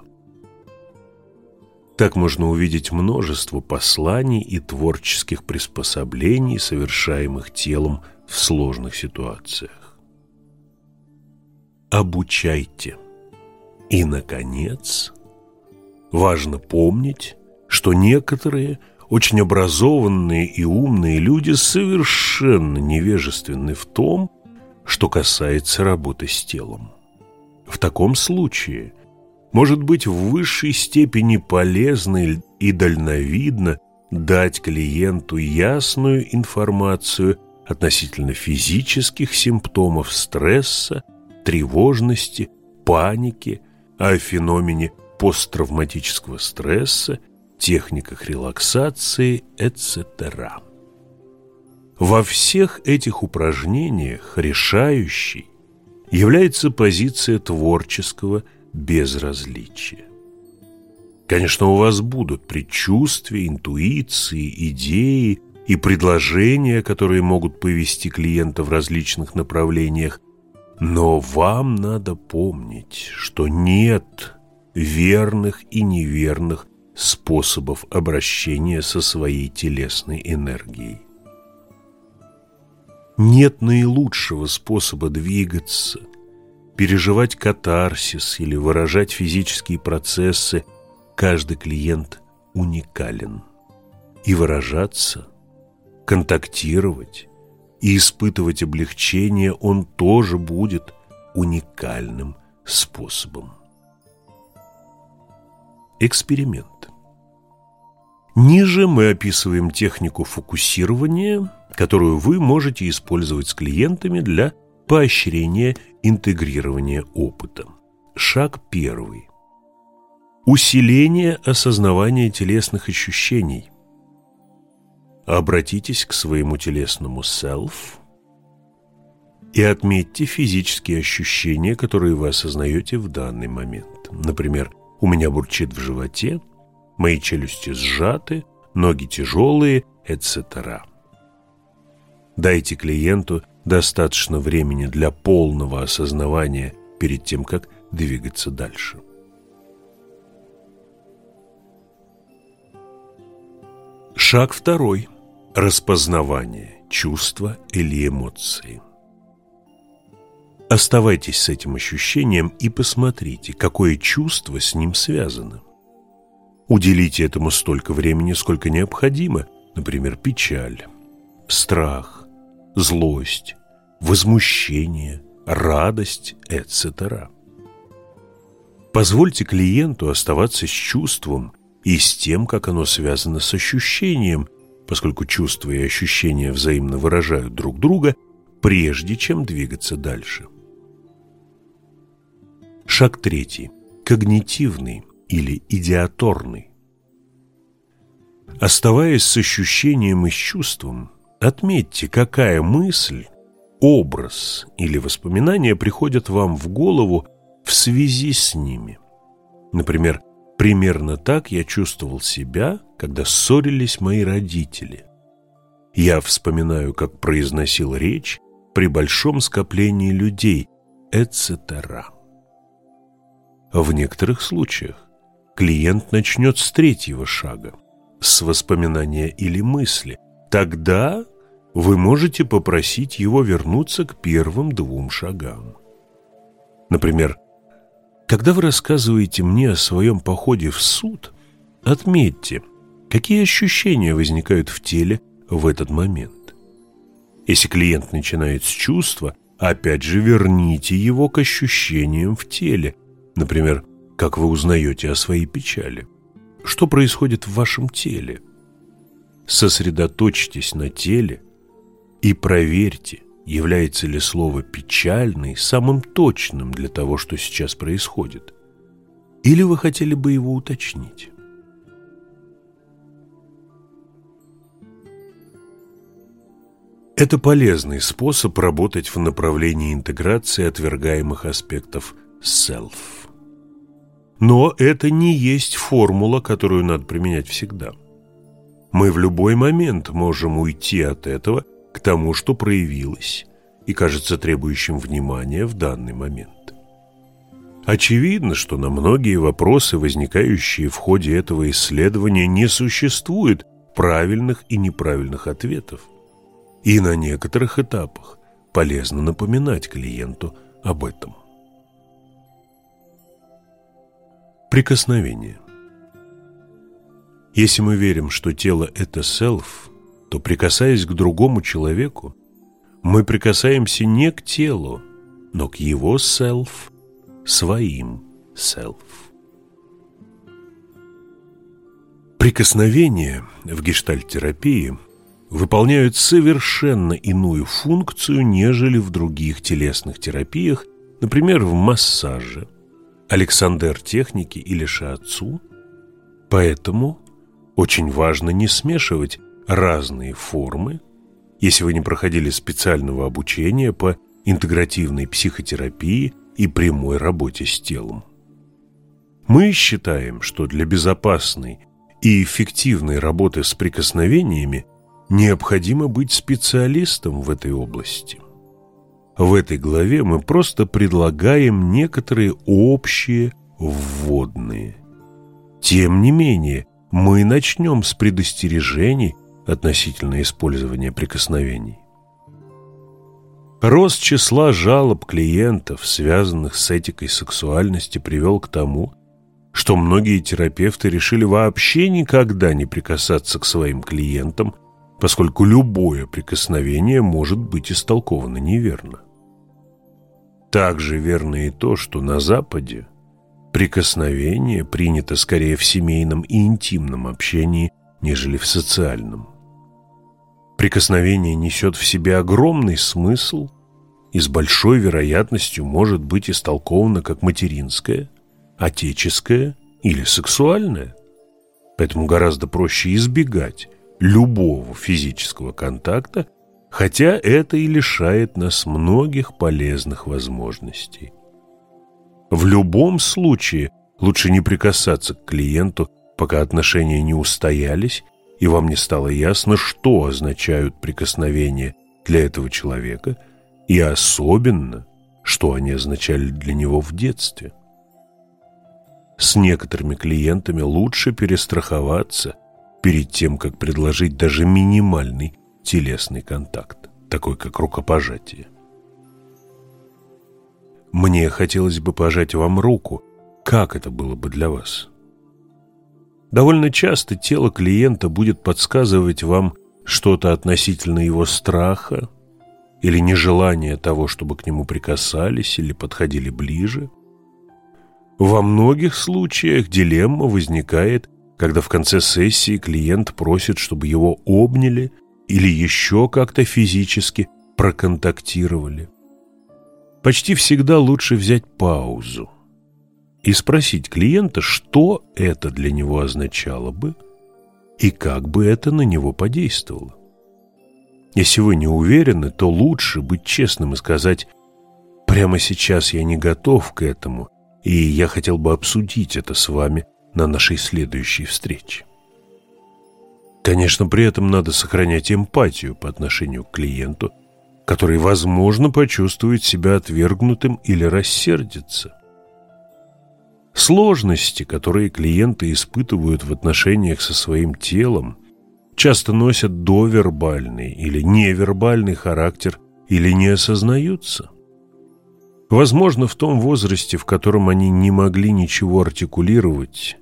Так можно увидеть множество посланий и творческих приспособлений, совершаемых телом в сложных ситуациях. Обучайте. И, наконец, важно помнить, что некоторые очень образованные и умные люди совершенно невежественны в том, что касается работы с телом. В таком случае может быть в высшей степени полезно и дальновидно дать клиенту ясную информацию относительно физических симптомов стресса, тревожности, паники, о феномене посттравматического стресса, техниках релаксации, etc. Во всех этих упражнениях решающей является позиция творческого безразличия. Конечно, у вас будут предчувствия, интуиции, идеи и предложения, которые могут повести клиента в различных направлениях, но вам надо помнить, что нет верных и неверных способов обращения со своей телесной энергией. Нет наилучшего способа двигаться, переживать катарсис или выражать физические процессы. Каждый клиент уникален. И выражаться, контактировать и испытывать облегчение он тоже будет уникальным способом. Эксперимент. Ниже мы описываем технику фокусирования – которую вы можете использовать с клиентами для поощрения интегрирования опыта. Шаг первый. Усиление осознавания телесных ощущений. Обратитесь к своему телесному self и отметьте физические ощущения, которые вы осознаете в данный момент. Например, у меня бурчит в животе, мои челюсти сжаты, ноги тяжелые, etc. Дайте клиенту достаточно времени для полного осознавания перед тем, как двигаться дальше. Шаг второй. Распознавание чувства или эмоции. Оставайтесь с этим ощущением и посмотрите, какое чувство с ним связано. Уделите этому столько времени, сколько необходимо, например, печаль, страх, злость, возмущение, радость, etc. Позвольте клиенту оставаться с чувством и с тем, как оно связано с ощущением, поскольку чувства и ощущения взаимно выражают друг друга, прежде чем двигаться дальше. Шаг третий. Когнитивный или идиаторный. Оставаясь с ощущением и с чувством, Отметьте, какая мысль, образ или воспоминание приходят вам в голову в связи с ними. Например, примерно так я чувствовал себя, когда ссорились мои родители. Я вспоминаю, как произносил речь при большом скоплении людей, etc. В некоторых случаях клиент начнет с третьего шага, с воспоминания или мысли, тогда вы можете попросить его вернуться к первым двум шагам. Например, когда вы рассказываете мне о своем походе в суд, отметьте, какие ощущения возникают в теле в этот момент. Если клиент начинает с чувства, опять же верните его к ощущениям в теле. Например, как вы узнаете о своей печали. Что происходит в вашем теле? Сосредоточьтесь на теле и проверьте, является ли слово «печальный» самым точным для того, что сейчас происходит. Или вы хотели бы его уточнить? Это полезный способ работать в направлении интеграции отвергаемых аспектов self. Но это не есть формула, которую надо применять всегда. Мы в любой момент можем уйти от этого к тому, что проявилось и кажется требующим внимания в данный момент. Очевидно, что на многие вопросы, возникающие в ходе этого исследования, не существует правильных и неправильных ответов. И на некоторых этапах полезно напоминать клиенту об этом. Прикосновение. Если мы верим, что тело – это self, то, прикасаясь к другому человеку, мы прикасаемся не к телу, но к его self, своим self. Прикосновения в гештальт-терапии выполняют совершенно иную функцию, нежели в других телесных терапиях, например, в массаже, Александр-технике или шиатсу. Поэтому очень важно не смешивать разные формы, если вы не проходили специального обучения по интегративной психотерапии и прямой работе с телом. Мы считаем, что для безопасной и эффективной работы с прикосновениями необходимо быть специалистом в этой области. В этой главе мы просто предлагаем некоторые общие вводные. Тем не менее, мы начнем с предостережений относительно использования прикосновений. Рост числа жалоб клиентов, связанных с этикой сексуальности, привел к тому, что многие терапевты решили вообще никогда не прикасаться к своим клиентам, поскольку любое прикосновение может быть истолковано неверно. Также верно и то, что на Западе прикосновение принято скорее в семейном и интимном общении, нежели в социальном. Прикосновение несет в себе огромный смысл и с большой вероятностью может быть истолковано как материнское, отеческое или сексуальное. Поэтому гораздо проще избегать любого физического контакта, хотя это и лишает нас многих полезных возможностей. В любом случае лучше не прикасаться к клиенту, пока отношения не устоялись и вам не стало ясно, что означают прикосновения для этого человека и особенно, что они означали для него в детстве. С некоторыми клиентами лучше перестраховаться перед тем, как предложить даже минимальный телесный контакт, такой как рукопожатие. Мне хотелось бы пожать вам руку. Как это было бы для вас? Довольно часто тело клиента будет подсказывать вам что-то относительно его страха или нежелания того, чтобы к нему прикасались или подходили ближе. Во многих случаях дилемма возникает, когда в конце сессии клиент просит, чтобы его обняли или еще как-то физически проконтактировали. Почти всегда лучше взять паузу и спросить клиента, что это для него означало бы и как бы это на него подействовало. Если вы не уверены, то лучше быть честным и сказать «Прямо сейчас я не готов к этому, и я хотел бы обсудить это с вами на нашей следующей встрече». Конечно, при этом надо сохранять эмпатию по отношению к клиенту, который, возможно, почувствует себя отвергнутым или рассердится. Сложности, которые клиенты испытывают в отношениях со своим телом, часто носят довербальный или невербальный характер или не осознаются. Возможно, в том возрасте, в котором они не могли ничего артикулировать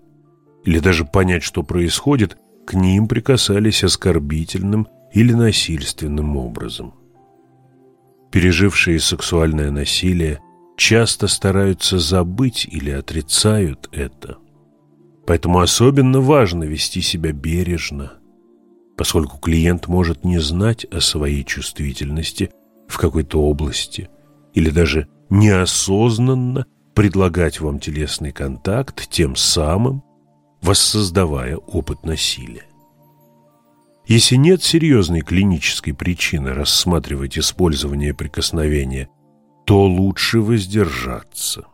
или даже понять, что происходит, к ним прикасались оскорбительным или насильственным образом. Пережившие сексуальное насилие часто стараются забыть или отрицают это. Поэтому особенно важно вести себя бережно, поскольку клиент может не знать о своей чувствительности в какой-то области или даже неосознанно предлагать вам телесный контакт, тем самым воссоздавая опыт насилия. Если нет серьезной клинической причины рассматривать использование прикосновения, то лучше воздержаться.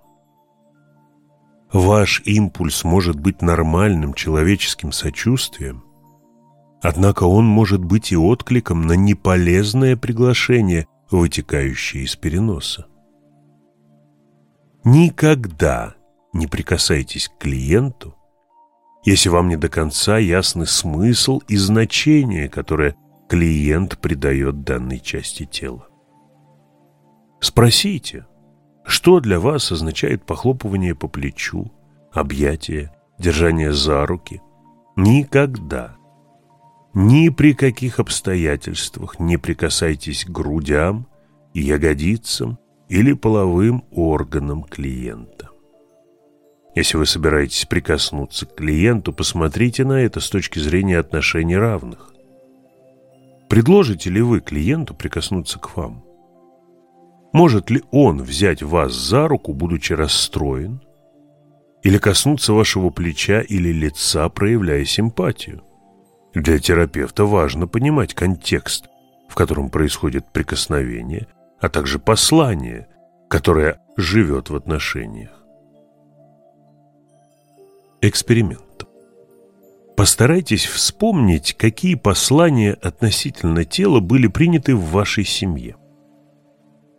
Ваш импульс может быть нормальным человеческим сочувствием, однако он может быть и откликом на неполезное приглашение, вытекающее из переноса. Никогда не прикасайтесь к клиенту, если вам не до конца ясны смысл и значение, которое клиент придает данной части тела. Спросите, что для вас означает похлопывание по плечу, объятие, держание за руки? Никогда, ни при каких обстоятельствах не прикасайтесь к грудям, ягодицам или половым органам клиента. Если вы собираетесь прикоснуться к клиенту, посмотрите на это с точки зрения отношений равных. Предложите ли вы клиенту прикоснуться к вам? Может ли он взять вас за руку, будучи расстроен? Или коснуться вашего плеча или лица, проявляя симпатию? Для терапевта важно понимать контекст, в котором происходит прикосновение, а также послание, которое живет в отношениях. Эксперимент. Постарайтесь вспомнить, какие послания относительно тела были приняты в вашей семье.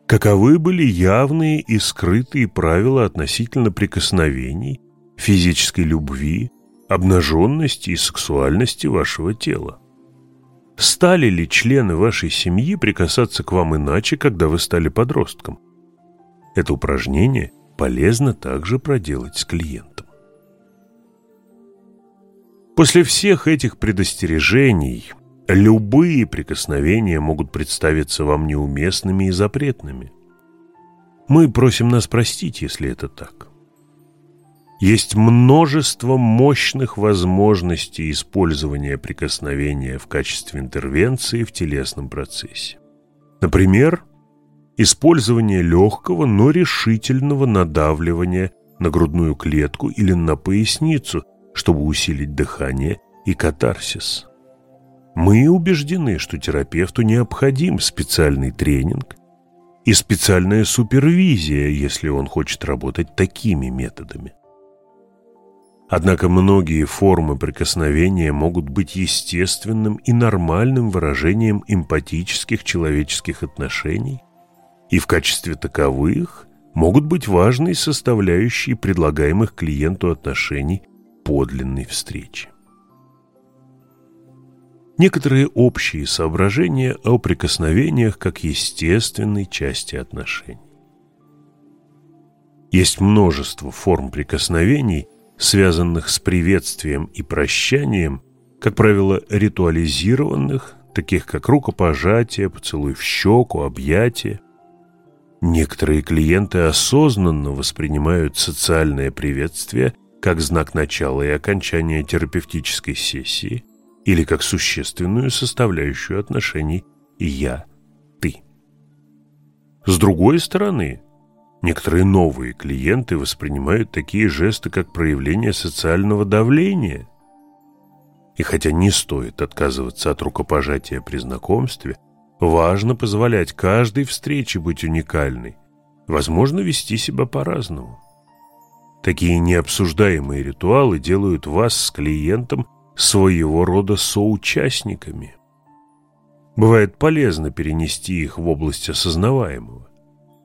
Каковы были явные и скрытые правила относительно прикосновений, физической любви, обнаженности и сексуальности вашего тела? Стали ли члены вашей семьи прикасаться к вам иначе, когда вы стали подростком? Это упражнение полезно также проделать с клиентом. После всех этих предостережений Любые прикосновения могут представиться вам неуместными и запретными. Мы просим нас простить, если это так. Есть множество мощных возможностей использования прикосновения в качестве интервенции в телесном процессе. Например, использование легкого, но решительного надавливания на грудную клетку или на поясницу, чтобы усилить дыхание и катарсис. Мы убеждены, что терапевту необходим специальный тренинг и специальная супервизия, если он хочет работать такими методами. Однако многие формы прикосновения могут быть естественным и нормальным выражением эмпатических человеческих отношений, и в качестве таковых могут быть важной составляющей предлагаемых клиенту отношений подлинной встречи некоторые общие соображения о прикосновениях как естественной части отношений. Есть множество форм прикосновений, связанных с приветствием и прощанием, как правило, ритуализированных, таких как рукопожатие, поцелуй в щеку, объятие. Некоторые клиенты осознанно воспринимают социальное приветствие как знак начала и окончания терапевтической сессии, или как существенную составляющую отношений «я-ты». С другой стороны, некоторые новые клиенты воспринимают такие жесты как проявление социального давления. И хотя не стоит отказываться от рукопожатия при знакомстве, важно позволять каждой встрече быть уникальной, возможно вести себя по-разному. Такие необсуждаемые ритуалы делают вас с клиентом – своего рода соучастниками. Бывает полезно перенести их в область осознаваемого.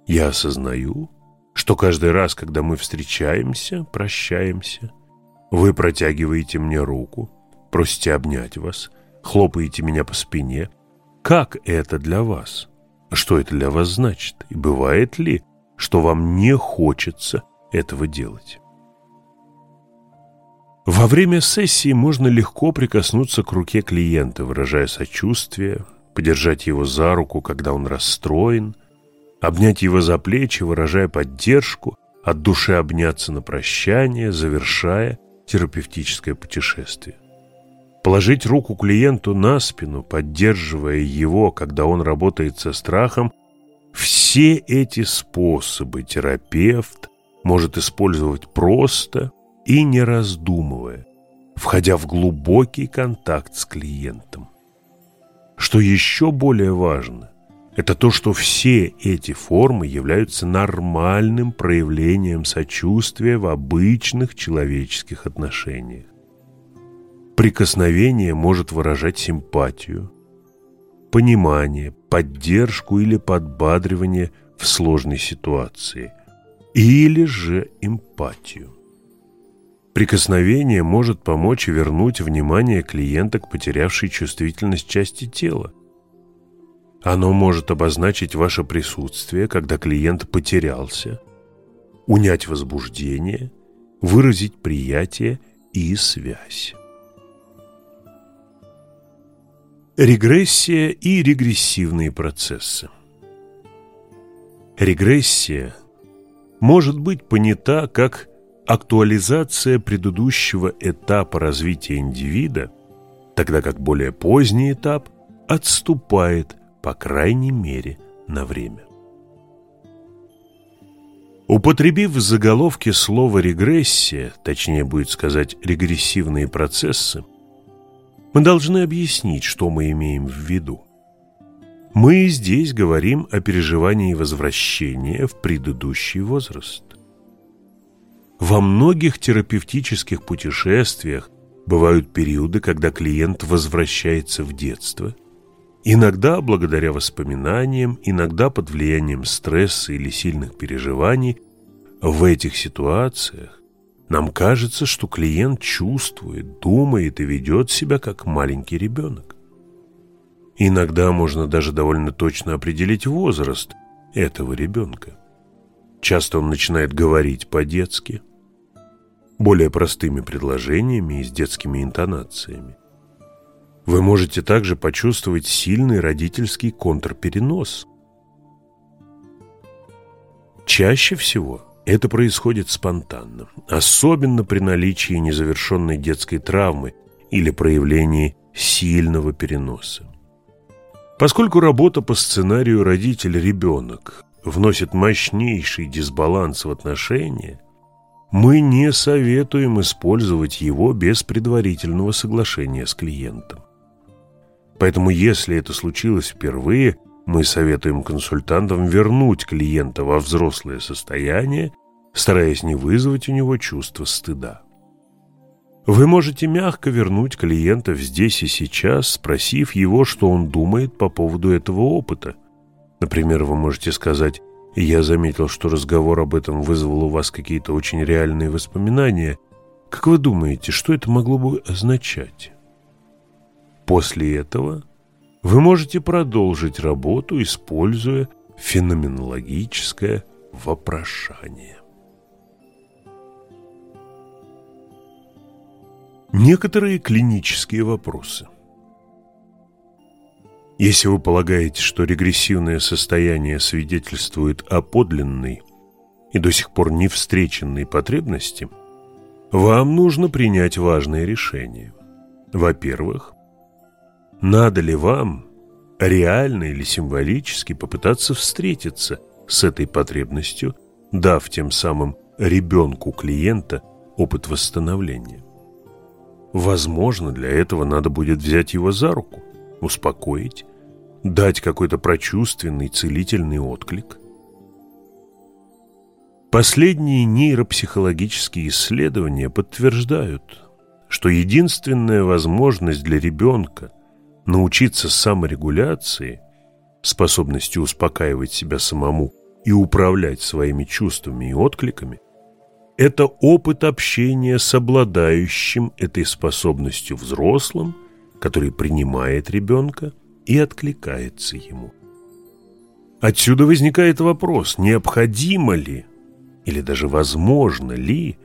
Я осознаю, что каждый раз, когда мы встречаемся, прощаемся, вы протягиваете мне руку, просите обнять вас, хлопаете меня по спине. Как это для вас? Что это для вас значит? И бывает ли, что вам не хочется этого делать? Во время сессии можно легко прикоснуться к руке клиента, выражая сочувствие, подержать его за руку, когда он расстроен, обнять его за плечи, выражая поддержку, от души обняться на прощание, завершая терапевтическое путешествие. Положить руку клиенту на спину, поддерживая его, когда он работает со страхом, все эти способы терапевт может использовать просто и не раздумывая, входя в глубокий контакт с клиентом. Что еще более важно, это то, что все эти формы являются нормальным проявлением сочувствия в обычных человеческих отношениях. Прикосновение может выражать симпатию, понимание, поддержку или подбадривание в сложной ситуации, или же эмпатию. Прикосновение может помочь вернуть внимание клиента к потерявшей чувствительность части тела. Оно может обозначить ваше присутствие, когда клиент потерялся, унять возбуждение, выразить приятие и связь. Регрессия и регрессивные процессы Регрессия может быть понята как актуализация предыдущего этапа развития индивида, тогда как более поздний этап отступает, по крайней мере, на время. Употребив в заголовке слово «регрессия», точнее будет сказать «регрессивные процессы», мы должны объяснить, что мы имеем в виду. Мы здесь говорим о переживании возвращения в предыдущий возраст. Во многих терапевтических путешествиях бывают периоды, когда клиент возвращается в детство, иногда благодаря воспоминаниям, иногда под влиянием стресса или сильных переживаний. В этих ситуациях нам кажется, что клиент чувствует, думает и ведет себя как маленький ребенок. Иногда можно даже довольно точно определить возраст этого ребенка. Часто он начинает говорить по-детски – более простыми предложениями и с детскими интонациями. Вы можете также почувствовать сильный родительский контрперенос. Чаще всего это происходит спонтанно, особенно при наличии незавершенной детской травмы или проявлении сильного переноса. Поскольку работа по сценарию родитель-ребенок вносит мощнейший дисбаланс в отношения, мы не советуем использовать его без предварительного соглашения с клиентом. Поэтому, если это случилось впервые, мы советуем консультантам вернуть клиента во взрослое состояние, стараясь не вызвать у него чувство стыда. Вы можете мягко вернуть клиента здесь и сейчас, спросив его, что он думает по поводу этого опыта. Например, вы можете сказать я заметил, что разговор об этом вызвал у вас какие-то очень реальные воспоминания. Как вы думаете, что это могло бы означать? После этого вы можете продолжить работу, используя феноменологическое вопрошание. Некоторые клинические вопросы. Если вы полагаете, что регрессивное состояние свидетельствует о подлинной и до сих пор не встреченной потребности, вам нужно принять важное решение. Во-первых, надо ли вам реально или символически попытаться встретиться с этой потребностью, дав тем самым ребенку клиента опыт восстановления. Возможно, для этого надо будет взять его за руку – успокоить, дать какой-то прочувственный, целительный отклик. Последние нейропсихологические исследования подтверждают, что единственная возможность для ребенка научиться саморегуляции, способности успокаивать себя самому и управлять своими чувствами и откликами, это опыт общения с обладающим этой способностью взрослым который принимает ребенка и откликается ему. Отсюда возникает вопрос, необходимо ли или даже возможно ли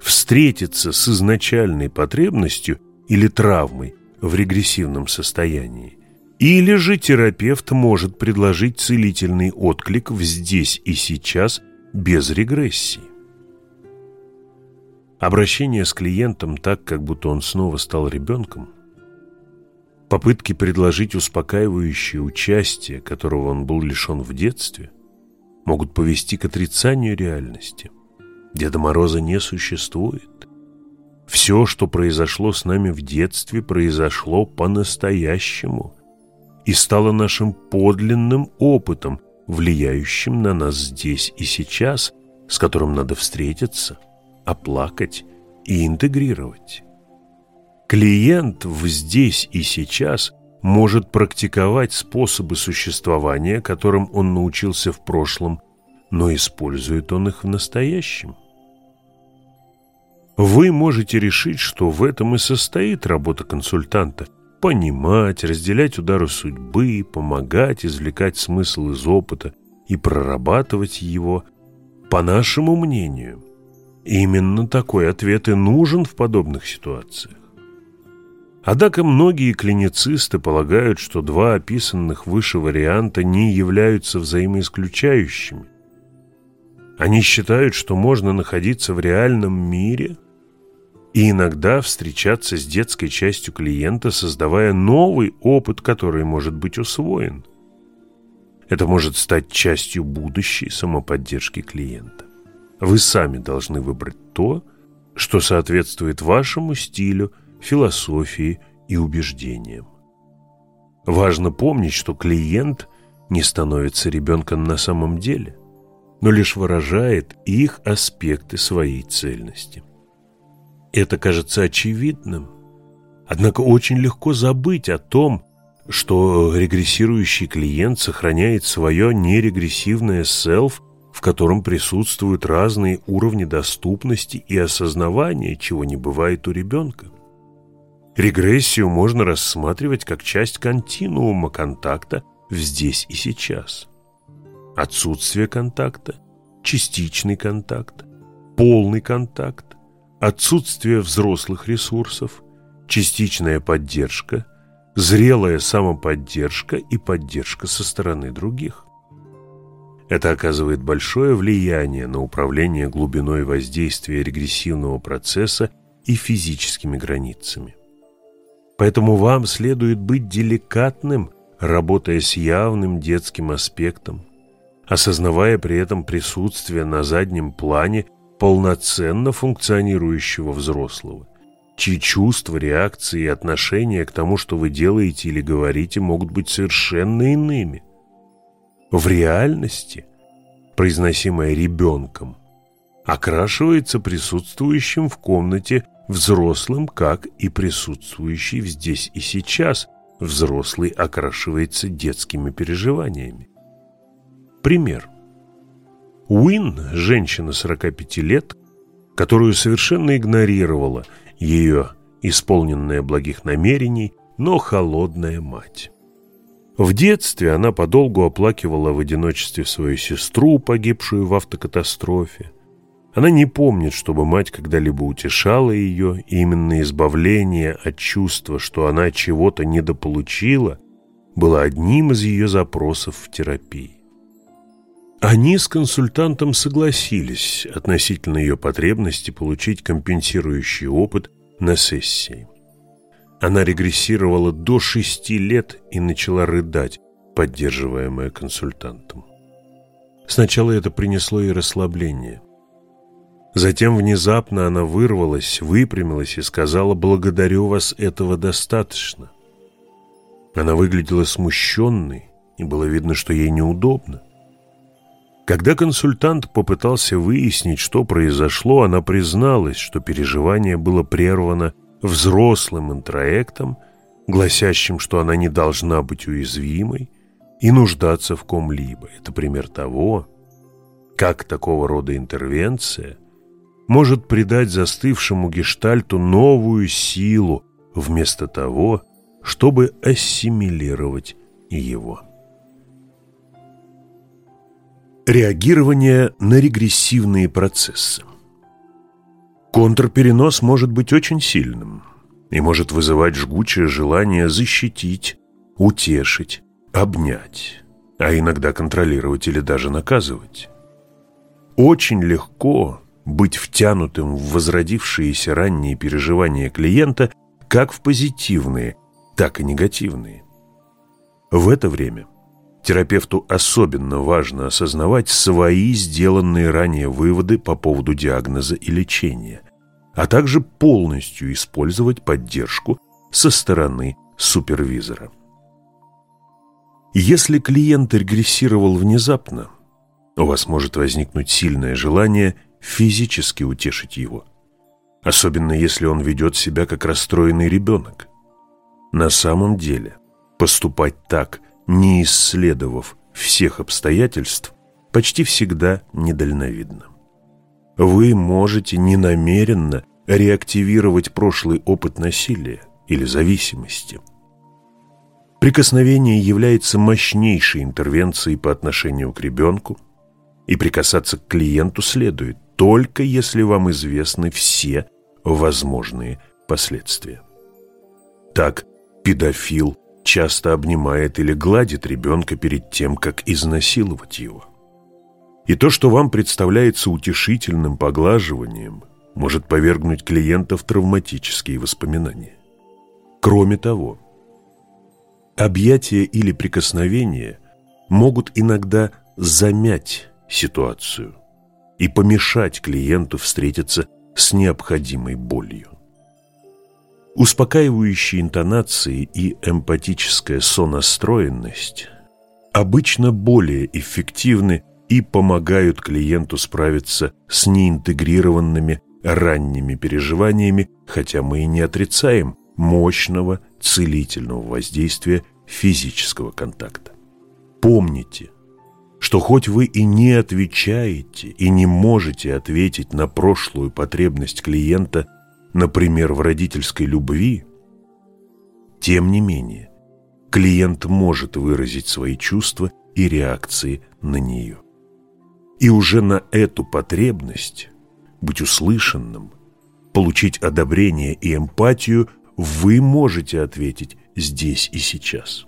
встретиться с изначальной потребностью или травмой в регрессивном состоянии. Или же терапевт может предложить целительный отклик в здесь и сейчас без регрессии. Обращение с клиентом так, как будто он снова стал ребенком, попытки предложить успокаивающее участие, которого он был лишен в детстве, могут повести к отрицанию реальности. Деда Мороза не существует. Все, что произошло с нами в детстве, произошло по-настоящему и стало нашим подлинным опытом, влияющим на нас здесь и сейчас, с которым надо встретиться – оплакать и интегрировать. Клиент в здесь и сейчас может практиковать способы существования, которым он научился в прошлом, но использует он их в настоящем. Вы можете решить, что в этом и состоит работа консультанта – понимать, разделять удары судьбы, помогать, извлекать смысл из опыта и прорабатывать его. По нашему мнению – Именно такой ответ и нужен в подобных ситуациях. Однако многие клиницисты полагают, что два описанных выше варианта не являются взаимоисключающими. Они считают, что можно находиться в реальном мире и иногда встречаться с детской частью клиента, создавая новый опыт, который может быть усвоен. Это может стать частью будущей самоподдержки клиента. Вы сами должны выбрать то, что соответствует вашему стилю, философии и убеждениям. Важно помнить, что клиент не становится ребенком на самом деле, но лишь выражает их аспекты своей цельности. Это кажется очевидным, однако очень легко забыть о том, что регрессирующий клиент сохраняет свое нерегрессивное селф в котором присутствуют разные уровни доступности и осознавания, чего не бывает у ребенка. Регрессию можно рассматривать как часть континуума контакта в здесь и сейчас. Отсутствие контакта, частичный контакт, полный контакт, отсутствие взрослых ресурсов, частичная поддержка, зрелая самоподдержка и поддержка со стороны других. Это оказывает большое влияние на управление глубиной воздействия регрессивного процесса и физическими границами. Поэтому вам следует быть деликатным, работая с явным детским аспектом, осознавая при этом присутствие на заднем плане полноценно функционирующего взрослого, чьи чувства, реакции и отношения к тому, что вы делаете или говорите, могут быть совершенно иными – в реальности, произносимое ребенком, окрашивается присутствующим в комнате взрослым, как и присутствующий здесь и сейчас взрослый окрашивается детскими переживаниями. Пример. Уин, женщина 45 лет, которую совершенно игнорировала ее исполненная благих намерений, но холодная мать. В детстве она подолгу оплакивала в одиночестве свою сестру, погибшую в автокатастрофе. Она не помнит, чтобы мать когда-либо утешала ее, и именно избавление от чувства, что она чего-то недополучила, было одним из ее запросов в терапии. Они с консультантом согласились относительно ее потребности получить компенсирующий опыт на сессии. Она регрессировала до шести лет и начала рыдать, поддерживаемая консультантом. Сначала это принесло ей расслабление. Затем внезапно она вырвалась, выпрямилась и сказала «Благодарю вас, этого достаточно». Она выглядела смущенной, и было видно, что ей неудобно. Когда консультант попытался выяснить, что произошло, она призналась, что переживание было прервано взрослым интроектом, гласящим, что она не должна быть уязвимой и нуждаться в ком-либо. Это пример того, как такого рода интервенция может придать застывшему гештальту новую силу вместо того, чтобы ассимилировать его. Реагирование на регрессивные процессы. Контрперенос может быть очень сильным и может вызывать жгучее желание защитить, утешить, обнять, а иногда контролировать или даже наказывать. Очень легко быть втянутым в возродившиеся ранние переживания клиента как в позитивные, так и негативные. В это время Терапевту особенно важно осознавать свои сделанные ранее выводы по поводу диагноза и лечения, а также полностью использовать поддержку со стороны супервизора. Если клиент регрессировал внезапно, у вас может возникнуть сильное желание физически утешить его, особенно если он ведет себя как расстроенный ребенок. На самом деле поступать так – не исследовав всех обстоятельств, почти всегда недальновидно. Вы можете ненамеренно реактивировать прошлый опыт насилия или зависимости. Прикосновение является мощнейшей интервенцией по отношению к ребенку, и прикасаться к клиенту следует только если вам известны все возможные последствия. Так, педофил часто обнимает или гладит ребенка перед тем, как изнасиловать его. И то, что вам представляется утешительным поглаживанием, может повергнуть клиента в травматические воспоминания. Кроме того, объятия или прикосновения могут иногда замять ситуацию и помешать клиенту встретиться с необходимой болью. Успокаивающие интонации и эмпатическая сонастроенность обычно более эффективны и помогают клиенту справиться с неинтегрированными ранними переживаниями, хотя мы и не отрицаем мощного целительного воздействия физического контакта. Помните, что хоть вы и не отвечаете и не можете ответить на прошлую потребность клиента – например, в родительской любви, тем не менее, клиент может выразить свои чувства и реакции на нее. И уже на эту потребность быть услышанным, получить одобрение и эмпатию вы можете ответить здесь и сейчас.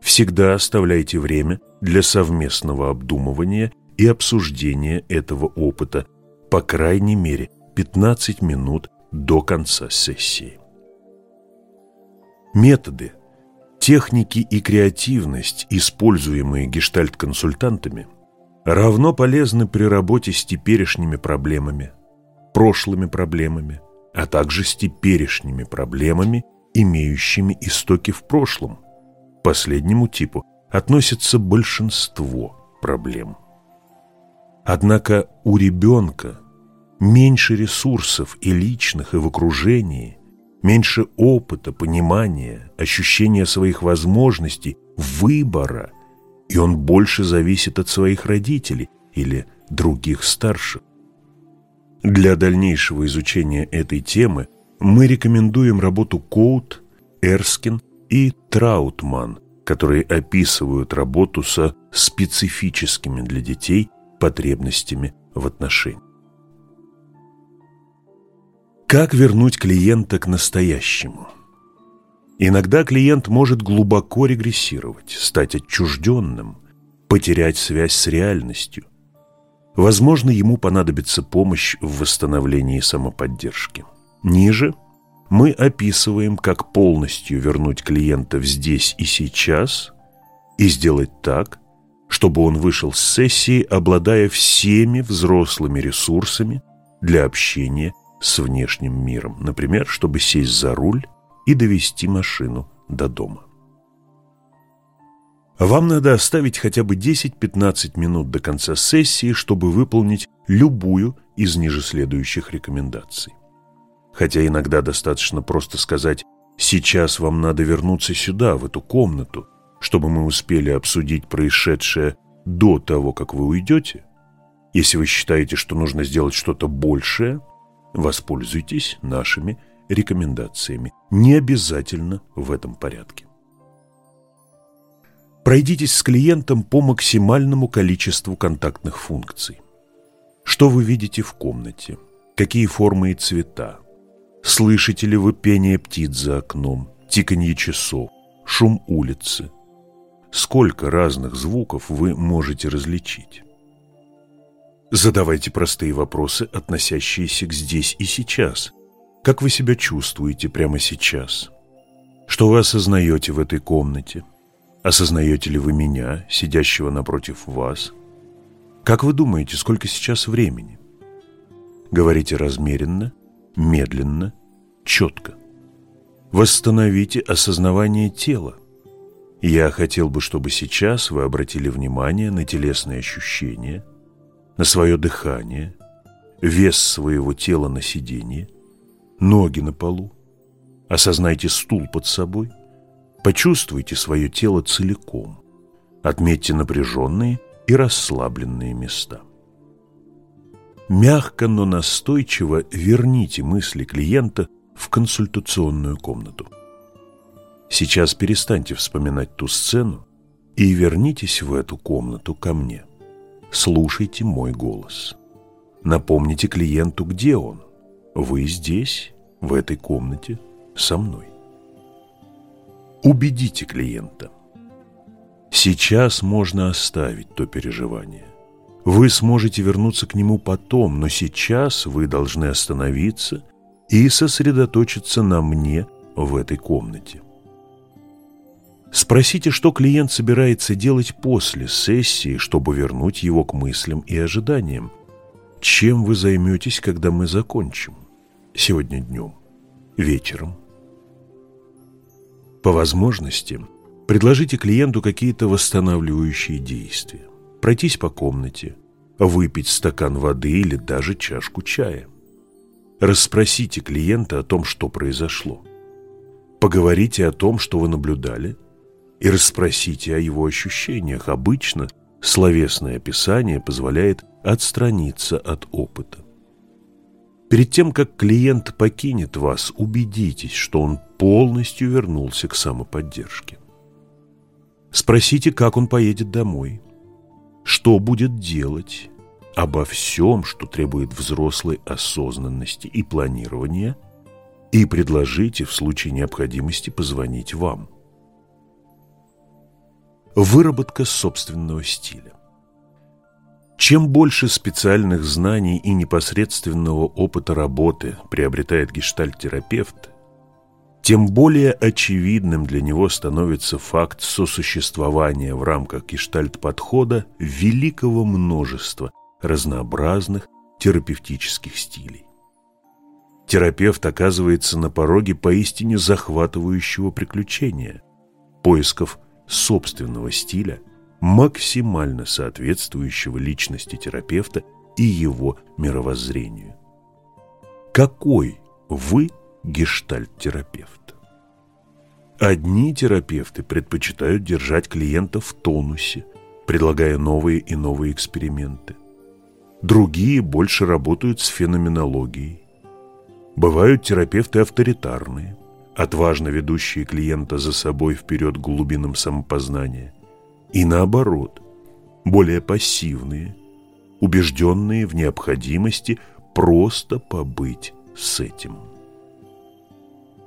Всегда оставляйте время для совместного обдумывания и обсуждения этого опыта, по крайней мере, 15 минут до конца сессии. Методы, техники и креативность, используемые гештальт-консультантами, равно полезны при работе с теперешними проблемами, прошлыми проблемами, а также с теперешними проблемами, имеющими истоки в прошлом. Последнему типу относится большинство проблем. Однако у ребенка меньше ресурсов и личных, и в окружении, меньше опыта, понимания, ощущения своих возможностей, выбора, и он больше зависит от своих родителей или других старших. Для дальнейшего изучения этой темы мы рекомендуем работу Коут, Эрскин и Траутман, которые описывают работу со специфическими для детей потребностями в отношениях. Как вернуть клиента к настоящему? Иногда клиент может глубоко регрессировать, стать отчужденным, потерять связь с реальностью. Возможно, ему понадобится помощь в восстановлении самоподдержки. Ниже мы описываем, как полностью вернуть клиента в здесь и сейчас и сделать так, чтобы он вышел с сессии, обладая всеми взрослыми ресурсами для общения с внешним миром, например, чтобы сесть за руль и довести машину до дома. Вам надо оставить хотя бы 10-15 минут до конца сессии, чтобы выполнить любую из ниже следующих рекомендаций. Хотя иногда достаточно просто сказать «сейчас вам надо вернуться сюда, в эту комнату, чтобы мы успели обсудить происшедшее до того, как вы уйдете». Если вы считаете, что нужно сделать что-то большее – Воспользуйтесь нашими рекомендациями, не обязательно в этом порядке. Пройдитесь с клиентом по максимальному количеству контактных функций. Что вы видите в комнате? Какие формы и цвета? Слышите ли вы пение птиц за окном, тиканье часов, шум улицы? Сколько разных звуков вы можете различить? Задавайте простые вопросы, относящиеся к здесь и сейчас. Как вы себя чувствуете прямо сейчас? Что вы осознаете в этой комнате? Осознаете ли вы меня, сидящего напротив вас? Как вы думаете, сколько сейчас времени? Говорите размеренно, медленно, четко. Восстановите осознавание тела. Я хотел бы, чтобы сейчас вы обратили внимание на телесные ощущения – на свое дыхание, вес своего тела на сиденье, ноги на полу. Осознайте стул под собой. Почувствуйте свое тело целиком. Отметьте напряженные и расслабленные места. Мягко, но настойчиво верните мысли клиента в консультационную комнату. Сейчас перестаньте вспоминать ту сцену и вернитесь в эту комнату ко мне слушайте мой голос. Напомните клиенту, где он. Вы здесь, в этой комнате, со мной. Убедите клиента. Сейчас можно оставить то переживание. Вы сможете вернуться к нему потом, но сейчас вы должны остановиться и сосредоточиться на мне в этой комнате. Спросите, что клиент собирается делать после сессии, чтобы вернуть его к мыслям и ожиданиям. Чем вы займетесь, когда мы закончим? Сегодня днем, вечером. По возможности предложите клиенту какие-то восстанавливающие действия. Пройтись по комнате, выпить стакан воды или даже чашку чая. Расспросите клиента о том, что произошло. Поговорите о том, что вы наблюдали – и расспросите о его ощущениях. Обычно словесное описание позволяет отстраниться от опыта. Перед тем, как клиент покинет вас, убедитесь, что он полностью вернулся к самоподдержке. Спросите, как он поедет домой, что будет делать, обо всем, что требует взрослой осознанности и планирования, и предложите в случае необходимости позвонить вам. Выработка собственного стиля. Чем больше специальных знаний и непосредственного опыта работы приобретает гештальт-терапевт, тем более очевидным для него становится факт сосуществования в рамках гештальт-подхода великого множества разнообразных терапевтических стилей. Терапевт оказывается на пороге поистине захватывающего приключения, поисков собственного стиля, максимально соответствующего личности терапевта и его мировоззрению. Какой вы гештальт-терапевт? Одни терапевты предпочитают держать клиента в тонусе, предлагая новые и новые эксперименты. Другие больше работают с феноменологией. Бывают терапевты авторитарные, отважно ведущие клиента за собой вперед глубинам самопознания, и наоборот, более пассивные, убежденные в необходимости просто побыть с этим.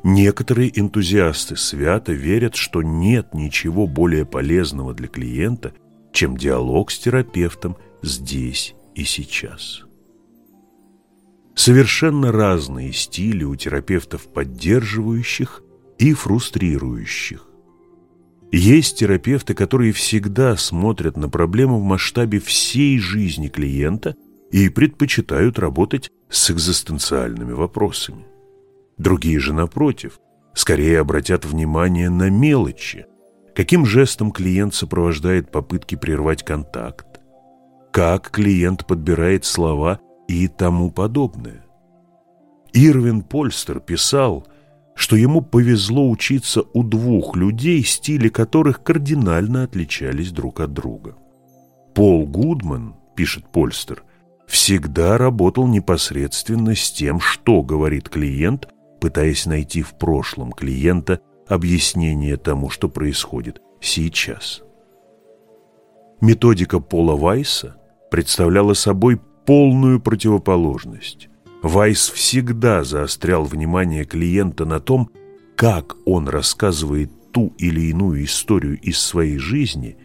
Некоторые энтузиасты свято верят, что нет ничего более полезного для клиента, чем диалог с терапевтом здесь и сейчас. Совершенно разные стили у терапевтов поддерживающих и фрустрирующих. Есть терапевты, которые всегда смотрят на проблему в масштабе всей жизни клиента и предпочитают работать с экзистенциальными вопросами. Другие же, напротив, скорее обратят внимание на мелочи, каким жестом клиент сопровождает попытки прервать контакт, как клиент подбирает слова и тому подобное. Ирвин Польстер писал, что ему повезло учиться у двух людей, стили которых кардинально отличались друг от друга. Пол Гудман, пишет Польстер, всегда работал непосредственно с тем, что говорит клиент, пытаясь найти в прошлом клиента объяснение тому, что происходит сейчас. Методика Пола Вайса представляла собой полную противоположность. Вайс всегда заострял внимание клиента на том, как он рассказывает ту или иную историю из своей жизни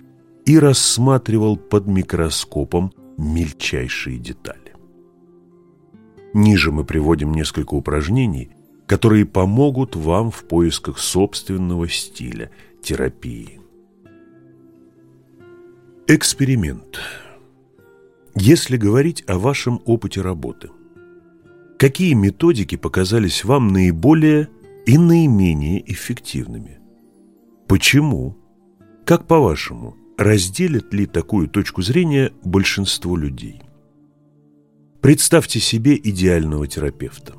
и рассматривал под микроскопом мельчайшие детали. Ниже мы приводим несколько упражнений, которые помогут вам в поисках собственного стиля терапии. Эксперимент. Если говорить о вашем опыте работы, какие методики показались вам наиболее и наименее эффективными? Почему? Как по-вашему, разделят ли такую точку зрения большинство людей? Представьте себе идеального терапевта.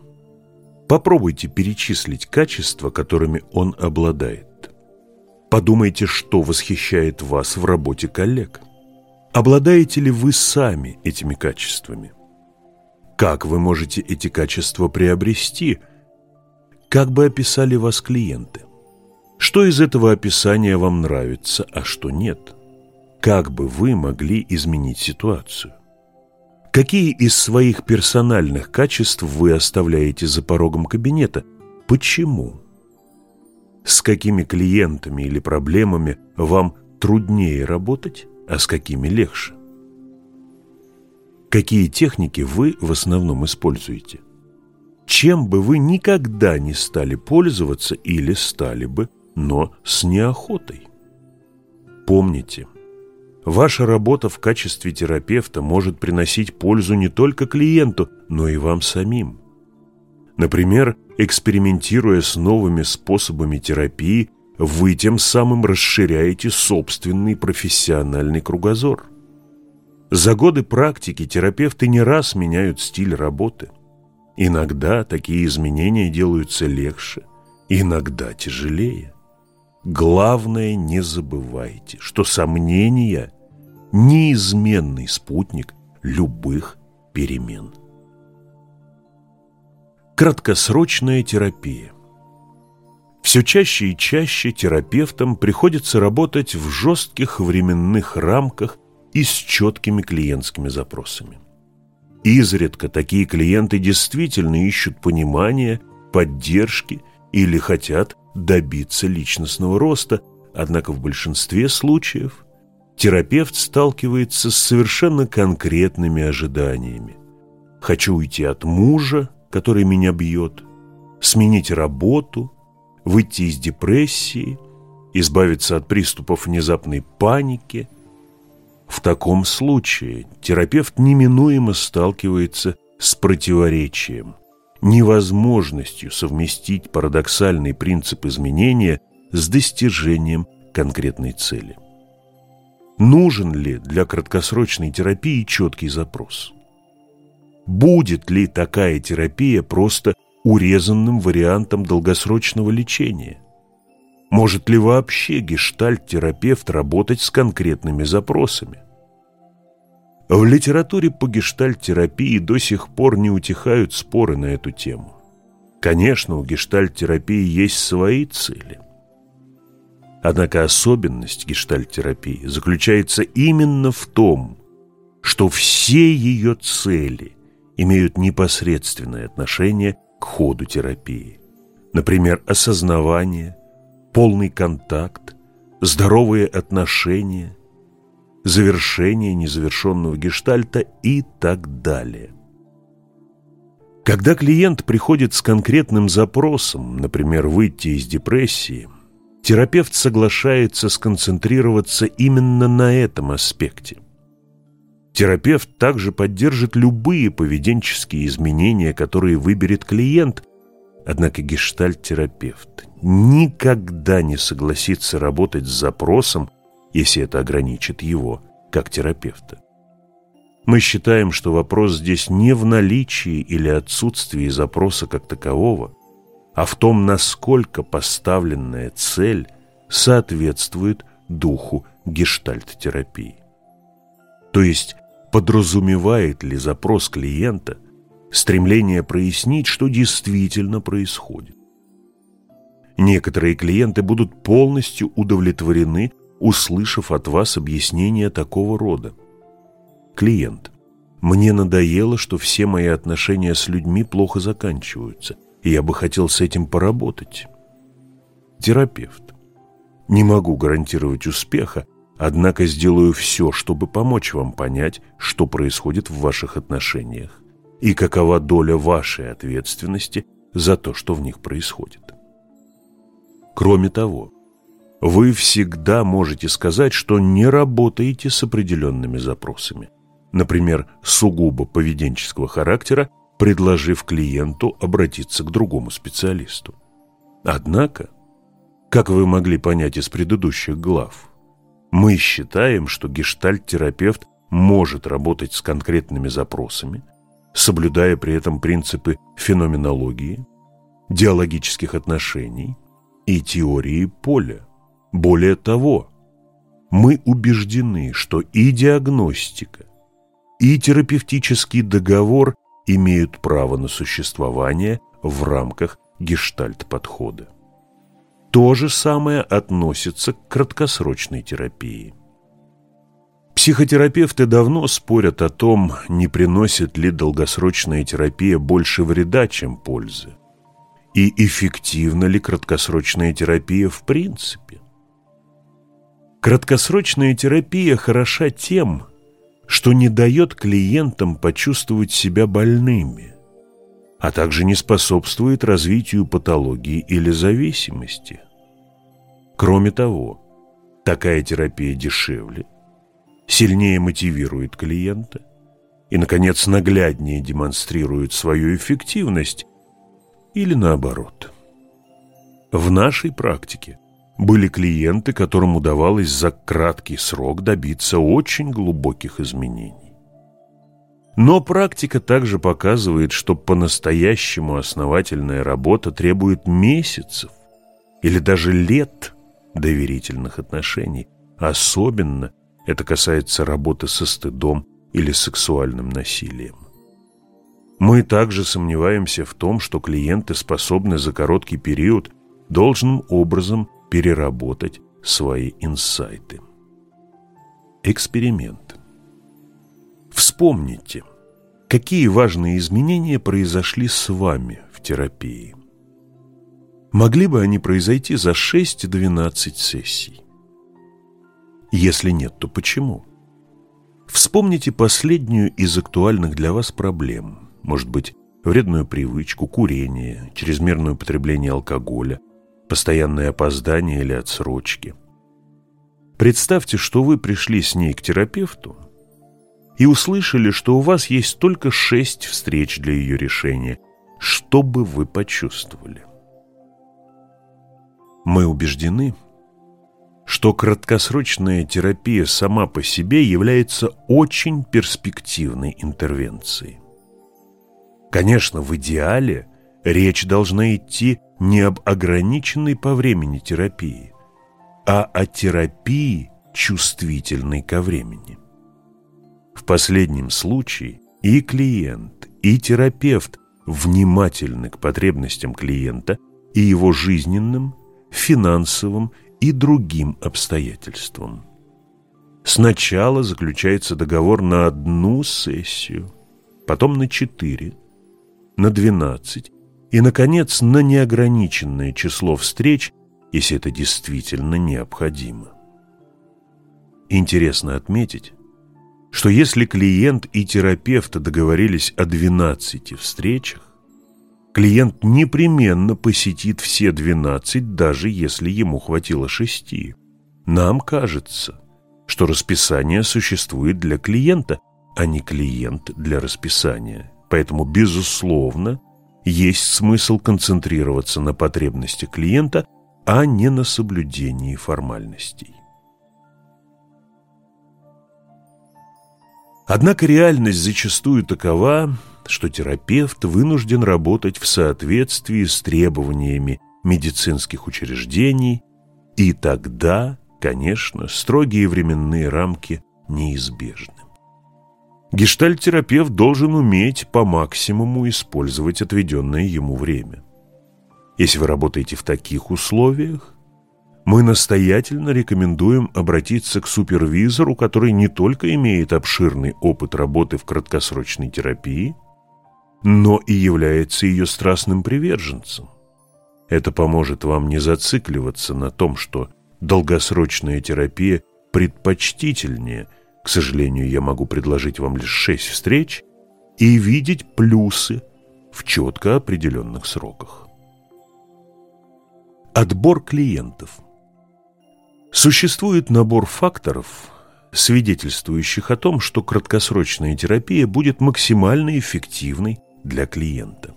Попробуйте перечислить качества, которыми он обладает. Подумайте, что восхищает вас в работе коллег. Обладаете ли вы сами этими качествами? Как вы можете эти качества приобрести? Как бы описали вас клиенты? Что из этого описания вам нравится, а что нет? Как бы вы могли изменить ситуацию? Какие из своих персональных качеств вы оставляете за порогом кабинета? Почему? с какими клиентами или проблемами вам труднее работать, а с какими легче. Какие техники вы в основном используете? Чем бы вы никогда не стали пользоваться или стали бы, но с неохотой? Помните, ваша работа в качестве терапевта может приносить пользу не только клиенту, но и вам самим. Например, экспериментируя с новыми способами терапии, вы тем самым расширяете собственный профессиональный кругозор. За годы практики терапевты не раз меняют стиль работы. Иногда такие изменения делаются легче, иногда тяжелее. Главное, не забывайте, что сомнения – неизменный спутник любых перемен. Краткосрочная терапия. Все чаще и чаще терапевтам приходится работать в жестких временных рамках и с четкими клиентскими запросами. Изредка такие клиенты действительно ищут понимания, поддержки или хотят добиться личностного роста, однако в большинстве случаев терапевт сталкивается с совершенно конкретными ожиданиями. «Хочу уйти от мужа», который меня бьет, сменить работу, выйти из депрессии, избавиться от приступов внезапной паники. В таком случае терапевт неминуемо сталкивается с противоречием, невозможностью совместить парадоксальный принцип изменения с достижением конкретной цели. Нужен ли для краткосрочной терапии четкий запрос? будет ли такая терапия просто урезанным вариантом долгосрочного лечения? Может ли вообще гештальт-терапевт работать с конкретными запросами? В литературе по гештальт-терапии до сих пор не утихают споры на эту тему. Конечно, у гештальт-терапии есть свои цели. Однако особенность гештальт-терапии заключается именно в том, что все ее цели имеют непосредственное отношение к ходу терапии. Например, осознавание, полный контакт, здоровые отношения, завершение незавершенного гештальта и так далее. Когда клиент приходит с конкретным запросом, например, выйти из депрессии, терапевт соглашается сконцентрироваться именно на этом аспекте – Терапевт также поддержит любые поведенческие изменения, которые выберет клиент, однако гештальт-терапевт никогда не согласится работать с запросом, если это ограничит его как терапевта. Мы считаем, что вопрос здесь не в наличии или отсутствии запроса как такового, а в том, насколько поставленная цель соответствует духу гештальт-терапии. То есть подразумевает ли запрос клиента стремление прояснить, что действительно происходит. Некоторые клиенты будут полностью удовлетворены, услышав от вас объяснение такого рода. Клиент. Мне надоело, что все мои отношения с людьми плохо заканчиваются, и я бы хотел с этим поработать. Терапевт. Не могу гарантировать успеха, однако сделаю все, чтобы помочь вам понять, что происходит в ваших отношениях и какова доля вашей ответственности за то, что в них происходит. Кроме того, вы всегда можете сказать, что не работаете с определенными запросами. Например, сугубо поведенческого характера, предложив клиенту обратиться к другому специалисту. Однако, как вы могли понять из предыдущих глав, мы считаем, что гештальт-терапевт может работать с конкретными запросами, соблюдая при этом принципы феноменологии, диалогических отношений, и теории поля. Более того, мы убеждены, что и диагностика, и терапевтический договор имеют право на существование в рамках гештальт-подхода. То же самое относится к краткосрочной терапии. Психотерапевты давно спорят о том, не приносит ли долгосрочная терапия больше вреда, чем пользы и эффективна ли краткосрочная терапия в принципе. Краткосрочная терапия хороша тем, что не дает клиентам почувствовать себя больными, а также не способствует развитию патологии или зависимости. Кроме того, такая терапия дешевле, сильнее мотивирует клиента и, наконец, нагляднее демонстрирует свою эффективность, или наоборот. В нашей практике были клиенты, которым удавалось за краткий срок добиться очень глубоких изменений. Но практика также показывает, что по-настоящему основательная работа требует месяцев или даже лет доверительных отношений. Особенно это касается работы со стыдом или сексуальным насилием. Мы также сомневаемся в том, что клиенты способны за короткий период должным образом переработать свои инсайты. Эксперимент. Вспомните, какие важные изменения произошли с вами в терапии. Могли бы они произойти за 6-12 сессий? Если нет, то почему? Вспомните последнюю из актуальных для вас проблем – может быть, вредную привычку, курение, чрезмерное употребление алкоголя, постоянное опоздание или отсрочки. Представьте, что вы пришли с ней к терапевту и услышали, что у вас есть только шесть встреч для ее решения. Что бы вы почувствовали? Мы убеждены, что краткосрочная терапия сама по себе является очень перспективной интервенцией. Конечно, в идеале речь должна идти не об ограниченной по времени терапии, а о терапии, чувствительной ко времени. В последнем случае и клиент, и терапевт внимательны к потребностям клиента и его жизненным, финансовым и другим обстоятельствам. Сначала заключается договор на одну сессию, потом на четыре, на 12 и, наконец, на неограниченное число встреч, если это действительно необходимо. Интересно отметить, что если клиент и терапевт договорились о 12 встречах, клиент непременно посетит все 12, даже если ему хватило 6. Нам кажется, что расписание существует для клиента, а не клиент для расписания. Поэтому, безусловно, есть смысл концентрироваться на потребности клиента, а не на соблюдении формальностей. Однако реальность зачастую такова, что терапевт вынужден работать в соответствии с требованиями медицинских учреждений, и тогда, конечно, строгие временные рамки неизбежны. Гештальт-терапевт должен уметь по максимуму использовать отведенное ему время. Если вы работаете в таких условиях, мы настоятельно рекомендуем обратиться к супервизору, который не только имеет обширный опыт работы в краткосрочной терапии, но и является ее страстным приверженцем. Это поможет вам не зацикливаться на том, что долгосрочная терапия предпочтительнее – к сожалению, я могу предложить вам лишь шесть встреч и видеть плюсы в четко определенных сроках. Отбор клиентов. Существует набор факторов, свидетельствующих о том, что краткосрочная терапия будет максимально эффективной для клиента.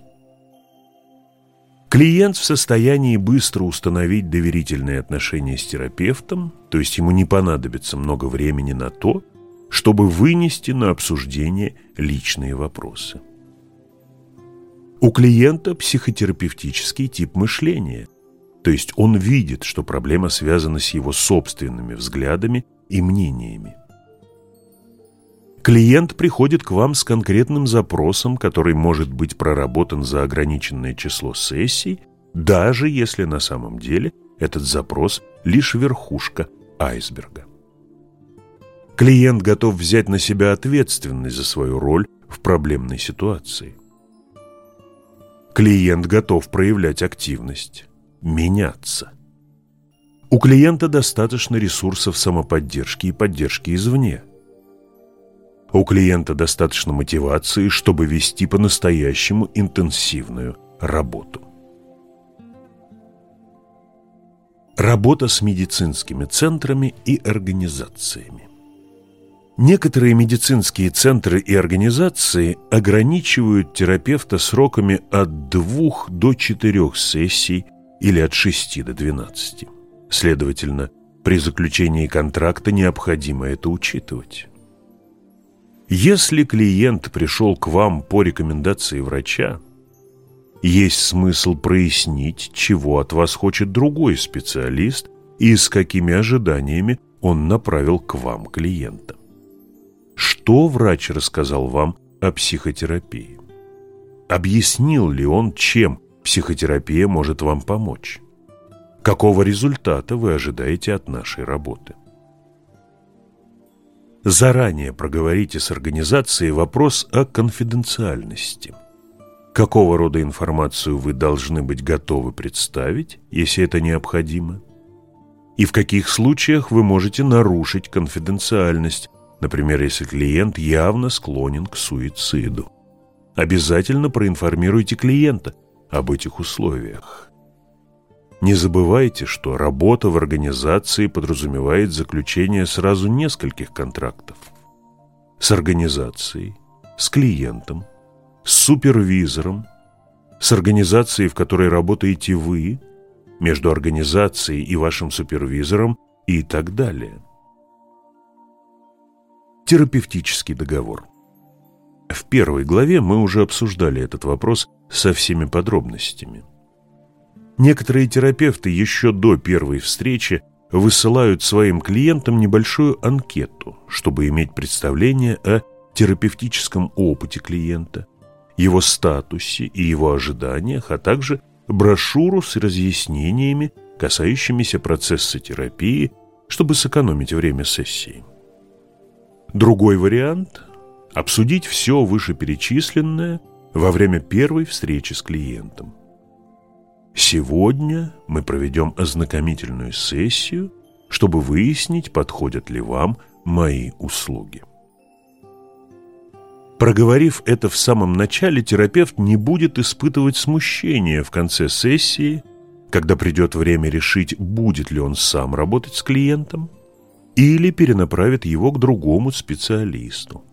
Клиент в состоянии быстро установить доверительные отношения с терапевтом, то есть ему не понадобится много времени на то, чтобы вынести на обсуждение личные вопросы. У клиента психотерапевтический тип мышления, то есть он видит, что проблема связана с его собственными взглядами и мнениями. Клиент приходит к вам с конкретным запросом, который может быть проработан за ограниченное число сессий, даже если на самом деле этот запрос лишь верхушка айсберга. Клиент готов взять на себя ответственность за свою роль в проблемной ситуации. Клиент готов проявлять активность, меняться. У клиента достаточно ресурсов самоподдержки и поддержки извне. У клиента достаточно мотивации, чтобы вести по-настоящему интенсивную работу. Работа с медицинскими центрами и организациями. Некоторые медицинские центры и организации ограничивают терапевта сроками от двух до четырех сессий или от шести до двенадцати. Следовательно, при заключении контракта необходимо это учитывать. Если клиент пришел к вам по рекомендации врача, есть смысл прояснить, чего от вас хочет другой специалист и с какими ожиданиями он направил к вам клиента. Что врач рассказал вам о психотерапии? Объяснил ли он, чем психотерапия может вам помочь? Какого результата вы ожидаете от нашей работы? Заранее проговорите с организацией вопрос о конфиденциальности. Какого рода информацию вы должны быть готовы представить, если это необходимо? И в каких случаях вы можете нарушить конфиденциальность, Например, если клиент явно склонен к суициду. Обязательно проинформируйте клиента об этих условиях. Не забывайте, что работа в организации подразумевает заключение сразу нескольких контрактов. С организацией, с клиентом, с супервизором, с организацией, в которой работаете вы, между организацией и вашим супервизором и так далее терапевтический договор. В первой главе мы уже обсуждали этот вопрос со всеми подробностями. Некоторые терапевты еще до первой встречи высылают своим клиентам небольшую анкету, чтобы иметь представление о терапевтическом опыте клиента, его статусе и его ожиданиях, а также брошюру с разъяснениями, касающимися процесса терапии, чтобы сэкономить время сессии. Другой вариант – обсудить все вышеперечисленное во время первой встречи с клиентом. Сегодня мы проведем ознакомительную сессию, чтобы выяснить, подходят ли вам мои услуги. Проговорив это в самом начале, терапевт не будет испытывать смущение в конце сессии, когда придет время решить, будет ли он сам работать с клиентом – или перенаправит его к другому специалисту.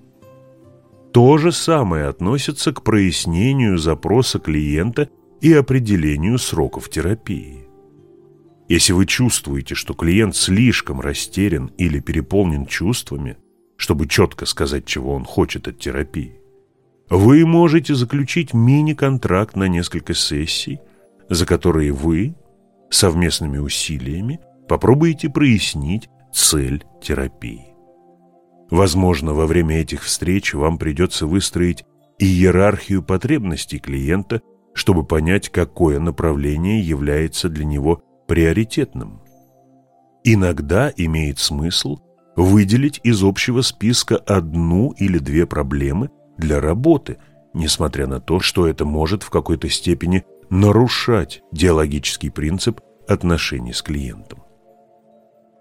То же самое относится к прояснению запроса клиента и определению сроков терапии. Если вы чувствуете, что клиент слишком растерян или переполнен чувствами, чтобы четко сказать, чего он хочет от терапии, вы можете заключить мини-контракт на несколько сессий, за которые вы совместными усилиями попробуете прояснить цель терапии. Возможно, во время этих встреч вам придется выстроить иерархию потребностей клиента, чтобы понять, какое направление является для него приоритетным. Иногда имеет смысл выделить из общего списка одну или две проблемы для работы, несмотря на то, что это может в какой-то степени нарушать диалогический принцип отношений с клиентом.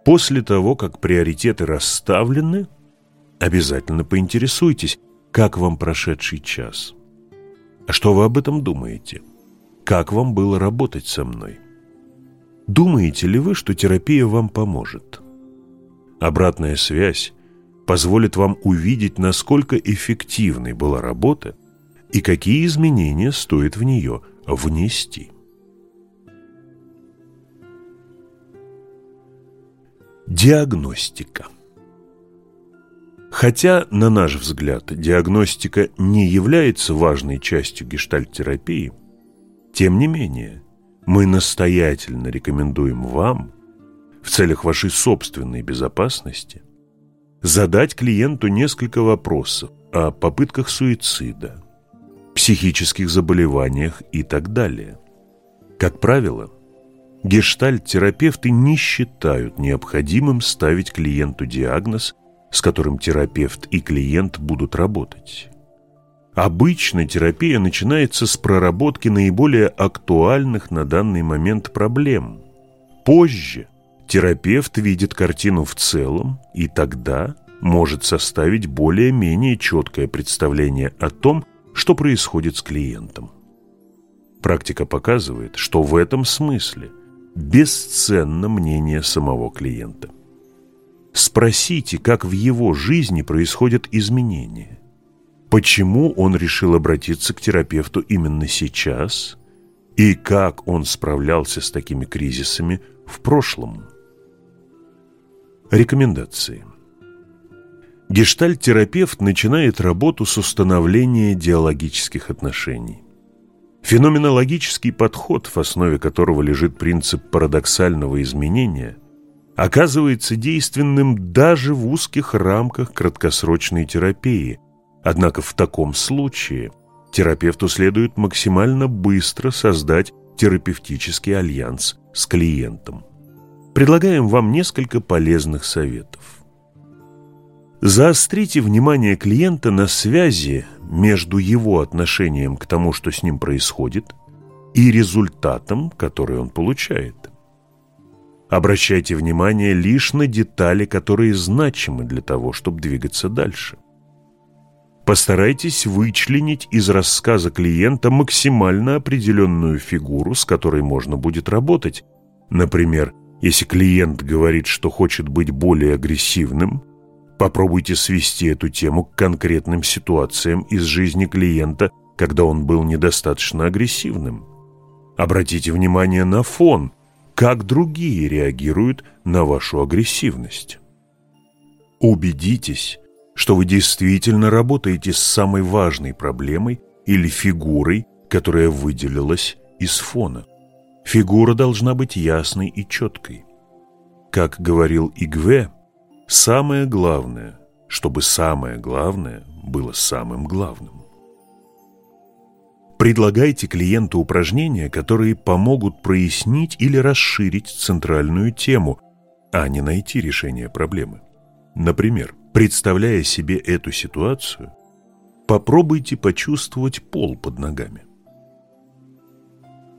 После того, как приоритеты расставлены, обязательно поинтересуйтесь, как вам прошедший час. А что вы об этом думаете? Как вам было работать со мной? Думаете ли вы, что терапия вам поможет? Обратная связь позволит вам увидеть, насколько эффективной была работа и какие изменения стоит в нее внести. Диагностика Хотя, на наш взгляд, диагностика не является важной частью гештальт-терапии, тем не менее, мы настоятельно рекомендуем вам, в целях вашей собственной безопасности, задать клиенту несколько вопросов о попытках суицида, психических заболеваниях и так далее. Как правило, гештальт-терапевты не считают необходимым ставить клиенту диагноз – с которым терапевт и клиент будут работать. Обычно терапия начинается с проработки наиболее актуальных на данный момент проблем. Позже терапевт видит картину в целом и тогда может составить более-менее четкое представление о том, что происходит с клиентом. Практика показывает, что в этом смысле бесценно мнение самого клиента. Спросите, как в его жизни происходят изменения. Почему он решил обратиться к терапевту именно сейчас и как он справлялся с такими кризисами в прошлом. Рекомендации. Гештальт-терапевт начинает работу с установления диалогических отношений. Феноменологический подход, в основе которого лежит принцип парадоксального изменения – оказывается действенным даже в узких рамках краткосрочной терапии. Однако в таком случае терапевту следует максимально быстро создать терапевтический альянс с клиентом. Предлагаем вам несколько полезных советов. Заострите внимание клиента на связи между его отношением к тому, что с ним происходит, и результатом, который он получает. Обращайте внимание лишь на детали, которые значимы для того, чтобы двигаться дальше. Постарайтесь вычленить из рассказа клиента максимально определенную фигуру, с которой можно будет работать. Например, если клиент говорит, что хочет быть более агрессивным, попробуйте свести эту тему к конкретным ситуациям из жизни клиента, когда он был недостаточно агрессивным. Обратите внимание на фон – как другие реагируют на вашу агрессивность. Убедитесь, что вы действительно работаете с самой важной проблемой или фигурой, которая выделилась из фона. Фигура должна быть ясной и четкой. Как говорил Игве, самое главное, чтобы самое главное было самым главным. Предлагайте клиенту упражнения, которые помогут прояснить или расширить центральную тему, а не найти решение проблемы. Например, представляя себе эту ситуацию, попробуйте почувствовать пол под ногами.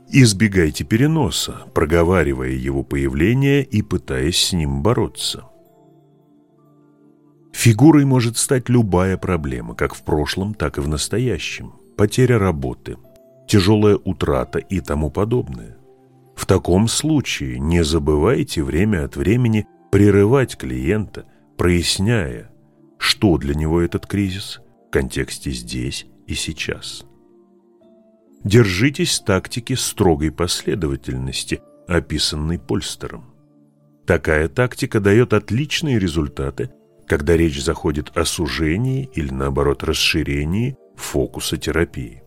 Избегайте переноса, проговаривая его появление и пытаясь с ним бороться. Фигурой может стать любая проблема, как в прошлом, так и в настоящем потеря работы, тяжелая утрата и тому подобное. В таком случае не забывайте время от времени прерывать клиента, проясняя, что для него этот кризис в контексте здесь и сейчас. Держитесь тактики строгой последовательности, описанной Польстером. Такая тактика дает отличные результаты, когда речь заходит о сужении или, наоборот, расширении фокуса терапии.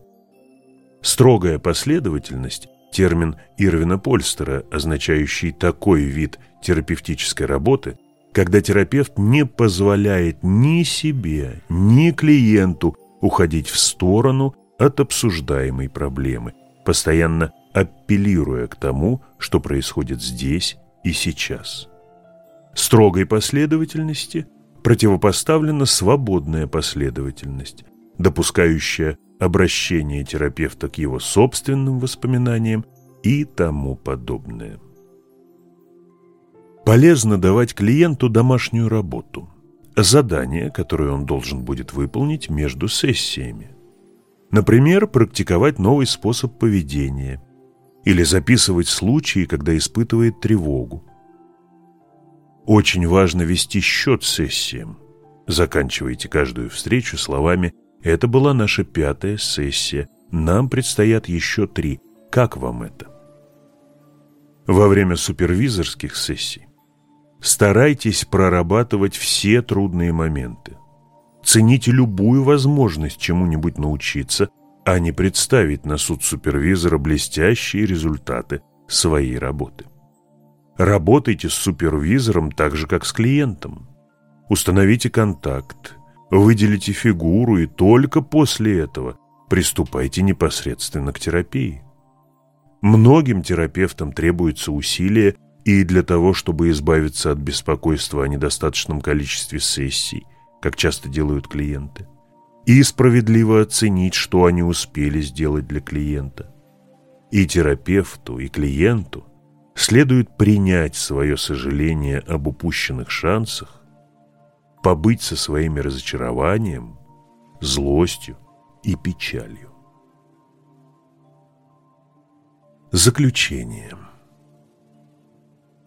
Строгая последовательность – термин Ирвина Польстера, означающий такой вид терапевтической работы, когда терапевт не позволяет ни себе, ни клиенту уходить в сторону от обсуждаемой проблемы, постоянно апеллируя к тому, что происходит здесь и сейчас. Строгой последовательности противопоставлена свободная последовательность, допускающая обращение терапевта к его собственным воспоминаниям и тому подобное. Полезно давать клиенту домашнюю работу, задание, которое он должен будет выполнить между сессиями. Например, практиковать новый способ поведения или записывать случаи, когда испытывает тревогу. Очень важно вести счет сессиям. Заканчивайте каждую встречу словами «Это была наша пятая сессия, нам предстоят еще три. Как вам это?» Во время супервизорских сессий старайтесь прорабатывать все трудные моменты. Цените любую возможность чему-нибудь научиться, а не представить на суд супервизора блестящие результаты своей работы. Работайте с супервизором так же, как с клиентом. Установите контакт, выделите фигуру и только после этого приступайте непосредственно к терапии. Многим терапевтам требуется усилие и для того, чтобы избавиться от беспокойства о недостаточном количестве сессий, как часто делают клиенты, и справедливо оценить, что они успели сделать для клиента. И терапевту, и клиенту следует принять свое сожаление об упущенных шансах, побыть со своими разочарованием, злостью и печалью. Заключение.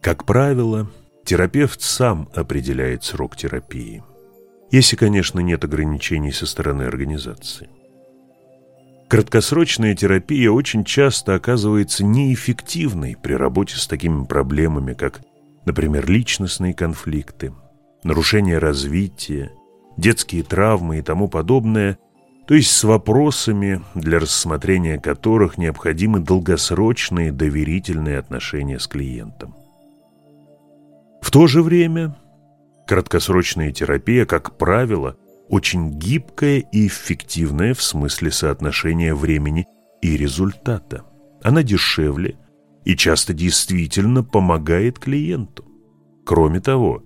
Как правило, терапевт сам определяет срок терапии, если, конечно, нет ограничений со стороны организации. Краткосрочная терапия очень часто оказывается неэффективной при работе с такими проблемами, как, например, личностные конфликты, нарушение развития, детские травмы и тому подобное, то есть с вопросами, для рассмотрения которых необходимы долгосрочные доверительные отношения с клиентом. В то же время краткосрочная терапия, как правило, очень гибкая и эффективная в смысле соотношения времени и результата. Она дешевле и часто действительно помогает клиенту. Кроме того,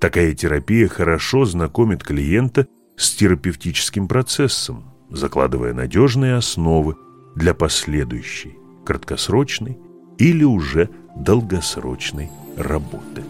такая терапия хорошо знакомит клиента с терапевтическим процессом, закладывая надежные основы для последующей, краткосрочной или уже долгосрочной работы.